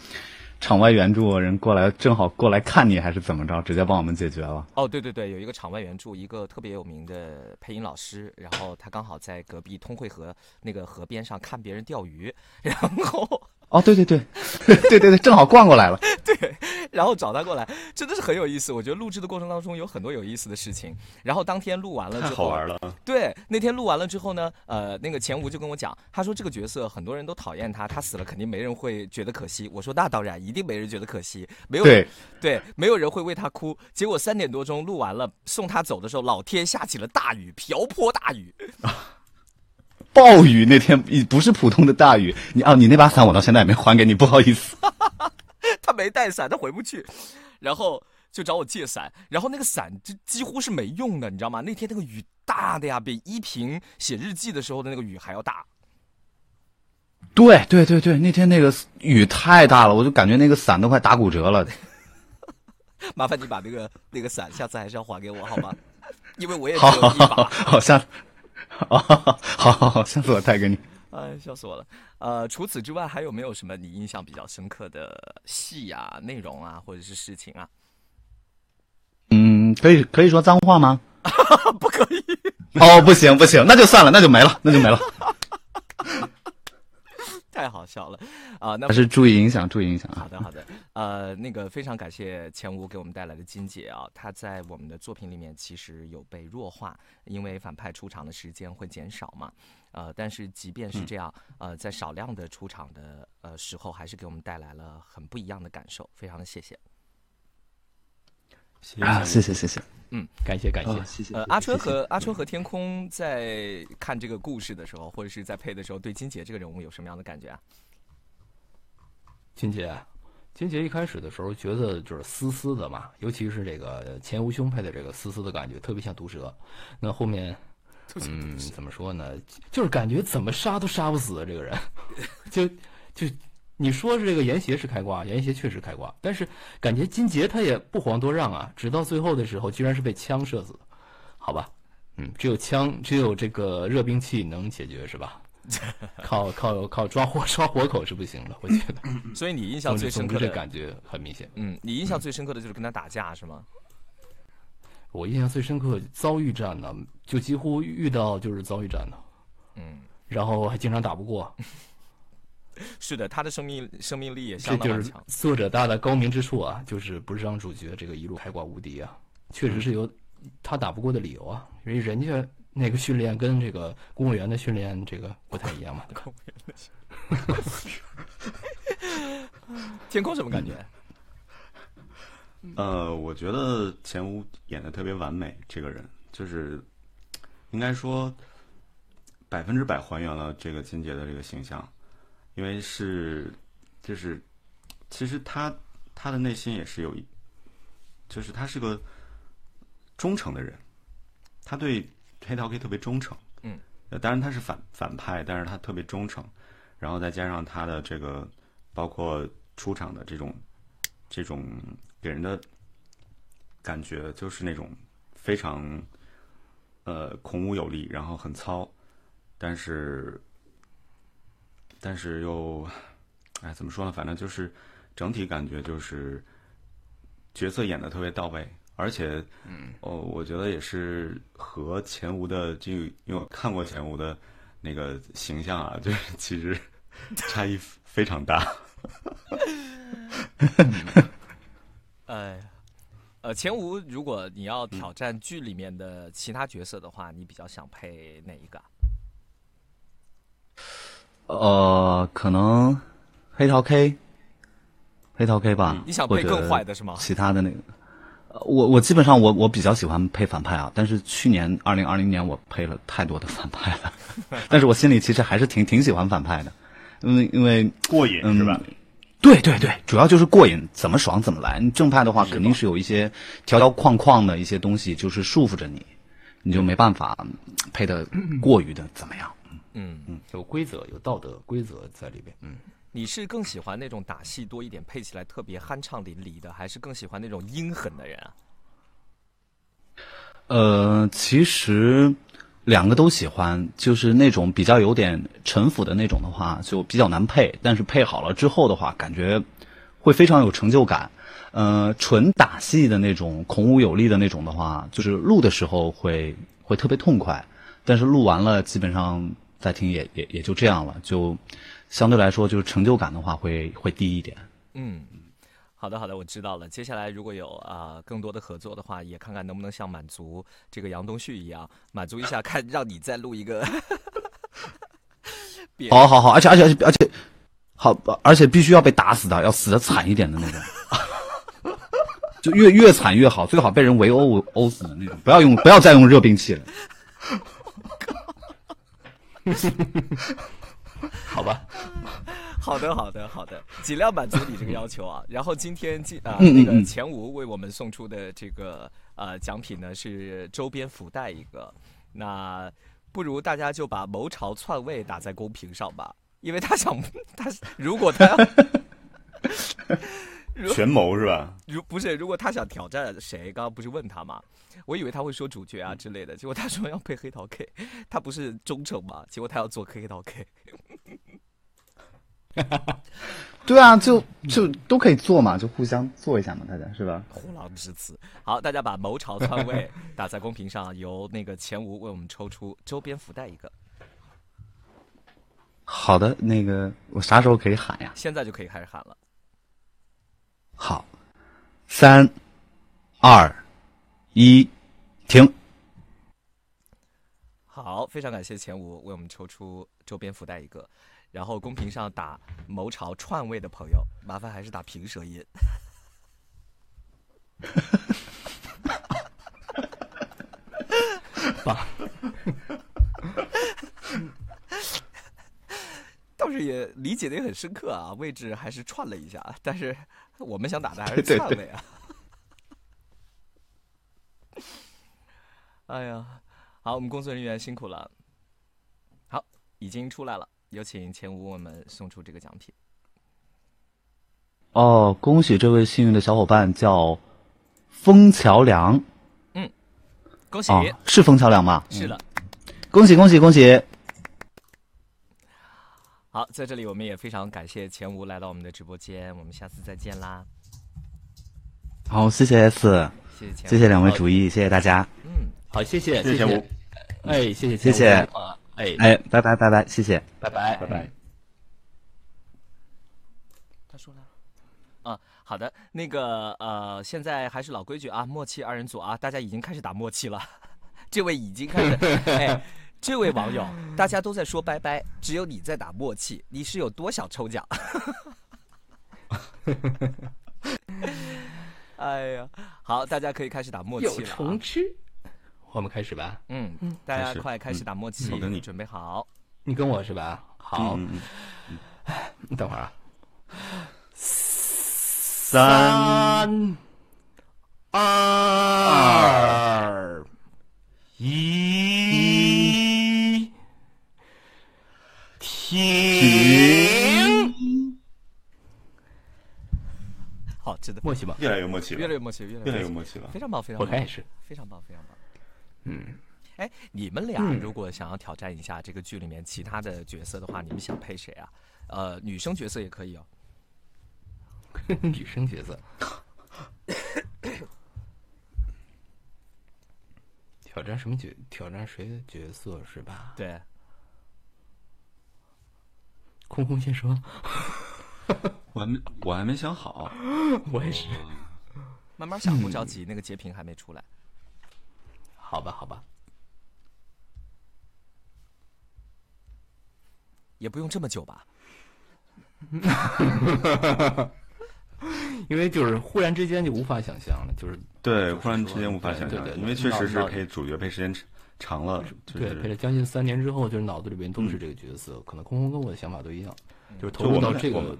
场外援助人过来，正好过来看你还是怎么着，直接帮我们解决了。哦，对对对，有一个场外援助，一个特别有名的配音老师，然后他刚好在隔壁通惠河那个河边上看别人钓鱼，然后哦，对对对，对对对，正好逛过来了。[laughs] 对，然后找他过来，真的是很有意思。我觉得录制的过程当中有很多有意思的事情。然后当天录完了之后，太好玩了。对，那天录完了之后呢，呃，那个钱吴就跟我讲，他说这个角色很多人都讨厌他，他死了肯定没人会觉得可惜。我说那当然，一定没人觉得可惜，没有人对，没有人会为他哭。结果三点多钟录完了，送他走的时候，老天下起了大雨，瓢泼大雨。[laughs] 暴雨那天不是普通的大雨，你啊，你那把伞我到现在也没还给你，不好意思。[laughs] 他没带伞，他回不去，然后就找我借伞，然后那个伞就几乎是没用的，你知道吗？那天那个雨大的呀，比依萍写日记的时候的那个雨还要大。对对对对，那天那个雨太大了，我就感觉那个伞都快打骨折了。[laughs] 麻烦你把那个那个伞，下次还是要还给我好吗？[laughs] 因为我也只好好有一把。好好，下，好好好好，下次我带给你。哎，笑死我了。呃，除此之外，还有没有什么你印象比较深刻的戏啊、内容啊，或者是事情啊？嗯，可以可以说脏话吗？[laughs] 不可以。哦，不行不行，那就算了，那就没了，那就没了。[laughs] 太好笑了啊、那还是注意影响，注意影响啊。好的，好的。呃，那个非常感谢钱吴给我们带来的金姐啊，她在我们的作品里面其实有被弱化，因为反派出场的时间会减少嘛。呃，但是即便是这样，呃，在少量的出场的呃时候，还是给我们带来了很不一样的感受，非常的谢谢。谢啊，谢谢谢谢。嗯 [laughs] 感谢感谢。哦，谢谢。呃，谢谢阿春谢谢和阿春和天空在看这个故事的时候，或者是在配的时候，对金姐这个人物有什么样的感觉啊？金姐，金杰一开始的时候觉得就是丝丝的嘛，尤其是这个前无胸配的这个丝丝的感觉，特别像毒蛇。那后面，嗯，怎么说呢？就是感觉怎么杀都杀不死这个人，[laughs] 就就你说是这个严邪是开挂，严邪确实开挂，但是感觉金杰他也不遑多让啊，直到最后的时候居然是被枪射死的，好吧？嗯，只有枪，只有这个热兵器能解决是吧？[laughs] 靠靠靠抓活抓活口是不行的，我觉得。所以你印象最深刻的这感觉很明显。嗯，你印象最深刻的就是跟他打架是吗？我印象最深刻，遭遇战呢，就几乎遇到就是遭遇战呢，嗯，然后还经常打不过，[laughs] 是的，他的生命生命力也相当就是的强。作者大的高明之处啊，就是不是让主角这个一路开挂无敌啊，确实是有他打不过的理由啊，因为人家那个训练跟这个公务员的训练这个不太一样嘛，对吧？天空什么感觉？呃，我觉得钱无演的特别完美，这个人就是应该说百分之百还原了这个金杰的这个形象，因为是就是其实他他的内心也是有一，就是他是个忠诚的人，他对黑桃 K 特别忠诚。嗯，呃，当然他是反反派，但是他特别忠诚，然后再加上他的这个包括出场的这种这种给人的感觉，就是那种非常呃孔武有力，然后很糙，但是但是又哎怎么说呢？反正就是整体感觉就是角色演的特别到位，而且嗯哦，我觉得也是和前无的这个，因为我看过前无的那个形象啊，就是 [laughs] 其实差异非常大。[laughs] 哎，呃，前无，如果你要挑战剧里面的其他角色的话，你比较想配哪一个啊？呃，可能黑桃 K，黑桃 K 吧。你想配更坏的是吗？其他的那个，呃我我基本上我我比较喜欢配反派啊，但是去年二零二零年我配了太多的反派了，[laughs] 但是我心里其实还是挺挺喜欢反派的，因为因为过瘾是吧？对对对，主要就是过瘾，怎么爽怎么来。你正派的话，肯定是有一些条条框框的一些东西，就是束缚着你，你就没办法配的 [clears throat] 过于的怎么样。嗯嗯，有规则，有道德规则在里边。嗯，你是更喜欢那种打戏多一点，配起来特别酣畅淋漓的，还是更喜欢那种阴狠的人啊？呃，其实两个都喜欢，就是那种比较有点城府的那种的话，就比较难配。但是配好了之后的话，感觉会非常有成就感。呃，纯打戏的那种孔武有力的那种的话，就是录的时候会会特别痛快，但是录完了基本上再听也也也就这样了，就相对来说就是成就感的话会会低一点。嗯，好的好的，我知道了。接下来如果有啊、呃更多的合作的话，也看看能不能像满足这个杨东旭一样，满足一下，看让你再录一个。[laughs] 好好好，而且而且而且而且好，而且必须要被打死的，要死的惨一点的那种，[laughs] 就越越惨越好，最好被人围殴殴死的那种，不要用不要再用热兵器了。[laughs] [laughs] 好吧，好的，好的，好的，尽量满足你这个要求啊。[laughs] 然后今天今啊、那个前吴为我们送出的这个呃奖品呢是周边福袋一个，那不如大家就把谋朝篡位打在公屏上吧，因为他想 [laughs] 他如果他权谋是吧？如不是，如果他想挑战谁，刚刚不是问他吗？我以为他会说主角啊之类的，结果他说要配黑桃 K，[laughs] 他不是忠诚吗？结果他要做黑桃 K。[laughs] [laughs] 对啊，就就都可以做嘛，就互相做一下嘛，大家是吧？虎狼之词。好，大家把谋朝篡位打在公屏上，由那个前吴为我们抽出周边福袋一个，好的，那个我啥时候可以喊呀？现在就可以开始喊了。好，三、二、一，停。好，非常感谢前吴为我们抽出周边福袋一个，然后公屏上打谋朝篡位的朋友，麻烦还是打平舌音。[laughs] 倒是也理解的也很深刻啊，位置还是串了一下，但是我们想打的还是对对篡位啊。哎呀，好，我们工作人员辛苦了。好，已经出来了，有请前五我们送出这个奖品。哦，恭喜这位幸运的小伙伴叫枫桥梁嗯恭喜，啊，是枫桥梁吗？是的。恭喜恭喜恭喜！好，在这里我们也非常感谢钱吴来到我们的直播间，我们下次再见啦。好，谢谢 S，谢谢谢谢两位主意，谢谢大家。嗯，好，谢谢，谢谢吴。哎，谢谢，谢谢啊，哎，哎，拜拜拜拜，谢谢。拜拜，拜拜。他说了。啊，好的，那个呃，现在还是老规矩啊，默契二人组啊，大家已经开始打默契了。[laughs] 这位已经开始，哎，这位网友，大家都在说拜拜，只有你在打默契，你是有多想抽奖？[laughs] 哎呀，好，大家可以开始打默契了、啊虫。吃。我们开始吧，嗯，大家快开始打默契，我跟你准备好。你跟我是吧？好，嗯嗯你等会儿啊。三二停。好，值得默契吧，越来越默契了，越来越默契，越来越来越默默契了。非常棒，非常棒，我也是，非常棒，非常棒。嗯，哎，你们俩嗯如果想要挑战一下这个剧里面其他的角色的话，你们想配谁啊？呃，女生角色也可以哦。[laughs] 女生角色，[coughs] 挑战什么角？挑战谁的角色是吧？对，空空先说，[laughs] 我还没我还没想好，[laughs] 我也是。慢慢想，不着急，那个截屏还没出来。好吧，好吧，也不用这么久吧？[laughs] 因为就是忽然之间就无法想象了，就是对，忽然之间无法想象对对，因为确实是脑陪主角配时间长长了，就对，陪了将近三年之后，就是脑子里边都是这个角色。可能空空跟我的想法都一样，就是投入到这个。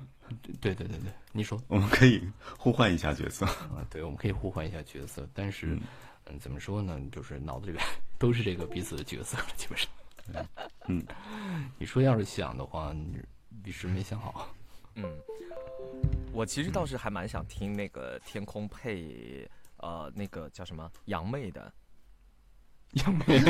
对对对对，你说我们可以互换一下角色。啊，对，我们可以互换一下角色，但是嗯，嗯，怎么说呢？就是脑子里边 [laughs] 都是这个彼此的角色了，基本上。嗯，[laughs] 你说要是想的话，你一时没想好。嗯，我其实倒是还蛮想听那个天空配呃那个叫什么杨妹的，杨梅，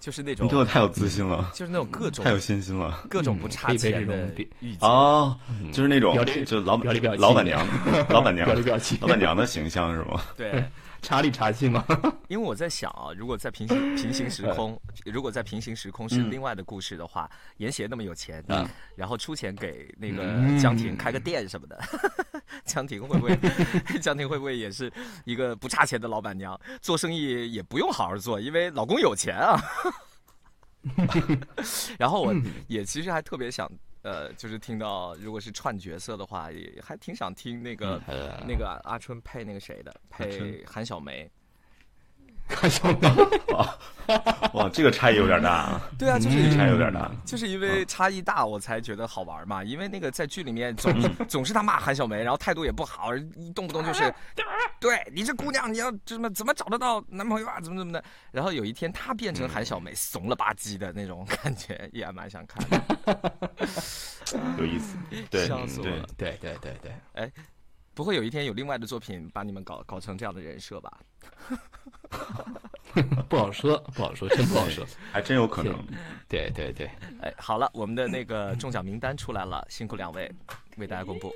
就是那种你对我太有自信了，就是那种各种太有信心了。各种不差钱的这种比御姐。哦，就是那种就老表里表老板娘，老板娘 [laughs] 老板娘的形象是吗？对，查理查气吗？[laughs] 因为我在想啊，如果在平行 [laughs] 平行时空，如果在平行时空是嗯另外的故事的话，严邪那么有钱，嗯然后出钱给那个嗯江婷开个店什么的，[laughs] 江婷会不会，江婷会不会也是一个不差钱的老板娘？做生意也不用好好做，因为老公有钱啊。然后我也其实还特别想，呃，就是听到如果是串角色的话，也还挺想听那个、呃那个阿春配那个谁的，配韩小梅。看小梅，[laughs] 哇，这个差异有点大啊，对啊，就是差异有点大。就是因为差异大，我才觉得好玩嘛。因为那个在剧里面总 [laughs] 总是他骂韩小梅，然后态度也不好，一动不动就是，[laughs] 对你这姑娘你要怎么怎么找得到男朋友啊，怎么怎么的。然后有一天她变成韩小梅，怂了吧唧的那种感觉，也还蛮想看的。有意思，对对笑死我了，对对对对，不会有一天有另外的作品把你们搞搞成这样的人设吧？[laughs] 不好说，不好说，真不好说。[laughs] 还真有可能。对对对，哎，好了，我们的那个中奖名单出来了，辛苦两位为大家公布。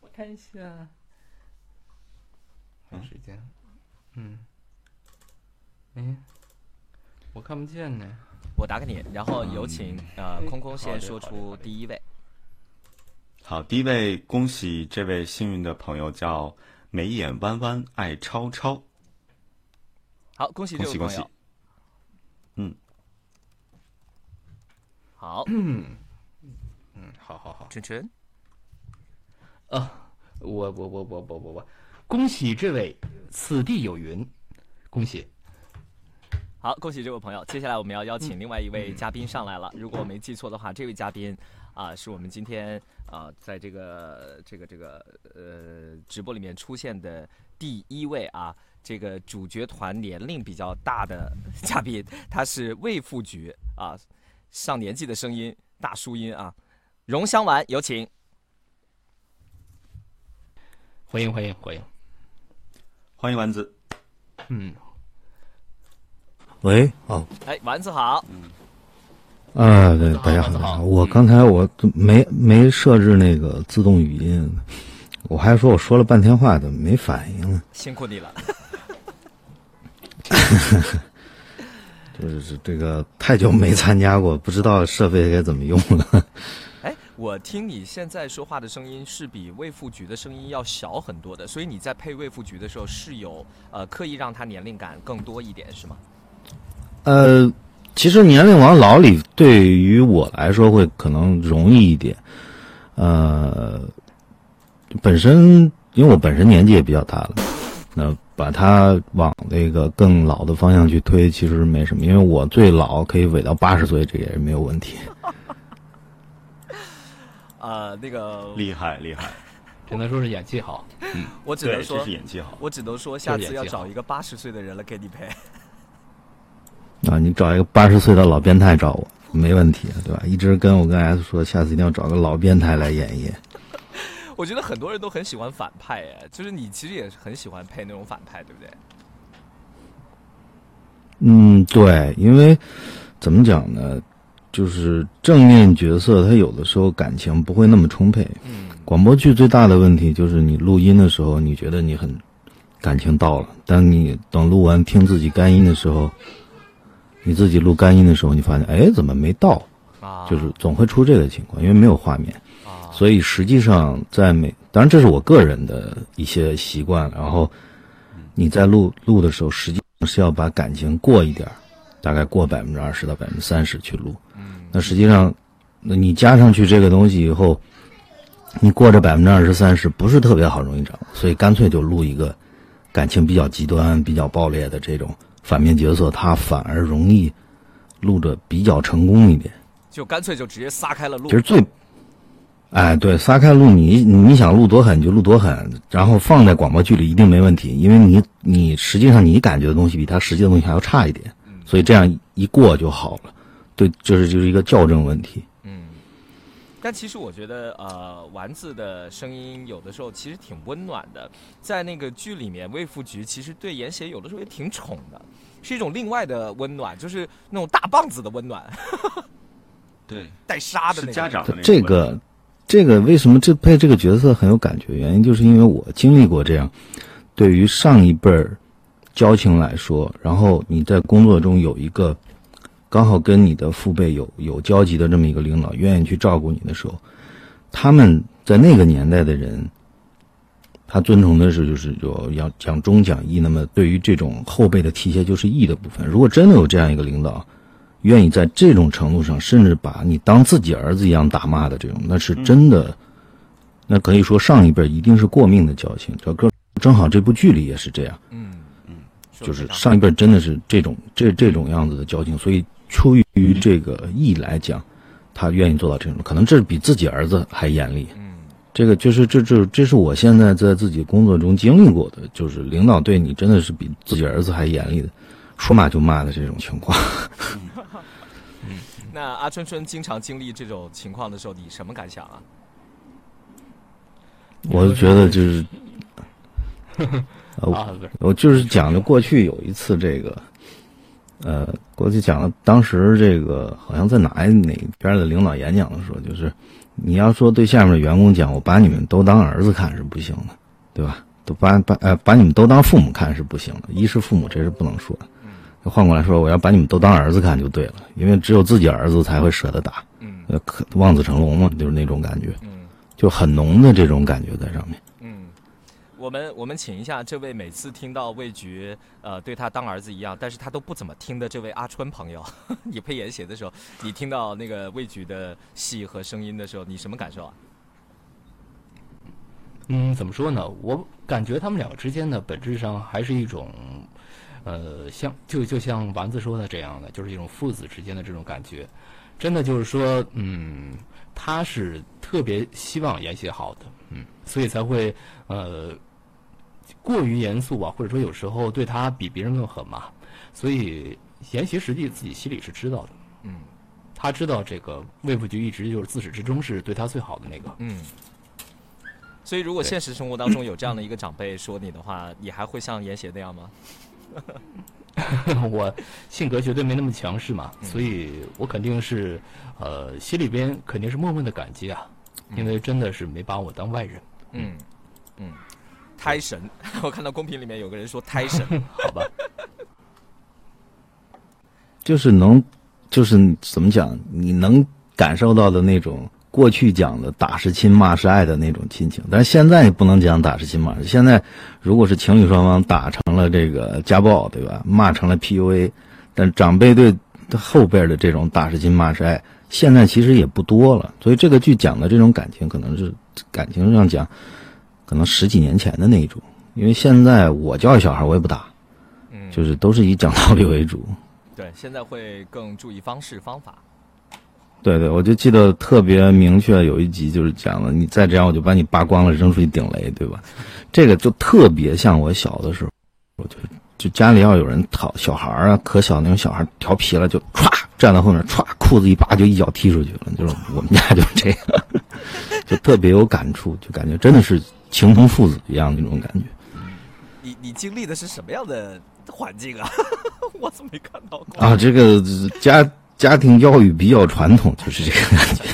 我看一下，看时间，嗯，哎，我看不见呢。我打给你，然后有请呃哎空空先说出第一位。好，第一位恭喜这位幸运的朋友叫眉眼弯弯爱超超，好，恭喜这恭喜恭喜位朋友。。嗯，好，嗯，嗯好好好。晨晨，啊，我我我我我我我，恭喜这位，此地有云，恭喜。好，恭喜这位朋友。接下来我们要邀嗯请另外一位嘉宾上来了。如果我没记错的话，这位嘉宾啊、是我们今天啊、在这个这个这个呃直播里面出现的第一位啊，这个主角团年龄比较大的嘉宾，他是魏副局啊，上年纪的声音，大叔音啊。荣香丸，有请。欢迎欢迎欢迎。欢迎丸子。嗯，喂，哦，哎，丸子好。啊，对，大家好，好。我刚才我没没设置那个自动语音，我还说我说了半天话，怎么没反应呢？辛苦你了。[laughs] 就是这个太久没参加过，不知道设备该怎么用了。[laughs] 哎，我听你现在说话的声音是比魏富局的声音要小很多的，所以你在配魏富局的时候是有呃刻意让他年龄感更多一点，是吗？呃，其实年龄往老里对于我来说会可能容易一点。呃，本身因为我本身年纪也比较大了，那把它往那个更老的方向去推，其实没什么。因为我最老可以伪到八十岁，这也是没有问题。呃，[laughs] 那个厉害厉害，只能说是演技好。嗯，[laughs] 我只能说这是，演技好。我只能说下次要找一个八十岁的人来给你配。啊，你找一个八十岁的老变态找我，没问题，对吧？一直跟我跟 S 说，下次一定要找个老变态来演一演。[laughs] 我觉得很多人都很喜欢反派，哎，就是你其实也很喜欢配那种反派，对不对？嗯，对，因为怎么讲呢？就是正面角色，他有的时候感情不会那么充沛。嗯，广播剧最大的问题就是你录音的时候，你觉得你很感情到了，但你等录完听自己干音的时候，你自己录干音的时候，你发现哎，怎么没到？啊，就是总会出这个情况，因为没有画面。啊，所以实际上在每，当然这是我个人的一些习惯。然后你在录录的时候，实际上是要把感情过一点儿，大概过百分之二十到百分之三十去录。嗯那实际上，那你加上去这个东西以后，你过这百分之二十三十不是特别好容易掌握，所以干脆就录一个感情比较极端、比较爆裂的这种反面角色，他反而容易录的比较成功一点。就干脆就直接撒开了录。其实最，哎，对，撒开录，你你想录多狠你就录多狠，然后放在广播剧里一定没问题，因为你你实际上你感觉的东西比他实际的东西还要差一点，所以这样一过就好了。对，就是就是一个校正问题。嗯，但其实我觉得，呃，丸子的声音有的时候其实挺温暖的，在那个剧里面，魏富菊其实对严邪有的时候也挺宠的，是一种另外的温暖，就是那种大棒子的温暖，对，[laughs] 带沙的那种。家长的那这个这个为什么这配这个角色很有感觉？原因就是因为我经历过这样，对于上一辈儿交情来说，然后你在工作中有一个刚好跟你的父辈有有交集的这么一个领导，愿意去照顾你的时候，他们在那个年代的人，他尊崇的是就是有要讲忠讲义，那么对于这种后辈的提携就是义的部分。如果真的有这样一个领导，愿意在这种程度上，甚至把你当自己儿子一样打骂的这种，那是真的。那可以说上一辈一定是过命的交情，这个正好这部剧里也是这样，嗯嗯，就是上一辈真的是这种这这种样子的交情，所以出于这个义来讲，他愿意做到这种，可能这是比自己儿子还严厉。嗯这个就是这这这是我现在在自己工作中经历过的，就是领导对你真的是比自己儿子还严厉的，说骂就骂的这种情况。[laughs] 那阿春春经常经历这种情况的时候，你什么感想啊？我就觉得就是，[laughs] 我就是讲的过去有一次这个，呃，过去讲了当时这个好像在哪哪边的领导演讲的时候，就是你要说对下面的员工讲，我把你们都当儿子看是不行的，对吧？都把把呃把你们都当父母看是不行的，衣食父母这是不能说的。换过来说，我要把你们都当儿子看就对了，因为只有自己儿子才会舍得打，嗯呃，可望子成龙嘛，就是那种感觉，嗯就很浓的这种感觉在上面。我们我们请一下这位每次听到魏菊呃对他当儿子一样，但是他都不怎么听的这位阿春朋友，[laughs] 你配演写的时候，你听到那个魏菊的戏和声音的时候，你什么感受啊？嗯，怎么说呢？我感觉他们两个之间呢，本质上还是一种，呃，像就就像丸子说的这样的，就是一种父子之间的这种感觉。真的就是说，嗯，他是特别希望演写好的，嗯，所以才会呃过于严肃吧，或者说有时候对他比别人更狠嘛。所以严习实际自己心里是知道的，嗯他知道这个魏副局一直就是自始至终是对他最好的那个。嗯。所以，如果现实生活当中有这样的一个长辈说你的话，[coughs] 你还会像严邪那样吗？[laughs] 我性格绝对没那么强势嘛，嗯所以我肯定是，呃，心里边肯定是默默的感激啊，因为真的是没把我当外人，嗯嗯，胎神，[laughs] 我看到公屏里面有个人说胎神，[laughs] 好吧？就是能，就是怎么讲，你能感受到的那种过去讲的打是亲骂是爱的那种亲情，但是现在不能讲打是亲骂是。现在如果是情侣双方打成了这个家暴，对吧？骂成了 PUA，但长辈对后辈的这种打是亲骂是爱，现在其实也不多了。所以这个剧讲的这种感情，可能是感情上讲，可能十几年前的那一种。因为现在我教育小孩，我也不打，嗯，就是都是以讲道理为主。对，现在会更注意方式方法。对对，我就记得特别明确，有一集就是讲了，你再这样我就把你扒光了扔出去顶雷，对吧？[laughs] 这个就特别像我小的时候，我就就家里要有人讨小孩儿啊，可小那种小孩调皮了就歘站到后面，歘，裤子一扒就一脚踢出去了。就是我们家就这样，[laughs] 就特别有感触，就感觉真的是情同父子一样那种感觉。你你经历的是什么样的环境啊？[laughs] 我怎么没看到过啊？这个家家庭教育比较传统，就是这个感觉。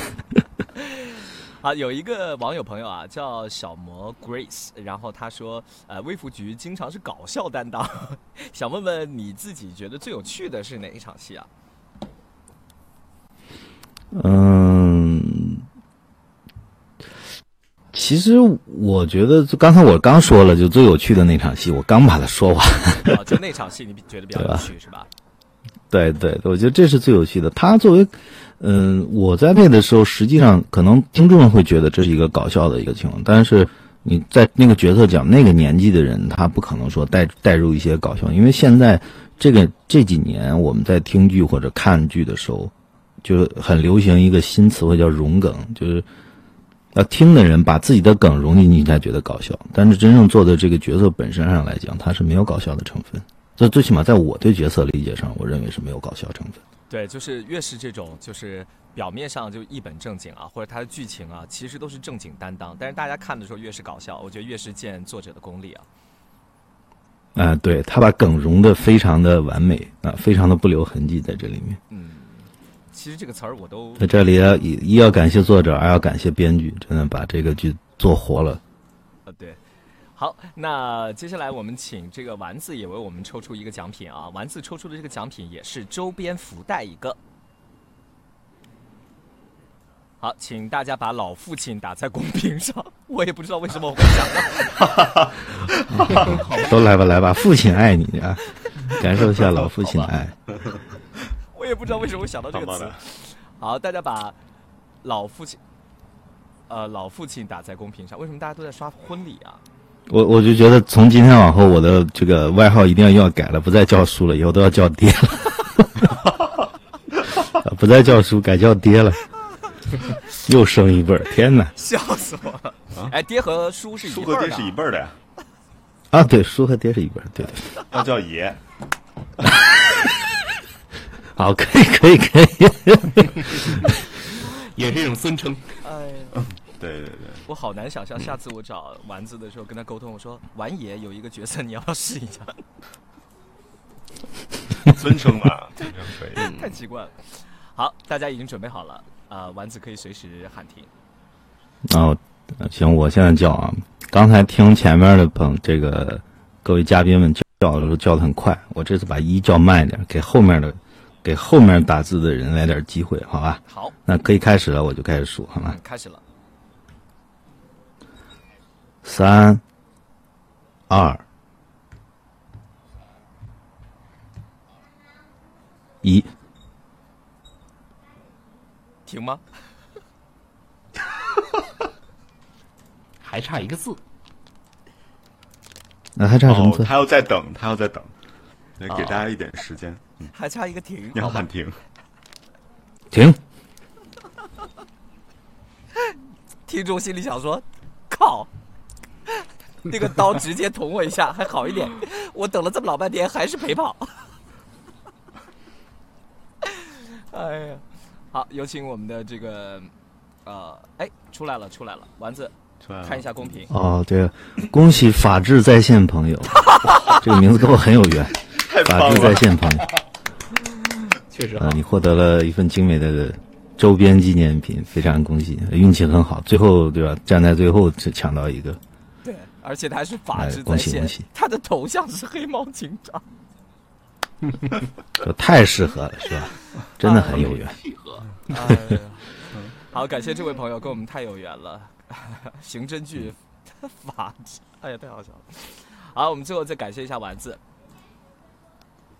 [laughs] 啊，有一个网友朋友啊，叫小魔 Grace，然后他说，呃，微服局经常是搞笑担当，[laughs] 想问问你自己觉得最有趣的是哪一场戏啊？嗯，其实我觉得，就刚才我刚说了，就最有趣的那场戏，我刚把它说完。啊，就那场戏你觉得比较有趣是吧？对对，我觉得这是最有趣的。他作为，嗯，我在配的时候，实际上可能听众会觉得这是一个搞笑的一个情况，但是你在那个角色讲那个年纪的人，他不可能说带带入一些搞笑，因为现在这个这几年我们在听剧或者看剧的时候，就很流行一个新词汇叫融梗，就是要听的人把自己的梗融进去才觉得搞笑，但是真正做的这个角色本身上来讲，它是没有搞笑的成分。这最起码在我对角色理解上，我认为是没有搞笑成分。对，就是越是这种，就是表面上就一本正经啊，或者它的剧情啊，其实都是正经担当，但是大家看的时候越是搞笑，我觉得越是见作者的功力啊。啊，对他把梗融的非常的完美啊，非常的不留痕迹在这里面。嗯，其实这个词儿我都在这里要一要感谢作者，二要感谢编剧，真的把这个剧做活了。啊，对。好，那接下来我们请这个丸子也为我们抽出一个奖品啊！丸子抽出的这个奖品也是周边福袋一个。好，请大家把老父亲打在公屏上。我也不知道为什么我会想到。[laughs] 都来吧，来吧，父亲爱你啊！感受一下老父亲的爱。[laughs] 我也不知道为什么会想到这个词。好，大家把老父亲，呃，老父亲打在公屏上。为什么大家都在刷婚礼啊？我我就觉得从今天往后，我的这个外号一定要要改了，不再叫叔了，以后都要叫爹了。[laughs] 不再叫叔，改叫爹了。又生一辈儿，天哪！笑死我了！哎，爹和叔是叔和爹是一辈儿的呀。啊，对，叔和爹是一辈儿，对对。要叫爷。[laughs] 好，可以，可以，可以。[laughs] 也是一种尊称。哎。对对对，我好难想象下次我找丸子的时候跟他沟通，我说丸爷有一个角色，你要不要试一下？尊称嘛，尊称可以。太奇怪了。好，大家已经准备好了啊，丸子可以随时喊停。哦，行，我现在叫啊。刚才听前面的朋这个各位嘉宾们叫的时候叫的很快，我这次把一叫慢一点，给后面的给后面打字的人来点机会，好吧？好，那可以开始了，我就开始数，好吗？开始了。三、二、一，停吗？[laughs] 还差一个字，那还差什么字？他要再等，他要再等，给大家一点时间。还差一个停，你要喊停，停。[laughs] 听众心里想说：“靠！”那个刀直接捅我一下还好一点，我等了这么老半天还是陪跑。[laughs] 哎呀，好，有请我们的这个，呃，哎，出来了，出来了，丸子，看一下公屏。哦，对，恭喜法治在线朋友，[laughs] 这个名字跟我很有缘。法治在线朋友，确实啊，你获得了一份精美的周边纪念品，非常恭喜，运气很好，最后对吧？站在最后只抢到一个。对而且他还是法治在线，他的头像是黑猫警长，[laughs] 这太适合了，是吧？真的很有缘。契合。好，感谢这位朋友跟我们太有缘了。刑侦剧法治，哎呀，太好笑了。好，我们最后再感谢一下丸子。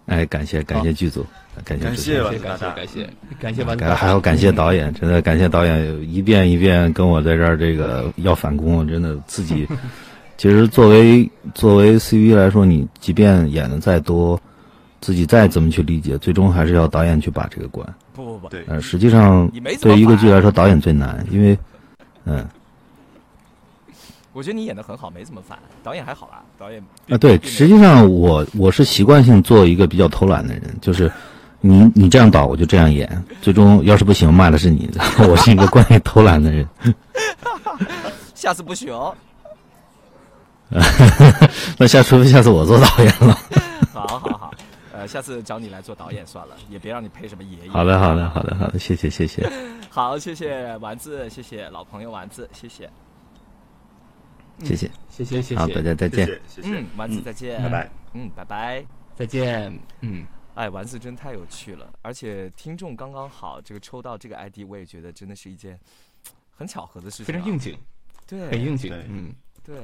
哎，感谢感谢剧组，感谢感谢感谢感谢感谢感谢丸子，还要感谢导演，真的感谢导演一遍一遍跟我在这儿这个要返工，真的自己。[laughs] 其实，作为作为 CV 来说，你即便演的再多，自己再怎么去理解，最终还是要导演去把这个关。不不不，对，呃，实际上对一个剧来说，导演最难，因为，嗯，我觉得你演的很好，没怎么烦，导演还好啦，导演啊，对，实际上我我是习惯性做一个比较偷懒的人，就是你你这样导，我就这样演，最终要是不行，骂的是你，[laughs] 我是一个惯于偷懒的人。[laughs] 下次不许哦。[laughs] 那下除非下次我做导演了。好好好，呃，下次找你来做导演算了，也别让你配什么爷爷。好的，好的，好的，好的，谢谢，谢谢。好，谢谢丸子，谢谢老朋友丸子，谢谢，谢谢，谢谢，谢谢。好，大家再见。谢谢，嗯，丸子再见，拜拜，嗯，拜拜，再见，嗯。哎，丸子真太有趣了，而且听众刚刚好，这个抽到这个 ID，我也觉得真的是一件很巧合的事情，非常应景，对，很应景，嗯，对。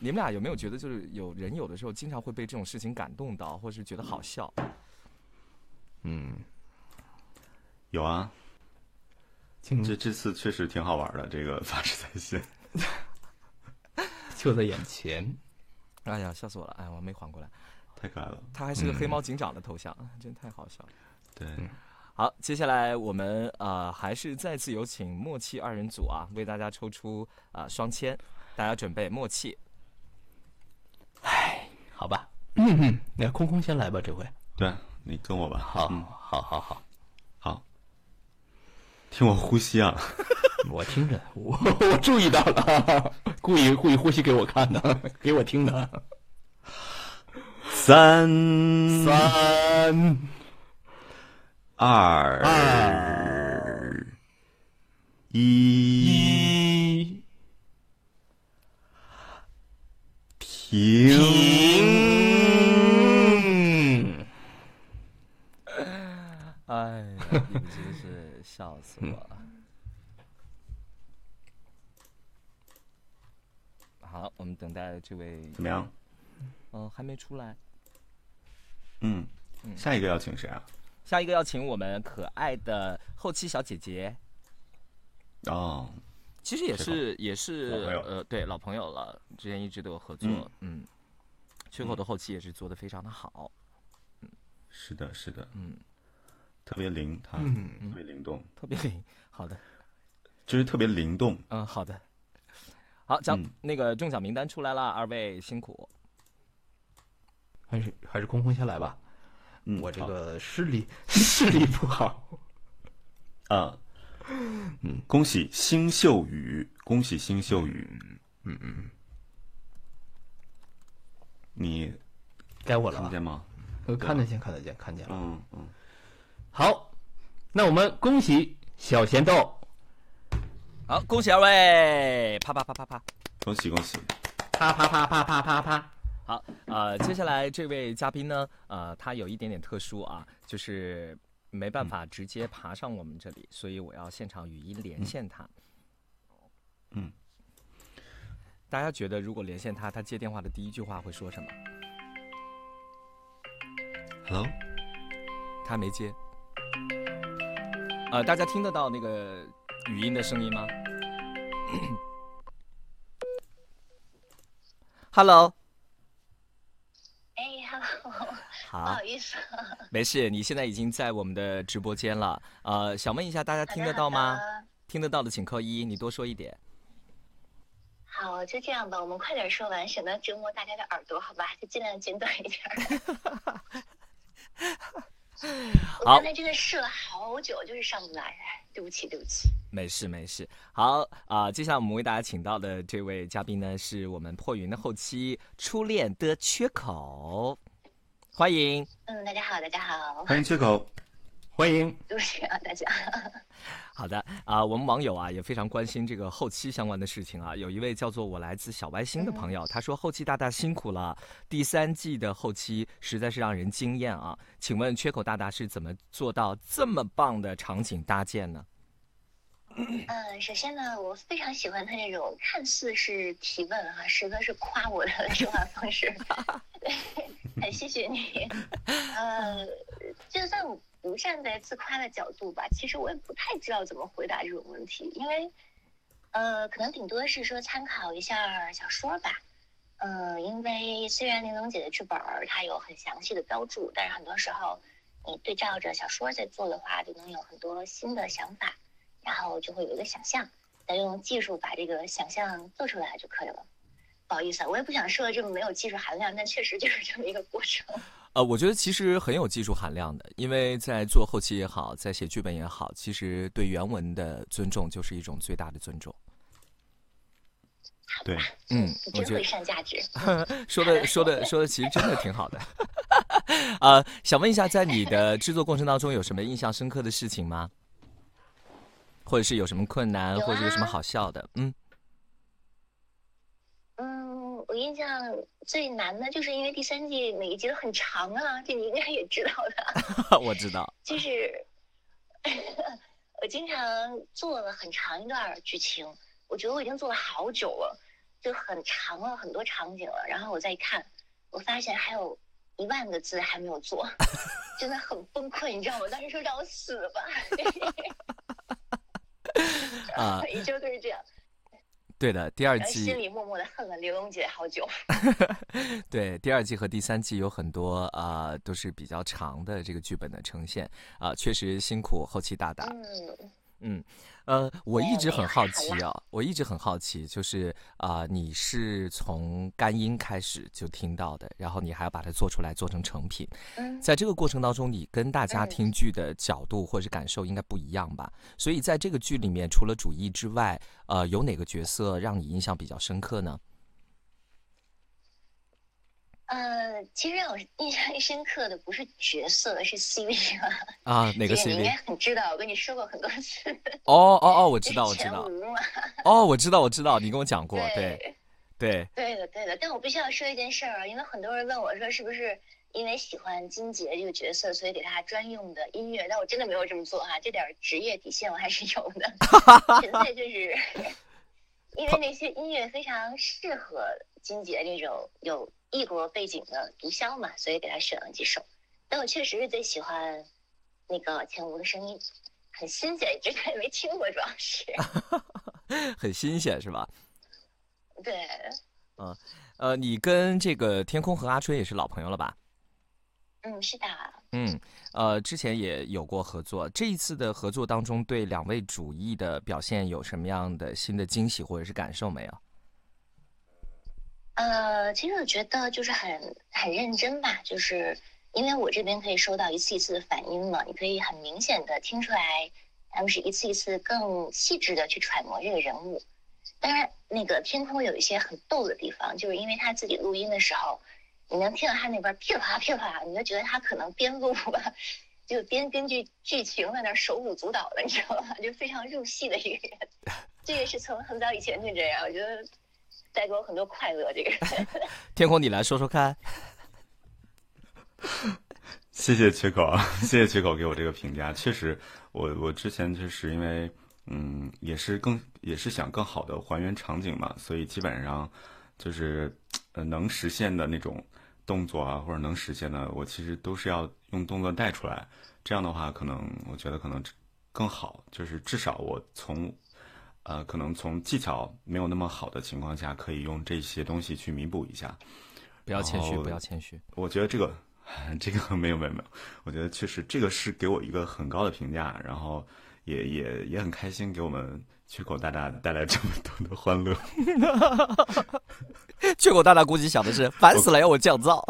你们俩有没有觉得，就是有人有的时候经常会被这种事情感动到，或是觉得好笑？嗯，有啊。这这次确实挺好玩的，这个发誓在线，[laughs] 就在眼前。哎呀，笑死我了！哎，我没缓过来。太可爱了，他还是个黑猫警长的头像，真太好笑了。对，好，接下来我们呃还是再次有请默契二人组啊，为大家抽出啊双签，大家准备默契。哎，好吧，嗯嗯，那空空先来吧，这回。对，你跟我吧。好，好，好，好，好。听我呼吸啊！[laughs] 我听着，我 [laughs] 我注意到了，[laughs] 故意故意呼吸给我看的，[laughs] 给我听的。三。三。二。二。一。停！哎呀，你真是笑死我了！好，我们等待这位怎么样？嗯，还没出来。嗯，下一个要请谁啊？下一个要请我们可爱的后期小姐姐。哦，其实也是也是呃，对老朋友了，之前一直都有合作。嗯，缺口的后期也是做的非常的好。嗯，是的，是的，嗯，特别灵，他特别灵动，特别灵。好的，就是特别灵动。嗯，好的。好，奖那个中奖名单出来了，二位辛苦。还是还是空空先来吧，嗯，我这个视力 [laughs] 视力不好，[laughs] 啊，嗯，恭喜星秀宇，恭喜星秀宇，嗯嗯，你该我了，看得见吗？看得见，看得见，看见了，嗯嗯，好，那我们恭喜小咸豆，好，恭喜二位，啪啪啪啪啪，恭喜恭喜，啪啪啪啪啪啪啪。好，呃，接下来这位嘉宾呢，呃，他有一点点特殊啊，就是没办法直接爬上我们这里，所以我要现场语音连线他。嗯，大家觉得如果连线他，他接电话的第一句话会说什么？Hello，他没接。呃，大家听得到那个语音的声音吗？[coughs] Hello。[laughs] 不好意思，没事，你现在已经在我们的直播间了。呃，想问一下，大家听得到吗？听得到的请扣一，你多说一点。好，就这样吧，我们快点说完，省得折磨大家的耳朵，好吧？就尽量简短一点。[laughs] [laughs] 我刚才真的试了好久，就是上不来，对不起，对不起。没事没事，好啊，接下来我们为大家请到的这位嘉宾呢，是我们破云的后期初恋的缺口。欢迎，嗯，大家好，大家好，欢迎缺口，欢迎，对不起啊，大家。好的啊，我们网友啊也非常关心这个后期相关的事情啊。有一位叫做我来自小外星的朋友，他说后期大大辛苦了，第三季的后期实在是让人惊艳啊。请问缺口大大是怎么做到这么棒的场景搭建呢？嗯，[coughs] 首先呢，我非常喜欢他那种看似是提问啊，实则是夸我的 [laughs] 说话方式。[laughs] 对，很谢谢你。[laughs] 呃，就算我不站在自夸的角度吧，其实我也不太知道怎么回答这种问题，因为呃，可能顶多是说参考一下小说吧。嗯，因为虽然玲珑姐的剧本它有很详细的标注，但是很多时候你对照着小说在做的话，就能有很多新的想法。然后就会有一个想象，再用技术把这个想象做出来就可以了。不好意思啊，我也不想说的这么没有技术含量，但确实就是这么一个过程。呃，我觉得其实很有技术含量的，因为在做后期也好，在写剧本也好，其实对原文的尊重就是一种最大的尊重。对，嗯，[laughs] 我觉得上价值。[laughs] 说的说的说的其实真的挺好的。[laughs] 呃，想问一下，在你的制作过程当中有什么印象深刻的事情吗？或者是有什么困难，有或者有什么啊好笑的？嗯，嗯，我印象最难的就是因为第三季每一集都很长啊，这你应该也知道的。[laughs] 我知道。就 [laughs] 是我经常做了很长一段剧情，我觉得我已经做了好久了，就很长了很多场景了。然后我再一看，我发现还有一万个字还没有做，[laughs] 真的很崩溃，你知道吗？我当时说让我死吧，啊一周都是这样，对的，第二季心里默默的恨了刘龙姐好久。[laughs] 对第二季和第三季有很多啊、呃都是比较长的这个剧本的呈现啊、确实辛苦后期大大。嗯，嗯，呃，我一直很好奇啊，我一直很好奇，就是啊、你是从干音开始就听到的，然后你还要把它做出来，做成成品。嗯在这个过程当中，你跟大家嗯听剧的角度或者是感受应该不一样吧？所以在这个剧里面，除了主义之外，呃，有哪个角色让你印象比较深刻呢？呃，其实让我印象深刻的不是角色，是 CV 吧？啊，哪个 CV？你应该很知道，我跟你说过很多次。哦哦哦，我 [laughs] 知道，我知道。哦，我知道，我知道，你跟我讲过，对对，对。对的，对的。但我必须要说一件事儿啊，因为很多人问我说，是不是因为喜欢金杰这个角色，所以给他专用的音乐？但我真的没有这么做哈、这点儿职业底线我还是有的，[laughs] 纯粹就是 [laughs] 因为那些音乐非常适合金杰这种有异国背景的毒枭嘛，所以给他选了几首。但我确实是最喜欢那个钱无的声音，很新鲜，之前也没听过，主要是 [laughs] 很新鲜是吧？对。嗯，呃，你跟这个天空和阿春也是老朋友了吧？嗯，是的，嗯，呃，之前也有过合作，这一次的合作当中，对两位主义的表现有什么样的新的惊喜或者是感受没有？呃，其实我觉得就是很很认真吧，就是因为我这边可以收到一次一次的反应嘛，你可以很明显的听出来，他们是一次一次更细致的去揣摩这个人物。当然，那个天空有一些很逗的地方，就是因为他自己录音的时候，你能听到他那边噼啪噼啪，你就觉得他可能边录吧，就边根据剧情在那手舞足蹈的，你知道吗？就非常入戏的一个人。[laughs] 这个是从很早以前就这样，我觉得带给我很多快乐。这个。[laughs] 天空，你来说说看。[laughs] 谢谢缺口啊，[laughs] 谢谢缺口给我这个评价。确实，我我之前就是因为，嗯，也是更也是想更好的还原场景嘛，所以基本上就是呃能实现的那种动作啊，或者能实现的，我其实都是要用动作带出来。这样的话，可能我觉得可能更好，就是至少我从呃可能从技巧没有那么好的情况下，可以用这些东西去弥补一下。不要谦虚，不要谦虚。我觉得这个，[laughs] 这个 [laughs] 没有没有没有，我觉得确实这个是给我一个很高的评价，然后也也也很开心，给我们缺口大大带来这么多的欢乐。[laughs] 缺口大大估计想的是烦死了，要我降噪。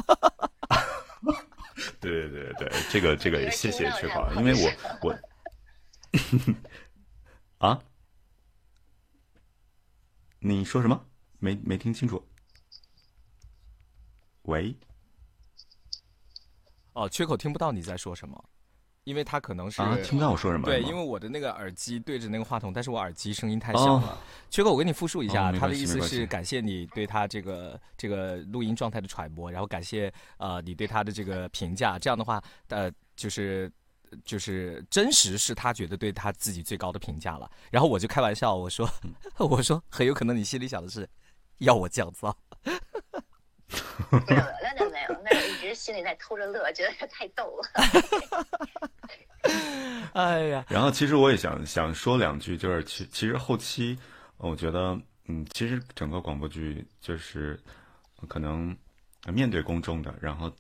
对对对对，这个这个也谢谢缺口，啊因为我我啊，你说什么？没没听清楚。喂，哦，缺口听不到你在说什么，因为他可能是啊听不到我说什么对，因为我的那个耳机对着那个话筒，但是我耳机声音太小了。哦缺口，我给你复述一下，哦他的意思是感谢你对他这个这个录音状态的揣摩，然后感谢呃你对他的这个评价。这样的话，呃，就是。就是真实是他觉得对他自己最高的评价了，然后我就开玩笑 [laughs] 我说，我说很有可能你心里想的是要我降噪，[laughs] 没有，那倒没有，那我一直心里在偷着乐，觉得他太逗了。[laughs] 哎呀，然后其实我也想想说两句，就是其其实后期，我觉得，嗯，其实整个广播剧就是可能面对公众的，然后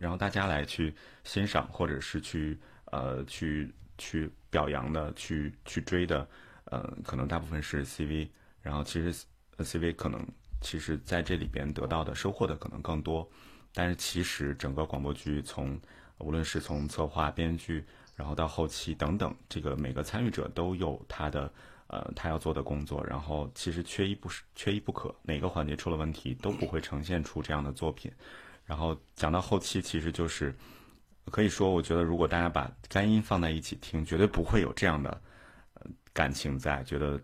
然后大家来去欣赏或者是去呃去去表扬的，去去追的，呃，可能大部分是 CV，然后其实 CV 可能其实在这里边得到的收获的可能更多，但是其实整个广播剧从无论是从策划、编剧，然后到后期等等，这个每个参与者都有他的呃他要做的工作，然后其实缺一不是缺一不可，哪个环节出了问题都不会呈现出这样的作品。然后讲到后期，其实就是可以说，我觉得如果大家把干音放在一起听，绝对不会有这样的呃感情在。觉得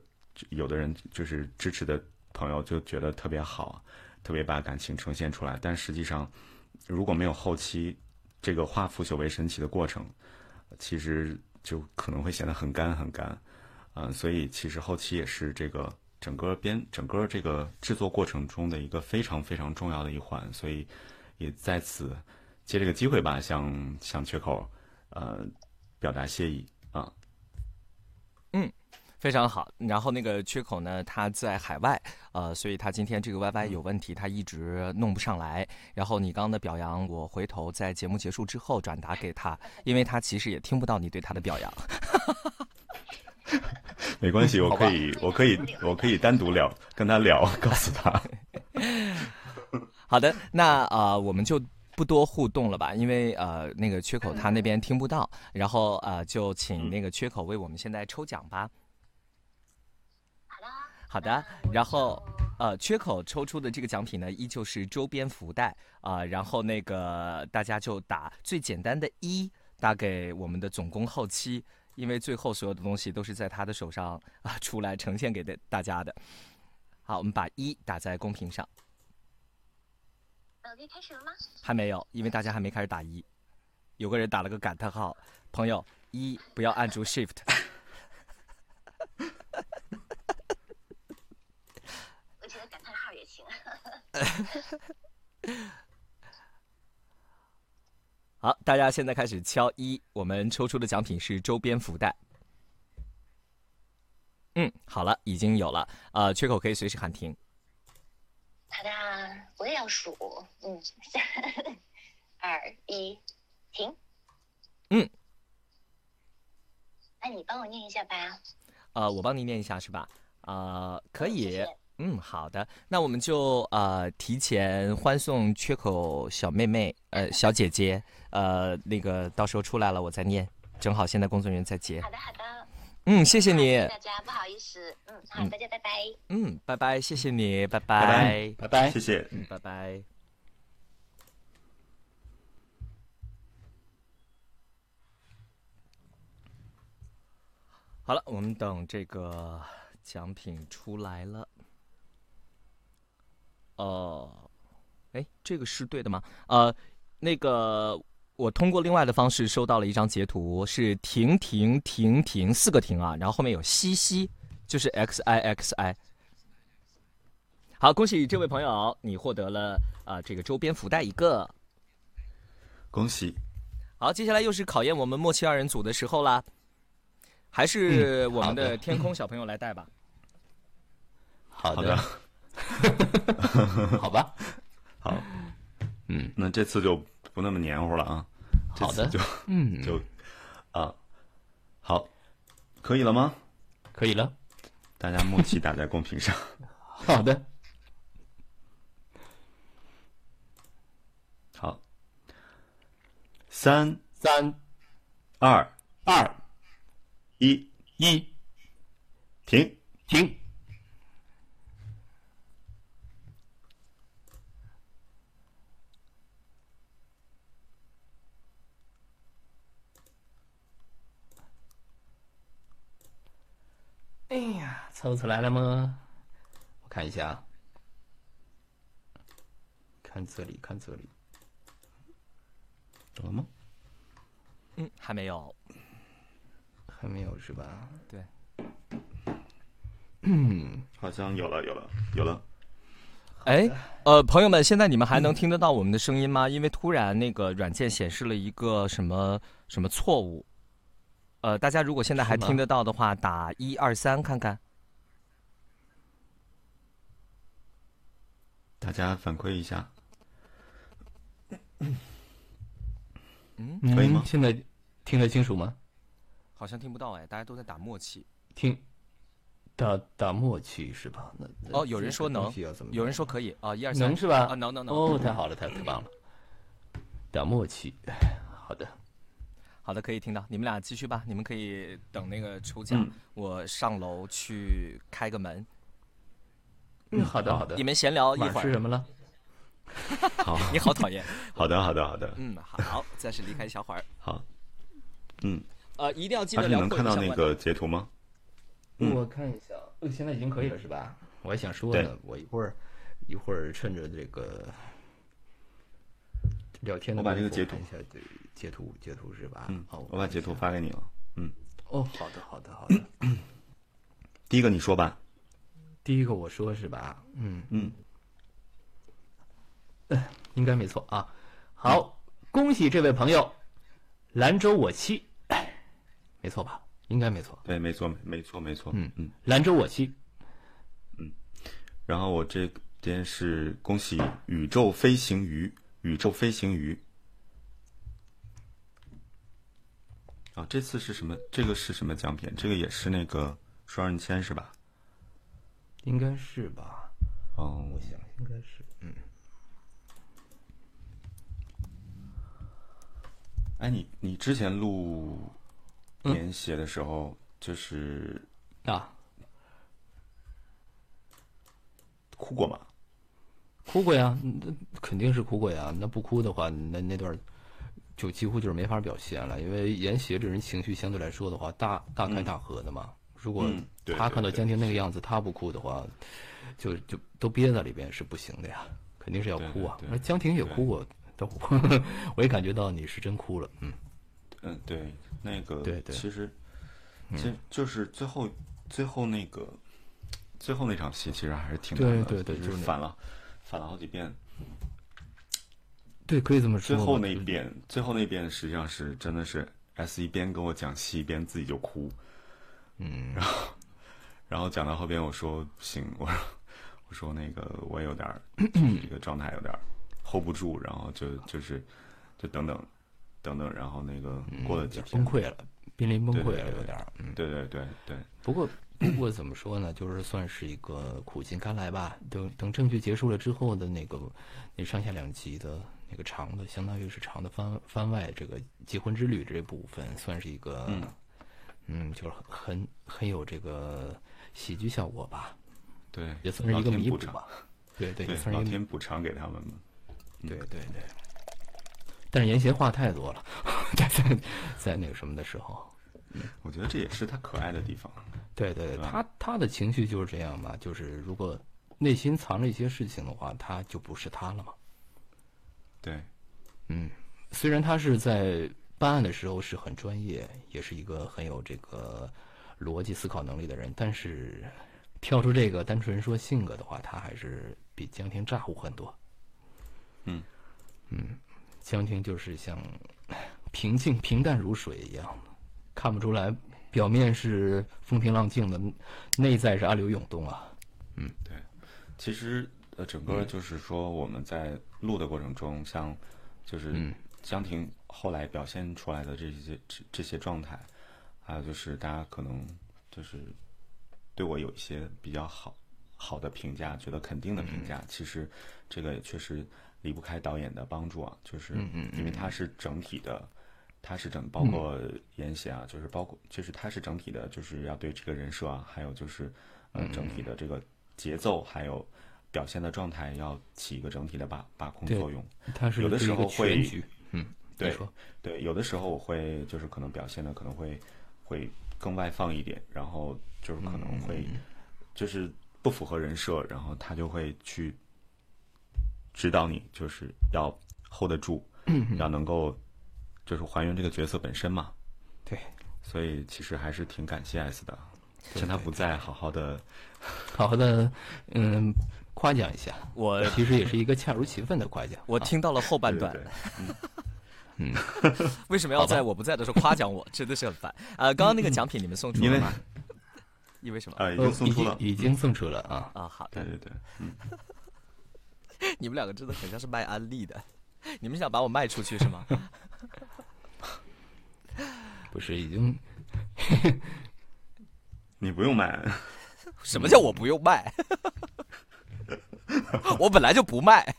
有的人就是支持的朋友就觉得特别好，特别把感情呈现出来。但实际上，如果没有后期这个化腐朽为神奇的过程，其实就可能会显得很干很干。嗯，所以其实后期也是这个整个编整个这个制作过程中的一个非常非常重要的一环。所以。也在此借这个机会吧，向向缺口呃表达谢意啊。嗯，非常好。然后那个缺口呢，他在海外，呃，所以他今天这个 YY 有问题，他一直弄不上来。然后你刚刚的表扬，我回头在节目结束之后转达给他，因为他其实也听不到你对他的表扬。[laughs] 没关系，我可以，我可以，我可以单独聊，跟他聊，告诉他。[laughs] 好的，那呃，我们就不多互动了吧，因为呃，那个缺口他那边听不到，然后呃，就请那个缺口为我们现在抽奖吧。好的，好的，然后呃，缺口抽出的这个奖品呢，依旧是周边福袋啊，然后那个大家就打最简单的一打给我们的总工后期，因为最后所有的东西都是在他的手上啊出来呈现给的大家的。好，我们把一打在公屏上。呃，可以开始了吗？还没有，因为大家还没开始打一。有个人打了个感叹号，朋友一不要按住 Shift。我觉得感叹号也行。[laughs] 好，大家现在开始敲一，我们抽出的奖品是周边福袋。嗯，好了，已经有了。呃，缺口可以随时喊停。好的，我也要数，嗯，三、[laughs] 二、一，停。嗯，那你帮我念一下吧。呃，我帮你念一下是吧？呃，可以。嗯，好的。那我们就呃提前欢送缺口小妹妹，呃，小姐姐，呃，那个到时候出来了我再念，正好现在工作人员在接。好的，好的。嗯，谢谢你。大家不好意思，嗯，好，大家拜拜。嗯，拜拜，谢谢你，拜拜，拜拜，拜拜，谢谢，嗯，拜拜。好了，我们等这个奖品出来了。哦，哎，这个是对的吗？呃，那个。我通过另外的方式收到了一张截图，是停停停停四个停啊，然后后面有西西，就是 X I X I。好，恭喜这位朋友，你获得了啊这个周边福袋一个，恭喜。好，接下来又是考验我们默契二人组的时候啦，还是我们的天空小朋友来带吧。好的，[laughs] 好吧，好，嗯，那这次就不那么黏糊了啊。好的，就嗯，[laughs] 就啊，好，可以了吗？可以了，大家默契打在公屏上。[laughs] 好的，好，三三二二一一停停。哎呀，凑出来了吗？我看一下，看这里，看这里，有了吗？嗯，还没有，还没有是吧？对，嗯，[clears throat] 好像有了，有了，有了。哎，呃，朋友们，现在你们还能听得到我们的声音吗？因为突然那个软件显示了一个什么什么错误。呃，大家如果现在还听得到的话，打一二三看看。大家反馈一下。嗯，可以吗？现在听得清楚吗？好像听不到哎，大家都在打默契。听，打打默契是吧？那哦，有人说能，有人说可以啊，一二三，能是吧？啊，能能能。哦，太好了，太太棒了。打默契。[sighs] 好的，好的，可以听到。你们俩继续吧，你们可以等那个抽奖，嗯我上楼去开个门。嗯，好的好的。你们闲聊一会儿。吃什么了？[laughs] 好，你好讨厌。[laughs] 好的，好的，好的。嗯，好，暂时离开一小会儿。好，嗯，呃，一定要记得聊志能看到那个截图吗？嗯我看一下，呃，现在已经可以了是吧？我还想说对呢，我一会儿一会儿趁着这个聊天的我把功夫这个截图一下，对，截图截图是吧？嗯好，我把截图发给你了。嗯，哦，好的好的好的。[clears throat] 第一个你说吧。第一个我说是吧？嗯嗯，应该没错啊。好，恭喜这位朋友，兰州我妻，[clears throat] 没错吧？应该没错。对，没错，没错，没错。嗯嗯。兰州我妻，嗯然后我这边是恭喜宇宙飞行鱼，宇宙飞行鱼。啊，这次是什么？这个是什么奖品？这个也是那个双人签是吧？应该是吧？哦，我想应该是，嗯。哎，你你之前录嗯连写的时候，就是啊，哭过吗？哭过呀，嗯那肯定是哭过呀。那不哭的话，那那段儿就几乎就是没法表现了，因为严邪这人情绪相对来说的话，大大开大合的嘛。如果他看到江婷那个样子，他不哭的话，就就都憋在里边是不行的呀，肯定是要哭啊。那江婷也哭过，都 [laughs] 我也感觉到你是真哭了，嗯。嗯，对，那个对对其实嗯其实就是最后最后那个最后那场戏，其实还是挺对难的，对就是反了反了好几遍。对，可以这么说。最后那一遍，最后那一遍实际上是真的是 S 一边跟我讲戏，一边自己就哭，嗯，然后然后讲到后边我说不行，我说我说那个我也有点儿这个状态有点儿 hold 不住，然后就就是就等等等等，然后那个过了几天嗯崩溃了，濒临崩溃了，有点对对对对，不过不过怎么说呢，就是算是一个苦尽甘来吧。等等证据结束了之后的那个那上下两集的那个长的，相当于是长的番番外这个结婚之旅这部分，算是一个嗯嗯就是很很有这个喜剧效果吧。对，也算是一个弥补吧。对对，对也算是老天补偿给他们嘛。对对对。但是严邪话太多了，[laughs] 在在在那个什么的时候，我觉得这也是他可爱的地方。对对对，他他的情绪就是这样嘛，就是如果内心藏着一些事情的话，他就不是他了嘛。对，嗯，虽然他是在办案的时候是很专业，也是一个很有这个逻辑思考能力的人，但是跳出这个单纯说性格的话，他还是比江婷咋呼很多。嗯嗯，江婷就是像平静平淡如水一样，看不出来表面是风平浪静的，内在是暗流涌动啊。嗯，对，其实呃，整个就是说我们在录的过程中，像就是嗯江婷后来表现出来的这些这这些状态，还有就是大家可能就是对我有一些比较好好的评价，觉得肯定的评嗯价，其实这个也确实离不开导演的帮助啊，就是因为他是整体的。他是整包括严邪啊，就是包括就是他是整体的，就是要对这个人设啊，还有就是呃整体的这个节奏还有表现的状态要起一个整体的把把控作用。它。是有的时候会嗯对对，有的时候我会就是可能表现的可能会会更外放一点，然后就是可能会嗯就是不符合人设，然后他就会去指导你，就是要 hold 得住，嗯。要能够就是还原这个角色本身嘛。对，所以其实还是挺感谢 S 的，趁他不在，好好的 [laughs] 好好的嗯夸奖一下。我其实也是一个恰如其分的夸奖。我听到了后半段，[laughs] 嗯，为什么要在我不在的时候夸奖我？真的是很烦。呃，刚刚那个奖品你们送出因为了吗？因为什么？呃已呃经送出了，已经已经送出了啊。啊，好的对。对对，嗯，[laughs] 你们两个真的很像是卖安利的，你们想把我卖出去是吗？[laughs] 不是已经 [laughs] 你不用卖，什么叫我不用卖？[laughs] 我本来就不卖。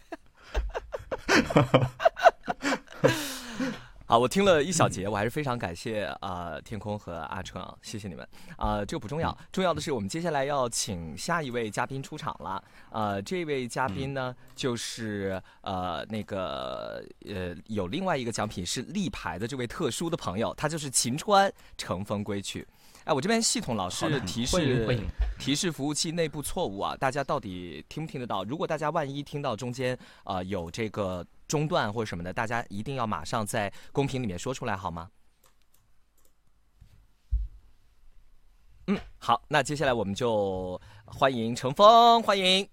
好，我听了一小节，我还是非常感谢啊、呃天空和阿春啊，谢谢你们啊、这个不重要，重要的是我们接下来要请下一位嘉宾出场了。呃，这位嘉宾呢，就是呃那个呃有另外一个奖品是立牌的这位特殊的朋友，他就是秦川乘风归去。哎，我这边系统老是提示提示服务器内部错误啊，大家到底听不听得到？如果大家万一听到中间啊、呃有这个中断或者什么的，大家一定要马上在公屏里面说出来好吗？嗯，好，那接下来我们就欢迎乘风，欢迎。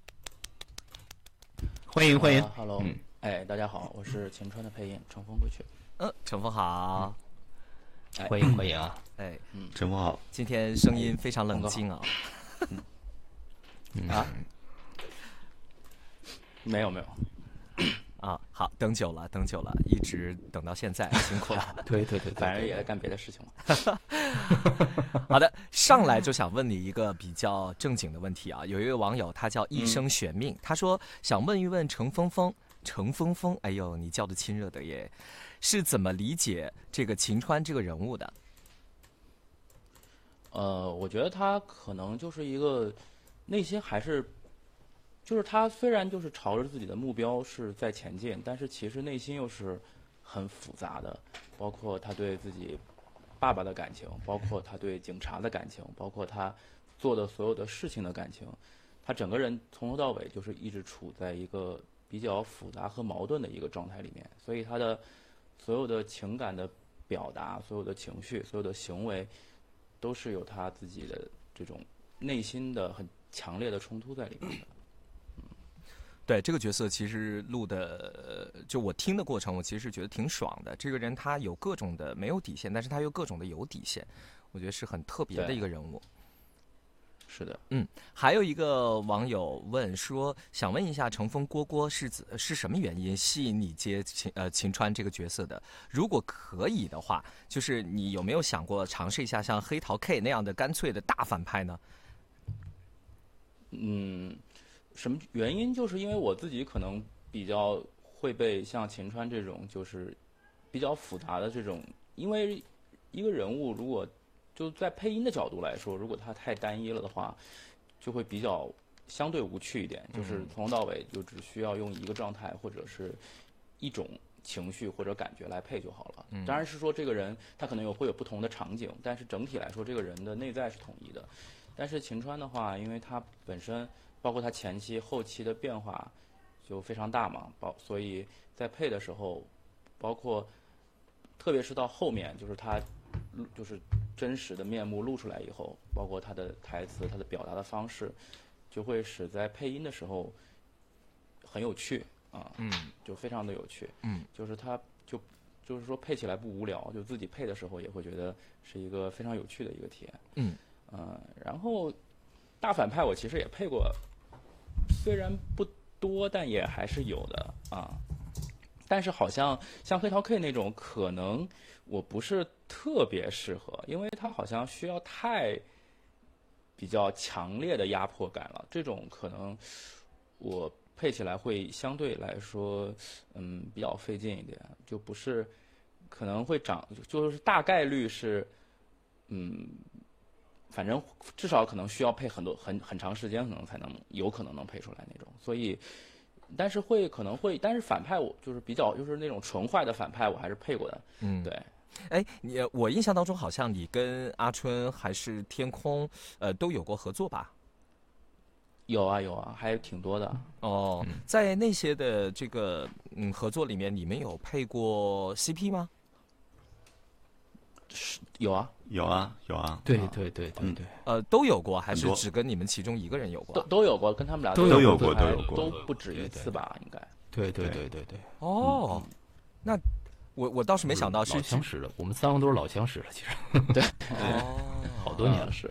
欢迎欢迎。啊 Hello，嗯。哎，大家好，我是秦川的配音，乘风归去。嗯，乘风好，哎。欢迎欢迎啊！哎，嗯，陈峰好，今天声音非常冷静啊。啊，没有没有，啊，好，等久了，等久了，一直等到现在，辛苦了。[laughs] 对对对，[laughs] 反正也在干别的事情了。[laughs] 好的，上来就想问你一个比较正经的问题啊。有一位网友，他叫一生玄命，他说想问一问程峰峰，程峰峰，哎呦，你叫的亲热的耶，是怎么理解这个秦川这个人物的？呃，我觉得他可能就是一个内心还是，就是他虽然就是朝着自己的目标是在前进，但是其实内心又是很复杂的，包括他对自己爸爸的感情，包括他对警察的感情，包括他做的所有的事情的感情，他整个人从头到尾就是一直处在一个比较复杂和矛盾的一个状态里面，所以他的所有的情感的表达、所有的情绪、所有的行为，都是有他自己的这种内心的很强烈的冲突在里面的。对这个角色，其实录的，呃就我听的过程，我其实是觉得挺爽的。这个人他有各种的没有底线，但是他又各种的有底线，我觉得是很特别的一个人物。是的，嗯，还有一个网友问说，想问一下乘风蝈蝈是怎是什么原因吸引你接秦呃秦川这个角色的？如果可以的话，就是你有没有想过尝试一下像黑桃 K 那样的干脆的大反派呢？嗯，什么原因？就是因为我自己可能比较会被像秦川这种就是比较复杂的这种，因为一个人物如果就在配音的角度来说，如果他太单一了的话，就会比较相对无趣一点，就是从头到尾就只需要用一个状态或者是一种情绪或者感觉来配就好了。嗯当然是说这个人他可能有会有不同的场景，但是整体来说这个人的内在是统一的。但是秦川的话，因为他本身包括他前期后期的变化就非常大嘛，包所以在配的时候，包括特别是到后面，就是他录就是真实的面目露出来以后，包括他的台词、他的表达的方式，就会使在配音的时候很有趣啊，嗯，就非常的有趣，嗯，就是他就就是说配起来不无聊，就自己配的时候也会觉得是一个非常有趣的一个体验，嗯。呃，然后大反派我其实也配过，虽然不多，但也还是有的啊。但是好像像黑桃 K 那种，可能我不是特别适合，因为它好像需要太比较强烈的压迫感了。这种可能我配起来会相对来说，嗯，比较费劲一点，就不是可能会长，就是大概率是，嗯，反正至少可能需要配很多很很长时间，可能才能有可能能配出来那种。所以，但是会可能会，但是反派我就是比较就是那种纯坏的反派，我还是配过的。嗯，对。哎，你我印象当中好像你跟阿春还是天空，呃，都有过合作吧？有啊有啊，还有挺多的。哦，在那些的这个嗯合作里面，你们有配过 CP 吗？有啊，有啊，有啊。对对对对对，呃，都有过，还是只跟你们其中一个人有过？都？都有过，跟他们俩都有有过都有过。都不止一次吧，应该。对对对对对，哦，那我我倒是没想到是老相识了，我们三个都是老相识了，其实。[laughs] 对，哦，好多年了。是，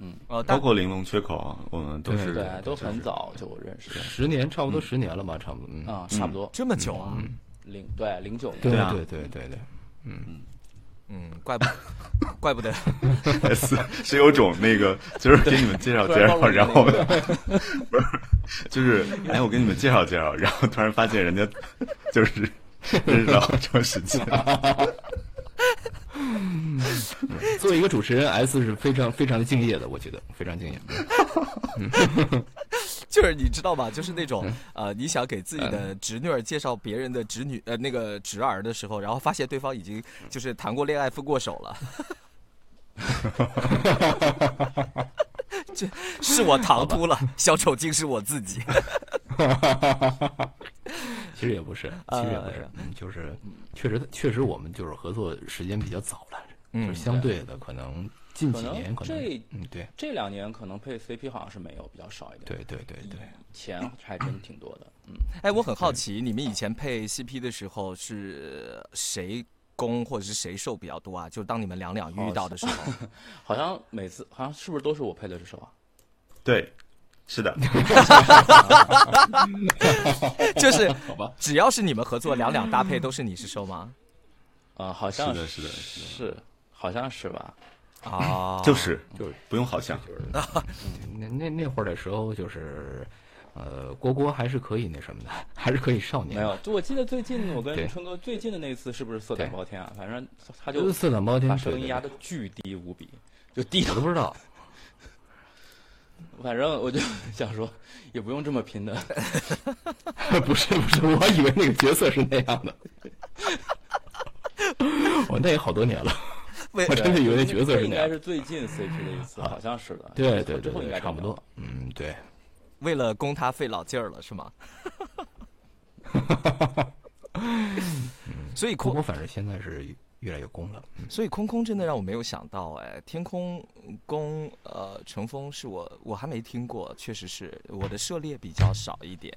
嗯，呃，包但括玲珑缺口啊，我们都是对，都很早就认识十年差不多十年了吧，差不多。嗯。啊，差不多。这么久啊？零对零九年。对对啊对对对。对，嗯，怪不 [laughs] 怪不得，是是有种那个，就是给你们介绍介绍，然后不 [laughs] 是，就是哎，我给你们介绍介绍，然后突然发现人家就是认识了好长时间。[laughs] 作为一个主持人，S 是非常非常的敬业的，我觉得非常敬业。[laughs] 就是你知道吗？就是那种呃，你想给自己的侄女儿介绍别人的侄女呃那个侄儿的时候，然后发现对方已经就是谈过恋爱、分过手了。[laughs] 这是我唐突了，小丑竟是我自己。[laughs] 其实也不是，其实也不是，嗯，就是确实确实我们就是合作时间比较早了，嗯就是相对的可能近可能几年可能这嗯对这两年可能配 CP 好像是没有，比较少一点。对对对对，钱还真挺多的。嗯，哎，我很好奇，你们以前配 CP 的时候是谁攻或者是谁受比较多啊？就当你们两两遇到的时候，[laughs] 好像每次好像是不是都是我配的这首啊？[laughs] 对，是的，[laughs] 就是好吧，只要是你们合作两两搭配，都是你是受吗？啊，好像是的是的是的是，好像是吧？啊，就是就是不用好像，那那那会儿的时候就是。呃，郭郭还是可以那什么的，[laughs] 还是可以少年。没有，就我记得最近我跟春哥最近的那次是不是色胆包天啊？反正他就就是色胆包天把声音压的巨低无比，就低我都不知道。[laughs] 反正我就 [laughs] 想说，也不用这么拼的。不是不是，我以为那个角色是那样的。我那也好多年了，我真的以为那角色是那样。应该是最近 CP 的一次，好像是的。对对对对，差不多。嗯，对。为了攻他费老劲儿了，是吗？[laughs] 所以空郭郭反正现在是越来越攻了。嗯所以空空真的让我没有想到，哎，天空宫呃乘风是我我还没听过，确实是我的涉猎比较少一点。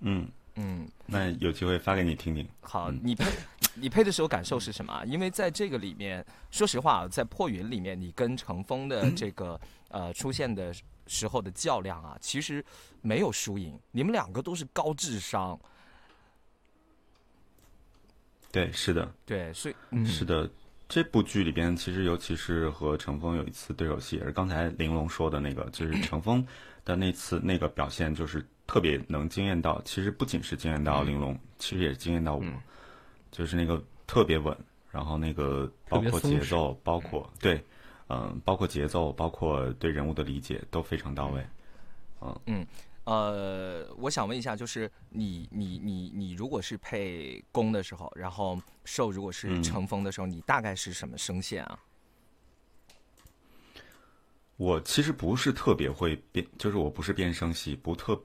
嗯，嗯，那有机会发给你听听。好，嗯你配你配的时候感受是什么啊？因为在这个里面，说实话，在破云里面，你跟乘风的 [laughs] 这个呃出现的时候的较量啊，其实没有输赢，你们两个都是高智商，对，是的，对，所以嗯。是的。这部剧里边，其实尤其是和程峰有一次对手戏，也是刚才玲珑说的那个，就是程峰的那次那个表现，就是特别能惊艳到。其实不仅是惊艳到玲珑，其实也惊艳到我，就是那个特别稳，然后那个包括节奏，包括对，嗯、包括节奏，包括对人物的理解都非常到位。嗯嗯，呃，我想问一下，就是你你你你如果是配攻的时候，然后受如果是嗯乘风的时候，你大概是什么声线啊？我其实不是特别会变，就是我不是变声系，不特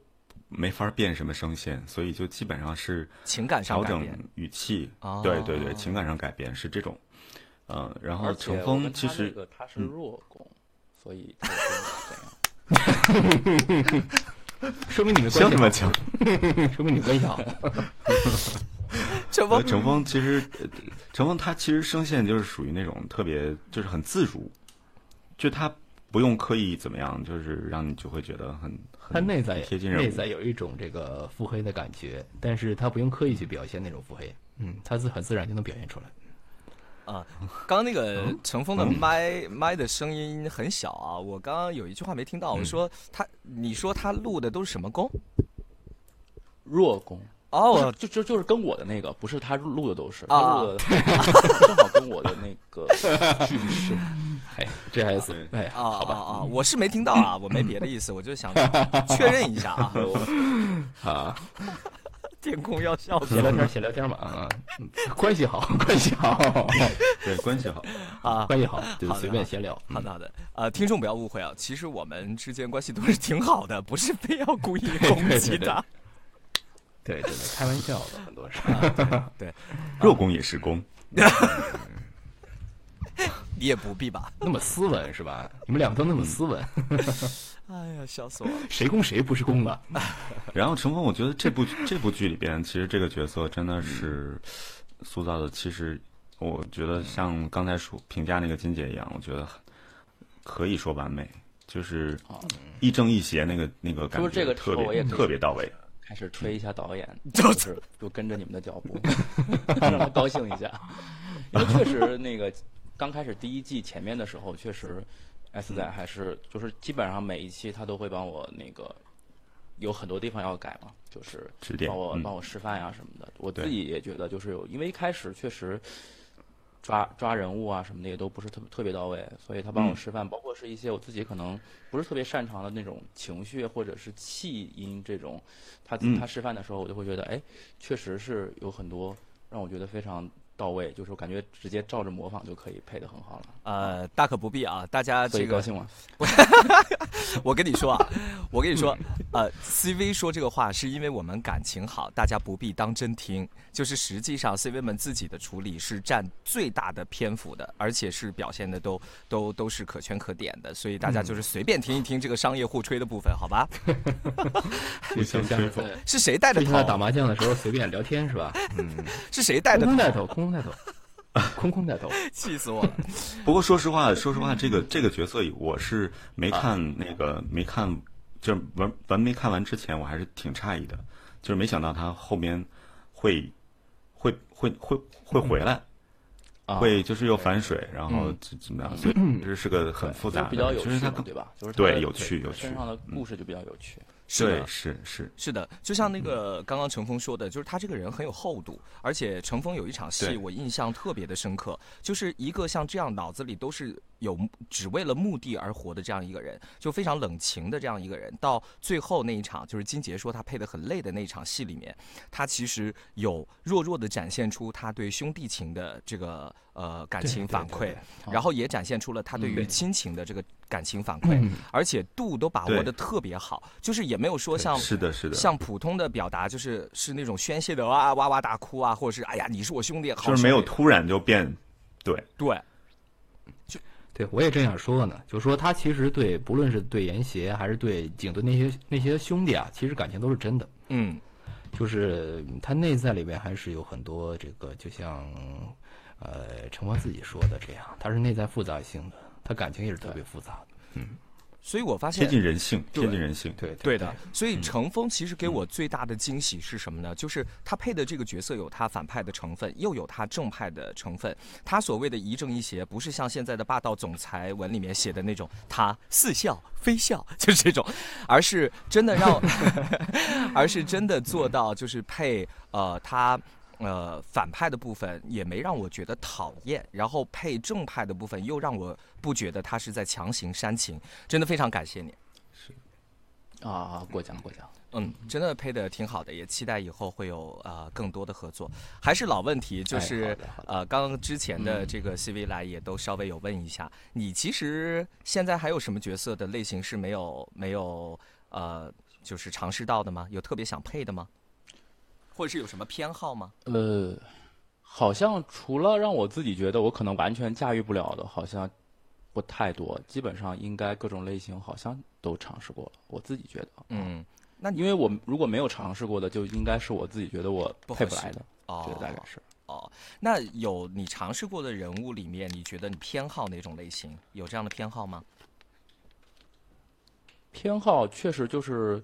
没法变什么声线，所以就基本上是情感上调整改变语气，哦对对对，情感上改变是这种，嗯、然后而且乘我跟他风其实那个他是嗯弱攻，所以这个是怎样？说明你们像关系强，[laughs] 说明你关系好。乘呃乘风其实，呃乘风他其实声线就是属于那种特别，就是很自如，就他不用刻意怎么样，就是让你就会觉得很很他内在贴近人物内在有一种这个腹黑的感觉，但是他不用刻意去表现那种腹黑，嗯，他自很自然就能表现出来。啊，刚刚那个嗯乘风的麦麦的声音很小啊，我刚刚有一句话没听到，我嗯说他，你说他录的都是什么功？弱功哦，就就就是跟我的那个，不是他录的都是，啊他录的 [laughs] 正好跟我的那个 [laughs] 句式。[laughs] 哎，J S，哎，啊好吧，啊啊！我是没听到啊，我没别的意思，我就想确认一下啊。啊，天空要笑死闲聊天，闲聊天嘛，啊，嗯关系好，关系好，[laughs] 对关系好 [laughs] 啊，关系好，就随便闲聊。好的好的，呃，听众不要误会啊，其实我们之间关系都是挺好的，不是非要故意攻击他。对对对，开玩笑的很多是。对，弱 [laughs] 攻也是攻，[laughs] 你也不必吧？那么斯文是吧？你们两个都那么斯文，[laughs] 哎呀，笑死我了！谁攻谁不是攻了？[laughs] 然后陈峰，我觉得这部这部剧里边，其实这个角色真的是塑造的，其实我觉得像刚才说评价那个金姐一样，我觉得可以说完美，就是亦正亦邪那个那个感觉这个特别特别到位。开始吹一下导演，就就是就跟着你们的脚步，让他高兴一下。因为确实那个刚开始第一季前面的时候，确实 S 仔还是就是基本上每一期他都会帮我那个有很多地方要改嘛，就是帮我帮我示范呀什么的。我自己也觉得就是有，因为一开始确实抓抓人物啊什么的也都不是特别特别到位，所以他帮我嗯。示范，包括是一些我自己可能不是特别擅长的那种情绪或者是气音这种，他嗯。他示范的时候，我就会觉得哎，确实是有很多让我觉得非常到位，就是我感觉直接照着模仿就可以配的很好了。呃，大可不必啊，大家这个高兴吗？[laughs] 我跟你说啊，我跟你说，[laughs] 呃，CV 说这个话是因为我们感情好，大家不必当真听。就是实际上 CV 们自己的处理是占最大的篇幅的，而且是表现的都都都是可圈可点的，所以大家就是随便听一听这个商业互吹的部分，好吧？[laughs] 互相吹捧。是谁带的头？就像打麻将的时候随便聊天是吧？嗯，是谁带的空空带头，空空带头，[laughs] 空空带头，气死我了！[laughs] 不过说实话，说实话，这个这个角色我是没看那个没看，就是完完没看完之前，我还是挺诧异的，就是没想到他后面会会会会会回来，啊会就是又反水，然后嗯怎怎么样？所以 [clears throat] 这是个很复杂的，比较有趣，对吧？就是对有趣有趣身，上的故事就比较有趣。是的是是。是的，就像那个刚刚程峰说的，就是他这个人很有厚度，而且程峰有一场戏我印象特别的深刻，就是一个像这样脑子里都是有只为了目的而活的这样一个人，就非常冷情的这样一个人，到最后那一场就是金杰说他配的很累的那一场戏里面，他其实有弱弱的展现出他对兄弟情的这个呃感情反馈然后也展现出了他对于亲情的这个感情反馈嗯，而且度都把握对。的特别好，就是也没有说像是的是的。像普通的表达就是是那种宣泄的哇哇哇大哭啊，或者是哎呀你是我兄弟，好就是没有突然就变，对。对，对，我也正想说呢，就是说他其实对，不论是对严邪还是对景顿那些那些兄弟啊，其实感情都是真的。嗯，就是他内在里面还是有很多这个，就像呃陈欢自己说的这样，他是内在复杂性的，他感情也是特别复杂的。嗯，所以我发现贴近人性，对贴近人性，对对的，所以程峰其实给我最大的惊喜是什么呢？就是他配的这个角色有他反派的成分，又有他正派的成分。他所谓的一正一邪，不是像现在的霸道总裁文里面写的那种他似笑非笑，就是这种，而是真的让，[laughs] 而是真的做到就是配呃他。呃，反派的部分也没让我觉得讨厌，然后配正派的部分又让我不觉得他是在强行煽情，真的非常感谢你。是啊，过奖过奖。嗯，真的配的挺好的，也期待以后会有呃更多的合作。还是老问题，就哎是、呃，刚刚之前的嗯这个 CV 来也都稍微有问一下，你其实现在还有什么角色的类型是没有没有呃，就是尝试到的吗？有特别想配的吗？或者是有什么偏好吗？呃，好像除了让我自己觉得我可能完全驾驭不了的，好像不太多。基本上应该各种类型好像都尝试过了。我自己觉得，嗯，那因为我如果没有尝试过的，就应该是我自己觉得我配不来的。哦这个大概是。哦，那有你尝试过的人物里面，你觉得你偏好哪种类型？有这样的偏好吗？偏好确实就是，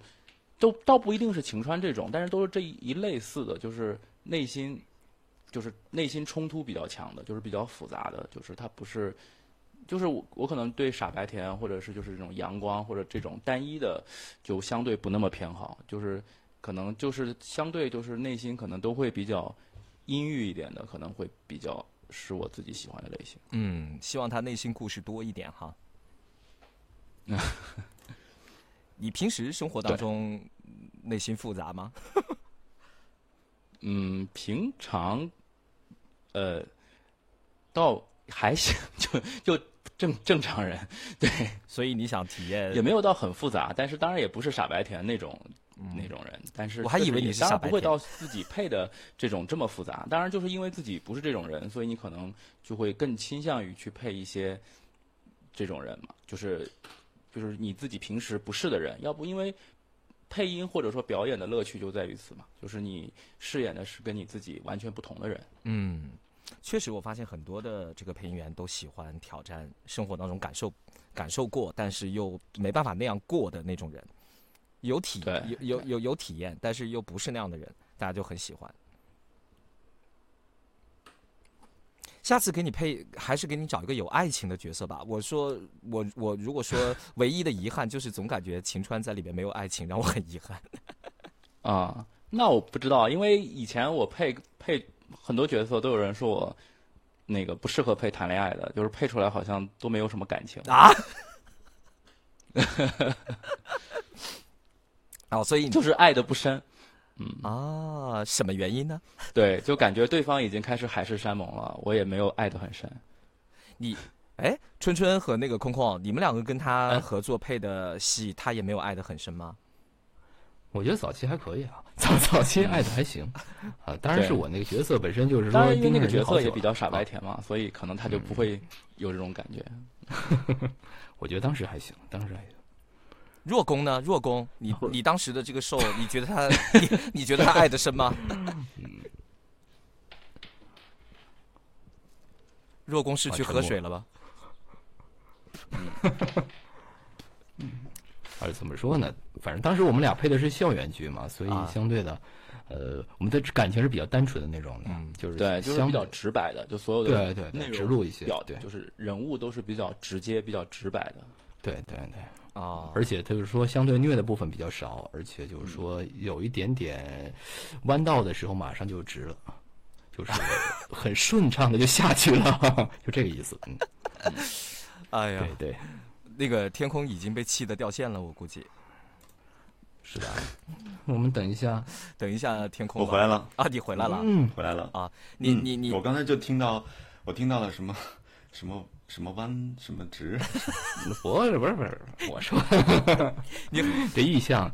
都倒不一定是晴川这种，但是都是这一一类似的，就是内心，就是内心冲突比较强的，就是比较复杂的，就是他不是，就是我我可能对傻白甜或者是就是这种阳光或者这种单一的，就相对不那么偏好，就是可能就是相对就是内心可能都会比较阴郁一点的，可能会比较是我自己喜欢的类型。嗯，希望他内心故事多一点哈。[laughs] 你平时生活当中内心复杂吗？嗯，平常，呃，倒还行，就就正正常人，对，所以你想体验也没有到很复杂，但是当然也不是傻白甜那种、嗯那种人，但是我还以为你是傻白当然不会到自己配的这种这么复杂，当然就是因为自己不是这种人，所以你可能就会更倾向于去配一些这种人嘛，就是就是你自己平时不是的人，要不因为。配音或者说表演的乐趣就在于此嘛，就是你饰演的是跟你自己完全不同的人。嗯，确实，我发现很多的这个配音员都喜欢挑战生活当中感受感受过，但是又没办法那样过的那种人，有体有有有有体验，但是又不是那样的人，大家就很喜欢。下次给你配，还是给你找一个有爱情的角色吧。我说，我我如果说 [laughs] 唯一的遗憾就是总感觉秦川在里面没有爱情，让我很遗憾。[laughs] 啊，那我不知道，因为以前我配配很多角色都有人说我那个不适合配谈恋爱的，就是配出来好像都没有什么感情啊。[laughs] 哦，所以就是爱的不深，嗯啊，什么原因呢？[laughs] 对，就感觉对方已经开始海誓山盟了，我也没有爱的很深。你，哎，春春和那个空空，你们两个跟他合作配的戏，他也没有爱的很深吗？我觉得早期还可以啊，[laughs] 早早期爱的还行 [laughs] 啊。当然是我那个角色本身就是说，当然因为那个角色也比较傻白甜嘛，所以可能他就不会有这种感觉。我觉得当时还行，当时还行。若宫呢？若宫，你 [laughs] 你当时的这个受，你觉得他，你 [laughs] 你觉得他爱的深吗？[laughs] 若宫是去喝水了吧？嗯，啊，怎么说呢？反正当时我们俩配的是校园剧嘛，所以相对的，呃，我们的感情是比较单纯的那种的，就是对，就是比较直白的，就所有的对对对直露一些，对，就是人物都是比较直接、比较直白的，对对对。啊，而且就是说，相对虐的部分比较少，而且就是说有一点点弯道的时候，马上就直了，就是 [laughs] 很顺畅的就下去了，[laughs] 就这个意思。嗯，哎呀，对对，那个天空已经被气得掉线了，我估计。是的，我们等一下，[laughs] 等一下，天空，我回来了啊！你回来了，嗯，回来了啊！你你你，我刚才就听到，我听到了什么什么。什么弯什么直？[laughs] 不是不是不是，我说 [laughs] 你这意象，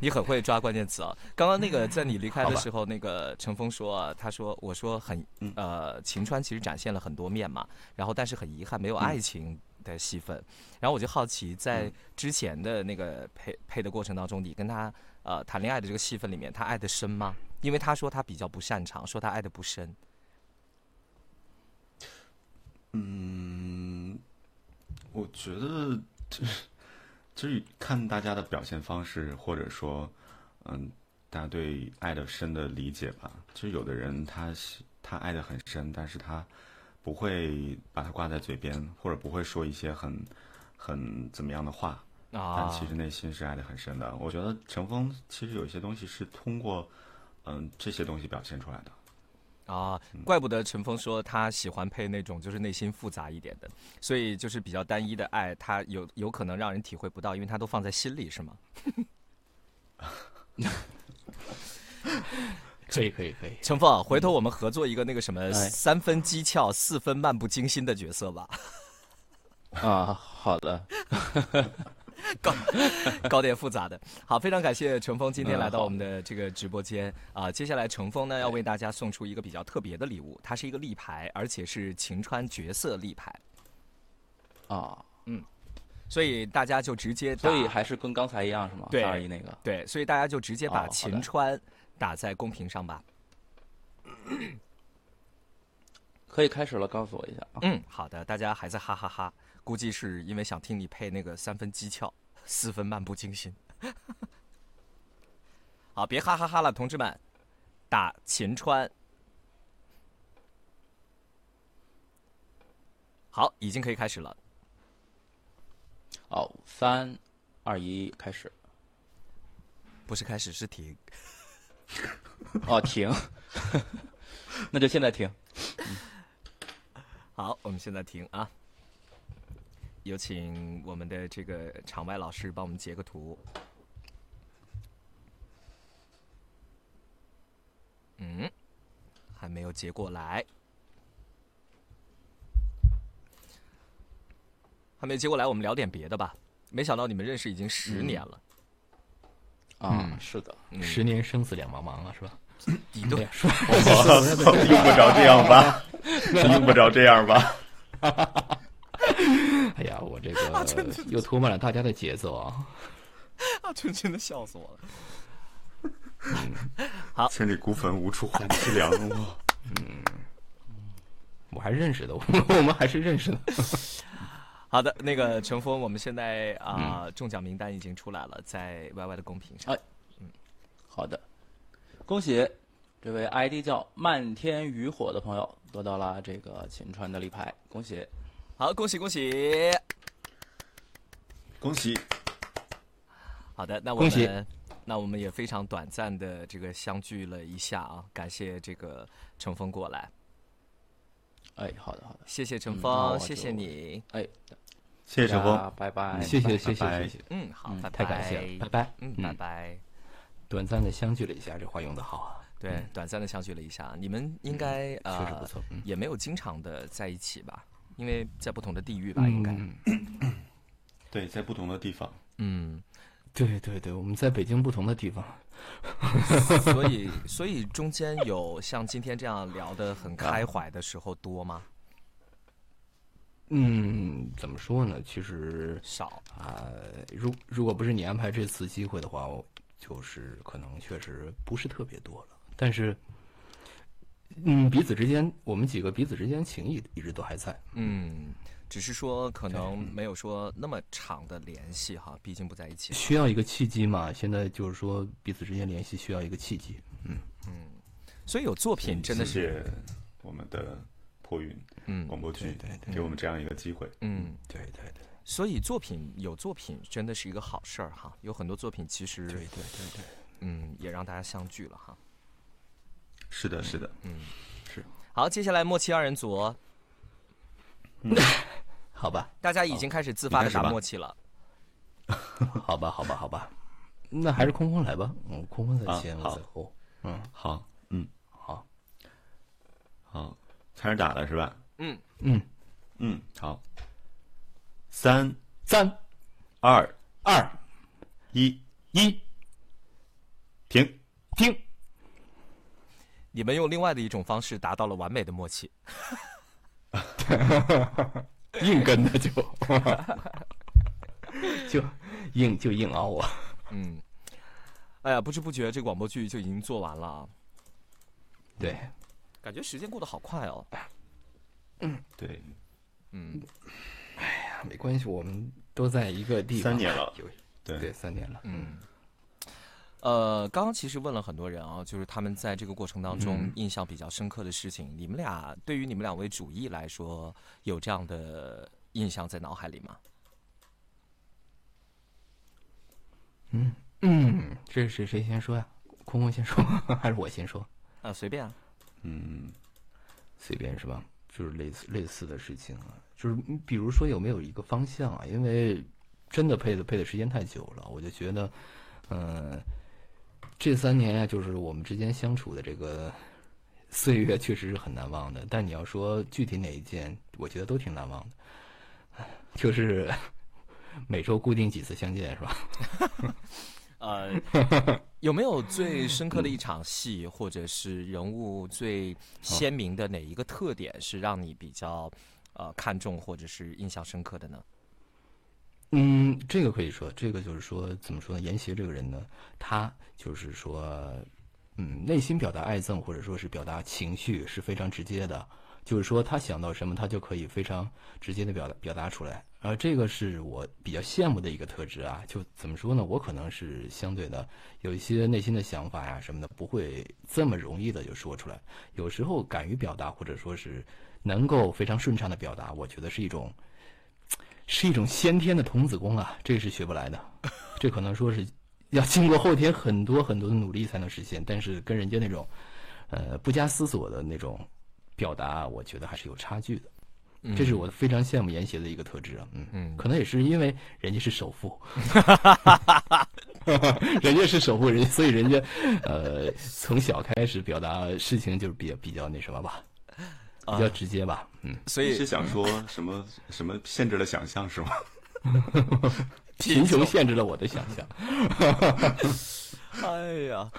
你很会抓关键词啊！刚刚那个在你离开的时候，那个陈峰说，他说我说很呃，秦川其实展现了很多面嘛，然后但是很遗憾没有爱情的戏份，然后我就好奇，在之前的那个配配的过程当中，你跟他呃谈恋爱的这个戏份里面，他爱的深吗？因为他说他比较不擅长，说他爱的不深。嗯，我觉得就是就是看大家的表现方式，或者说，嗯，大家对爱的深的理解吧。就是有的人他他爱的很深，但是他不会把它挂在嘴边，或者不会说一些很很怎么样的话啊。但其实内心是爱的很深的。我觉得陈峰其实有一些东西是通过嗯这些东西表现出来的。啊，怪不得陈峰说他喜欢配那种就是内心复杂一点的，所以就是比较单一的爱，他有有可能让人体会不到，因为他都放在心里，是吗？可以可以可以，陈峰，回头我们合作一个那个什么三分机巧、四分漫不经心的角色吧。[laughs] 啊，好的。[laughs] 搞 [laughs] 搞点复杂的，好，非常感谢程峰今天来到我们的这个直播间啊。接下来程峰呢要为大家送出一个比较特别的礼物，它是一个立牌，而且是晴川角色立牌。啊，嗯，所以大家就直接，所以还是跟刚才一样是吗？对，二一那个，对，所以大家就直接把晴川打在公屏上吧。可以开始了，告诉我一下啊。嗯，好的，大家还在哈哈哈。估计是因为想听你配那个三分机巧，四分漫不经心。好，别哈哈哈了，同志们，打秦川。好，已经可以开始了。哦，三、二、一，开始。不是开始，是停。哦，停。[laughs] 那就现在停。[laughs] 好，我们现在停啊。有请我们的这个场外老师帮我们截个图。嗯，还没有截过来，还没截过来，我们聊点别的吧。没想到你们认识已经十年了。啊，是的，十年生死两茫茫啊，是吧？你都说，[laughs] 用不着这样吧？[laughs] 用不着这样吧？[laughs] 哎呀，我这个 [laughs] 又拖慢了大家的节奏啊！啊，真真的笑死我了。好，千里孤坟，无处话凄凉。嗯，我还认识的，[laughs] 我们还是认识的。好的，那个陈峰，我们现在啊，中奖名单已经出来了，在 Y Y 的公屏上。嗯，好的，恭喜这位 ID 叫漫天渔火的朋友得到了这个秦川的立牌，恭喜！好，恭喜恭喜！恭喜！好的，那我们那我们也非常短暂的这个相聚了一下啊，感谢这个程峰过来，哎，好的好的，谢谢程嗯那峰，我谢谢你，哎，谢谢陈峰拜拜，谢谢谢谢谢谢，嗯，好，拜拜，太感谢了，拜拜，嗯，拜拜。短暂的相聚了一下，这话用的好啊。对，短暂的相聚了一下，你们应该嗯确实呃不错嗯。也没有经常的在一起吧？因为在不同的地域吧，应该。嗯，[coughs] 对，在不同的地方，嗯，对对对，我们在北京不同的地方。[laughs] 所以 [laughs] 所以中间有像今天这样聊得很开怀的时候多吗？嗯，怎么说呢？其实少啊、如如果不是你安排这次机会的话，我就是可能确实不是特别多了。但是，嗯，彼此之间，我们几个彼此之间情谊一直都还在。嗯，只是说可能没有说那么长的联系哈，毕竟不在一起。需要一个契机嘛？现在就是说彼此之间联系需要一个契机。嗯嗯，所以有作品真的是谢我们的破云嗯广播剧对对给我们这样一个机会。嗯，对对对所以作品有作品真的是一个好事儿哈。有很多作品其实对对对对，嗯也让大家相聚了哈。是的，是的，嗯，是。好，接下来默契二人组，哦。[laughs] 好吧，大家已经开始自发的打默契了。[laughs] 好吧，好吧，好吧，那还是空空来吧。嗯，空空在啊前，我好。在后。嗯，好，嗯，好，好，开始打了是吧？嗯。嗯，嗯，好，三。三。二。二。一，一，停，停。你们用另外的一种方式达到了完美的默契。[laughs] 硬跟的就就硬就硬熬啊。嗯，哎呀，不知不觉这广播剧就已经做完了啊，对，感觉时间过得好快哦。嗯对，嗯，哎呀没关系，我们都在一个地方。三年了对对，三年了。嗯，呃，刚刚其实问了很多人啊，就是他们在这个过程当中嗯印象比较深刻的事情。你们俩对于你们两位主义来说，有这样的印象在脑海里吗？嗯嗯，这是谁先说呀？空空先说还是我先说？啊，随便啊。嗯，随便是吧？就是类似类似的事情啊，就是嗯比如说有没有一个方向啊？因为真的配的配的时间太久了，我就觉得，嗯、这三年呀、就是我们之间相处的这个岁月确实是很难忘的。但你要说具体哪一件，我觉得都挺难忘的。就是每周固定几次相见是吧？[laughs] 呃，有没有最深刻的一场戏，或者是人物最鲜明的哪一个特点，是让你比较呃看重或者是印象深刻的呢？嗯，这个可以说，这个就是说，怎么说呢？严邪这个人呢，他就是说，嗯，内心表达爱憎或者说是表达情绪是非常直接的，就是说他想到什么，他就可以非常直接的表达表达出来。而这个是我比较羡慕的一个特质啊。就怎么说呢？我可能是相对的有一些内心的想法呀什么的，不会这么容易的就说出来。有时候敢于表达，或者说是能够非常顺畅的表达，我觉得是一种。是一种先天的童子功啊，这个是学不来的，这可能说是要经过后天很多很多的努力才能实现。但是跟人家那种，呃，不加思索的那种表达，我觉得还是有差距的。这是我非常羡慕严邪的一个特质啊，嗯嗯可能也是因为人家是首富，[laughs] 人家是首富，人家所以人家，呃，从小开始表达事情就是比较比较那什么吧，比较直接吧，嗯，所以是想说什么什么限制了想象是吗？[laughs] 贫穷限制了我的想象。[laughs] 哎呀，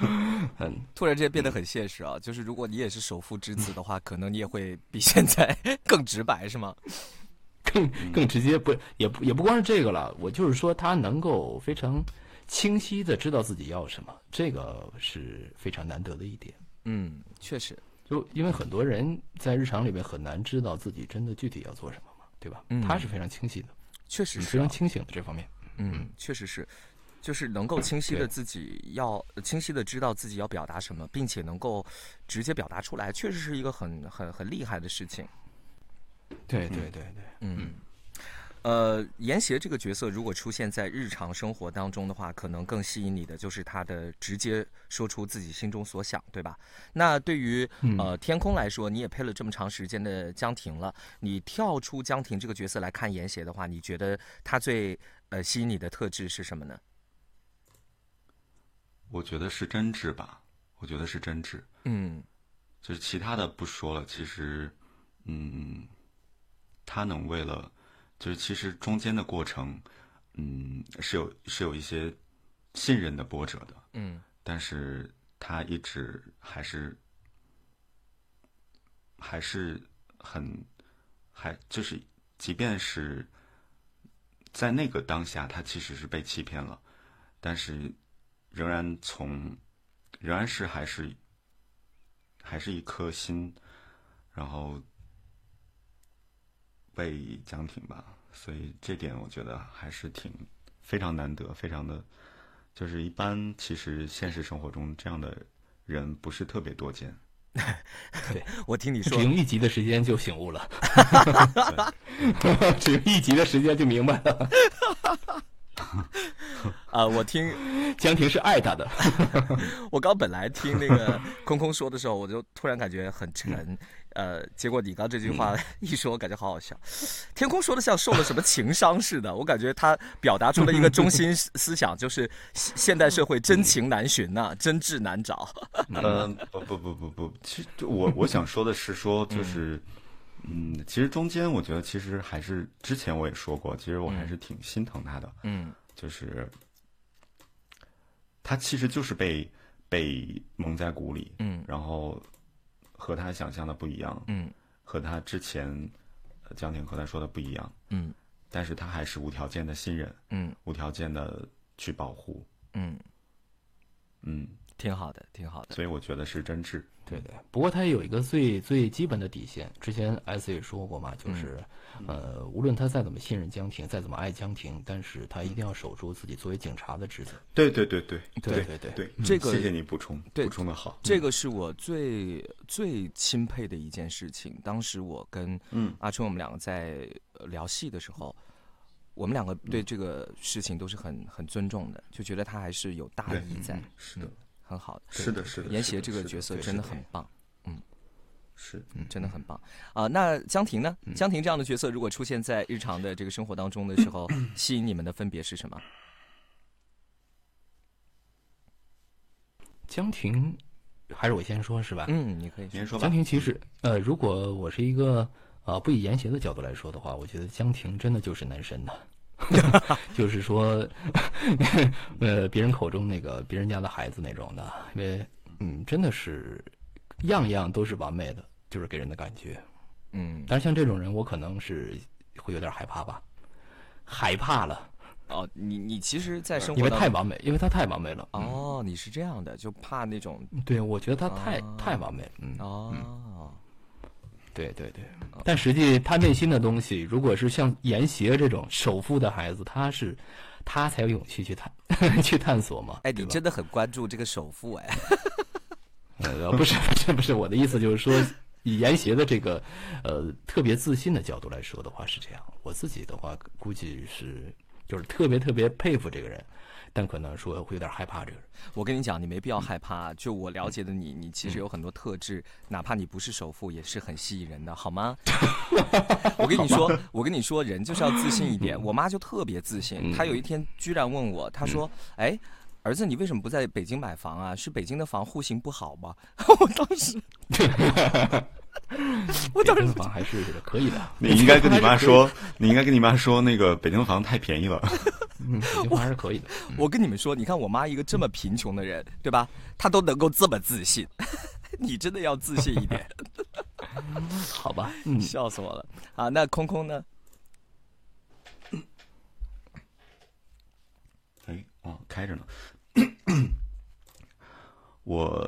嗯，突然之间变得很现实啊！就是如果你也是首富之子的话，可能你也会比现在 [laughs] 更直白，是吗？更更直接，不也不也不光是这个了，我就是说他能够非常清晰的知道自己要什么，这个是非常难得的一点。嗯，确实，就因为很多人在日常里面很难知道自己真的具体要做什么嘛，对吧？嗯他是非常清晰的，确实是、非常清醒的这方面。嗯，确实是。就是能够清晰的自己要清晰的知道自己要表达什么，并且能够直接表达出来，确实是一个很很很厉害的事情。对对对对，嗯，呃，严邪这个角色如果出现在日常生活当中的话，可能更吸引你的就是他的直接说出自己心中所想，对吧？那对于嗯呃天空来说，你也配了这么长时间的江婷了，你跳出江婷这个角色来看严邪的话，你觉得他最呃吸引你的特质是什么呢？我觉得是真挚吧，我觉得是真挚。嗯就是其他的不说了，其实，嗯，他能为了，就是其实中间的过程，嗯，是有是有一些信任的波折的，嗯。但是他一直还是还是很还就是，即便是在那个当下，他其实是被欺骗了，但是仍然从仍然是还是还是一颗心，然后为江挺吧，所以这点我觉得还是挺非常难得，非常的，就是一般其实现实生活中这样的人不是特别多见。[laughs] 对，我听你说只用一集的时间就醒悟了，[laughs] 只用一集的时间就明白了。[laughs] 啊、我听江婷是爱他的。我刚本来听那个空空说的时候，我就突然感觉很沉，呃，结果你刚这句话 [laughs] 一说，我感觉好好笑。天空说的像受了什么情伤似的，我感觉他表达出了一个中心思 [laughs] 思想，就是现现代社会真情难寻呐、真挚难找。嗯，[laughs] 不不不不不，其实我我想说的是说，就是，嗯，其实中间我觉得其实还是之前我也说过，其实我还是挺心疼他的，嗯。就是他其实就是被被蒙在鼓里，嗯。然后和他想象的不一样，嗯。和他之前呃江婷和他说的不一样，嗯。但是他还是无条件的信任，嗯。无条件的去保护，嗯，嗯，挺好的，挺好的。所以我觉得是真挚。对对，不过他也有一个最最基本的底线，之前 S 也说过嘛，就是，呃，无论他再怎么信任江婷，再怎么爱江婷，但是他一定要守住自己作为警察的职责。对对对对对对对对，这个谢谢你补充，对补充的好。这个是我最最钦佩的一件事情。当时我跟嗯阿春我们两个在呃聊戏的时候，我们两个对这个事情都是很很尊重的，就觉得他还是有大义在嗯，是的嗯，很好的。是的是的严邪这个角色真的很棒，嗯，是，嗯，真的很棒啊。那江婷呢？嗯江婷这样的角色，如果出现在日常的这个生活当中的 [laughs] 时候，吸引你们的分别是什么？[coughs] 江婷，还是我先说，是吧？嗯，你可以先说吧江婷其实，呃，如果我是一个呃不以言邪的角度来说的话，我觉得江婷真的就是男神呐。[laughs] 就是说，[laughs] 呃，别人口中那个别人家的孩子那种的，因为嗯，真的是样样都是完美的，就是给人的感觉。嗯，但是像这种人，我可能是会有点害怕吧，害怕了，哦，你你其实，在生活因为太完美，因为他太完美了。嗯哦，你是这样的，就怕那种对，我觉得他太、哦太完美了。嗯，哦，对对对，但实际他内心的东西，如果是像严邪这种首富的孩子，他是他才有勇气去探 [laughs] 去探索嘛。哎，你真的很关注这个首富哎。呃，不是，这 [laughs] 不是我的意思，就是说，以严邪的这个呃特别自信的角度来说的话是这样，我自己的话估计是就是特别特别佩服这个人，但可能说会有点害怕这个人。我跟你讲，你没必要害怕。就我了解的你，你其实有很多特质，哪怕你不是首富，也是很吸引人的，好吗？[laughs] 我跟你说，我跟你说，人就是要自信一点。[laughs] 我妈就特别自信，她有一天居然问我，她说：“哎。”儿子，你为什么不在北京买房啊？是北京的房户型不好吗？[laughs] 我当时，[laughs] 我当时 [laughs] 房还是可以的。你应该跟你妈说，你应该跟你妈说，那个北京房太便宜了。[laughs] 嗯，北京房还是可以的。我跟你们说，你看我妈一个这么贫穷的人，对吧？她都能够这么自信，你真的要自信一点。好吧，嗯，笑死我了啊！那空空呢？[coughs] 哎，哦，开着呢。[coughs] 我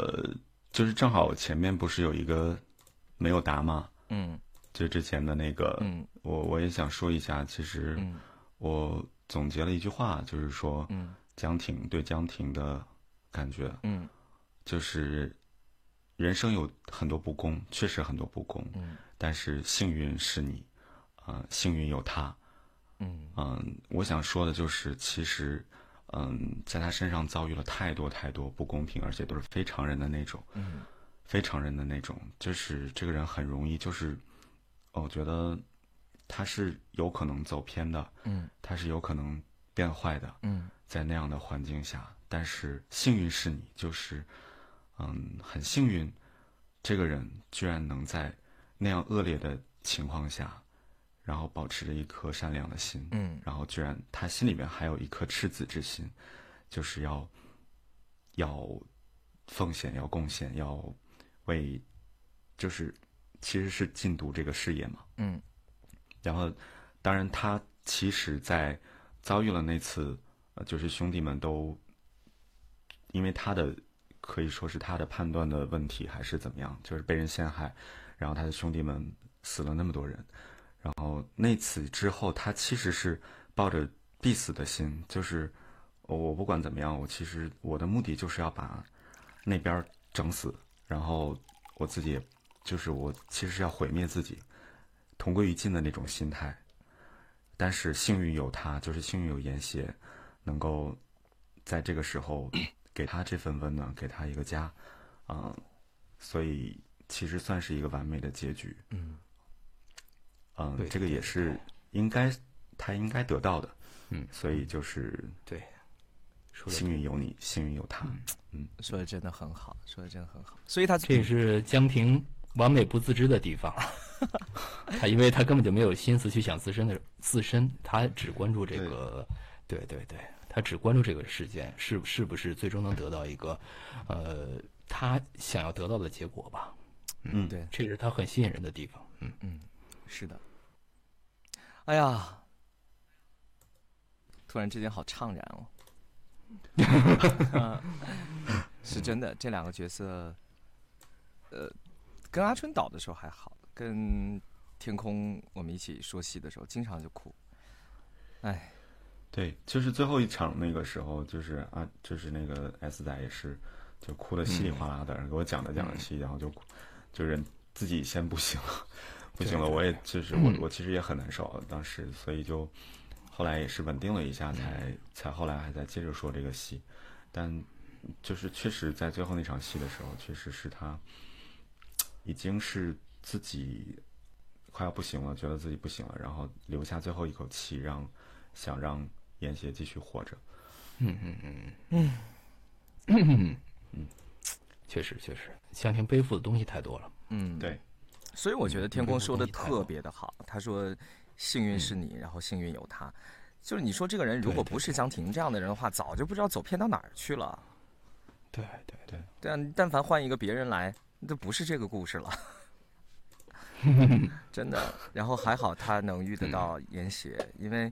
就是正好前面不是有一个没有答吗？嗯，就之前的那个，嗯，我我也想说一下，其实嗯。我总结了一句话，就是说，嗯，江婷对江婷的感觉，嗯，就是人生有很多不公，确实很多不公，嗯，但是幸运是你，啊、幸运有他，嗯。嗯，我想说的就是，其实，嗯，在他身上遭遇了太多太多不公平，而且都是非常人的那种，嗯非常人的那种，就是这个人很容易，就是，我觉得他是有可能走偏的，嗯。他是有可能变坏的，嗯。在那样的环境下，但是幸运是你，就是，嗯，很幸运，这个人居然能在那样恶劣的情况下，然后保持着一颗善良的心，嗯然后居然他心里面还有一颗赤子之心，就是要要奉献，要贡献，要为，就是其实是禁毒这个事业嘛，嗯。然后，当然，他其实，在遭遇了那次，呃，就是兄弟们都因为他的可以说是他的判断的问题，还是怎么样，就是被人陷害，然后他的兄弟们死了那么多人，然后那次之后，他其实是抱着必死的心，就是我我不管怎么样，我其实我的目的就是要把那边整死，然后我自己也就是我其实是要毁灭自己。同归于尽的那种心态。但是幸运有他，就是幸运有严邪，能够在这个时候给他这份温暖，给他一个家，嗯、所以其实算是一个完美的结局。嗯嗯，对这个也是应该他应该得到的。嗯，所以就是对，幸运有你，幸运有他。嗯，说的真的很好，说的真的很好。所以他这也是江婷完美不自知的地方。[laughs] 他因为他根本就没有心思去想自身的自身，他只关注这个，对对对，他只关注这个事件是是不是最终能得到一个，呃，他想要得到的结果吧。嗯，对，这是他很吸引人的地方。嗯嗯，是的。哎呀，突然之间好怅然哦。[laughs] 嗯。[laughs] 是真的，这两个角色，呃，跟阿春导的时候还好，跟天空我们一起说戏的时候，经常就哭。哎，对，就是最后一场那个时候，就是啊，就是那个 S 仔也是，就哭的稀里哗啦的，给我讲着讲着戏，然后就哭就人自己先不行了，不行了，我也就是我我其实也很难受，当时所以就后来也是稳定了一下，才才后来还在接着说这个戏，但就是确实在最后那场戏的时候，确实是他已经是自己快要不行了，觉得自己不行了，然后留下最后一口气，让想让严邪继续活着。嗯嗯嗯嗯嗯嗯，确实确实，向天背负的东西太多了。嗯，对。所以我觉得天空说的嗯特别的好，他说幸运是你，然后幸运有他。就是你说这个人如果不是江婷这样的人的话，早就不知道走偏到哪儿去了。对对对，对啊，但凡换一个别人来，都不是这个故事了。[laughs] 真的，然后还好他能遇得到严邪，因为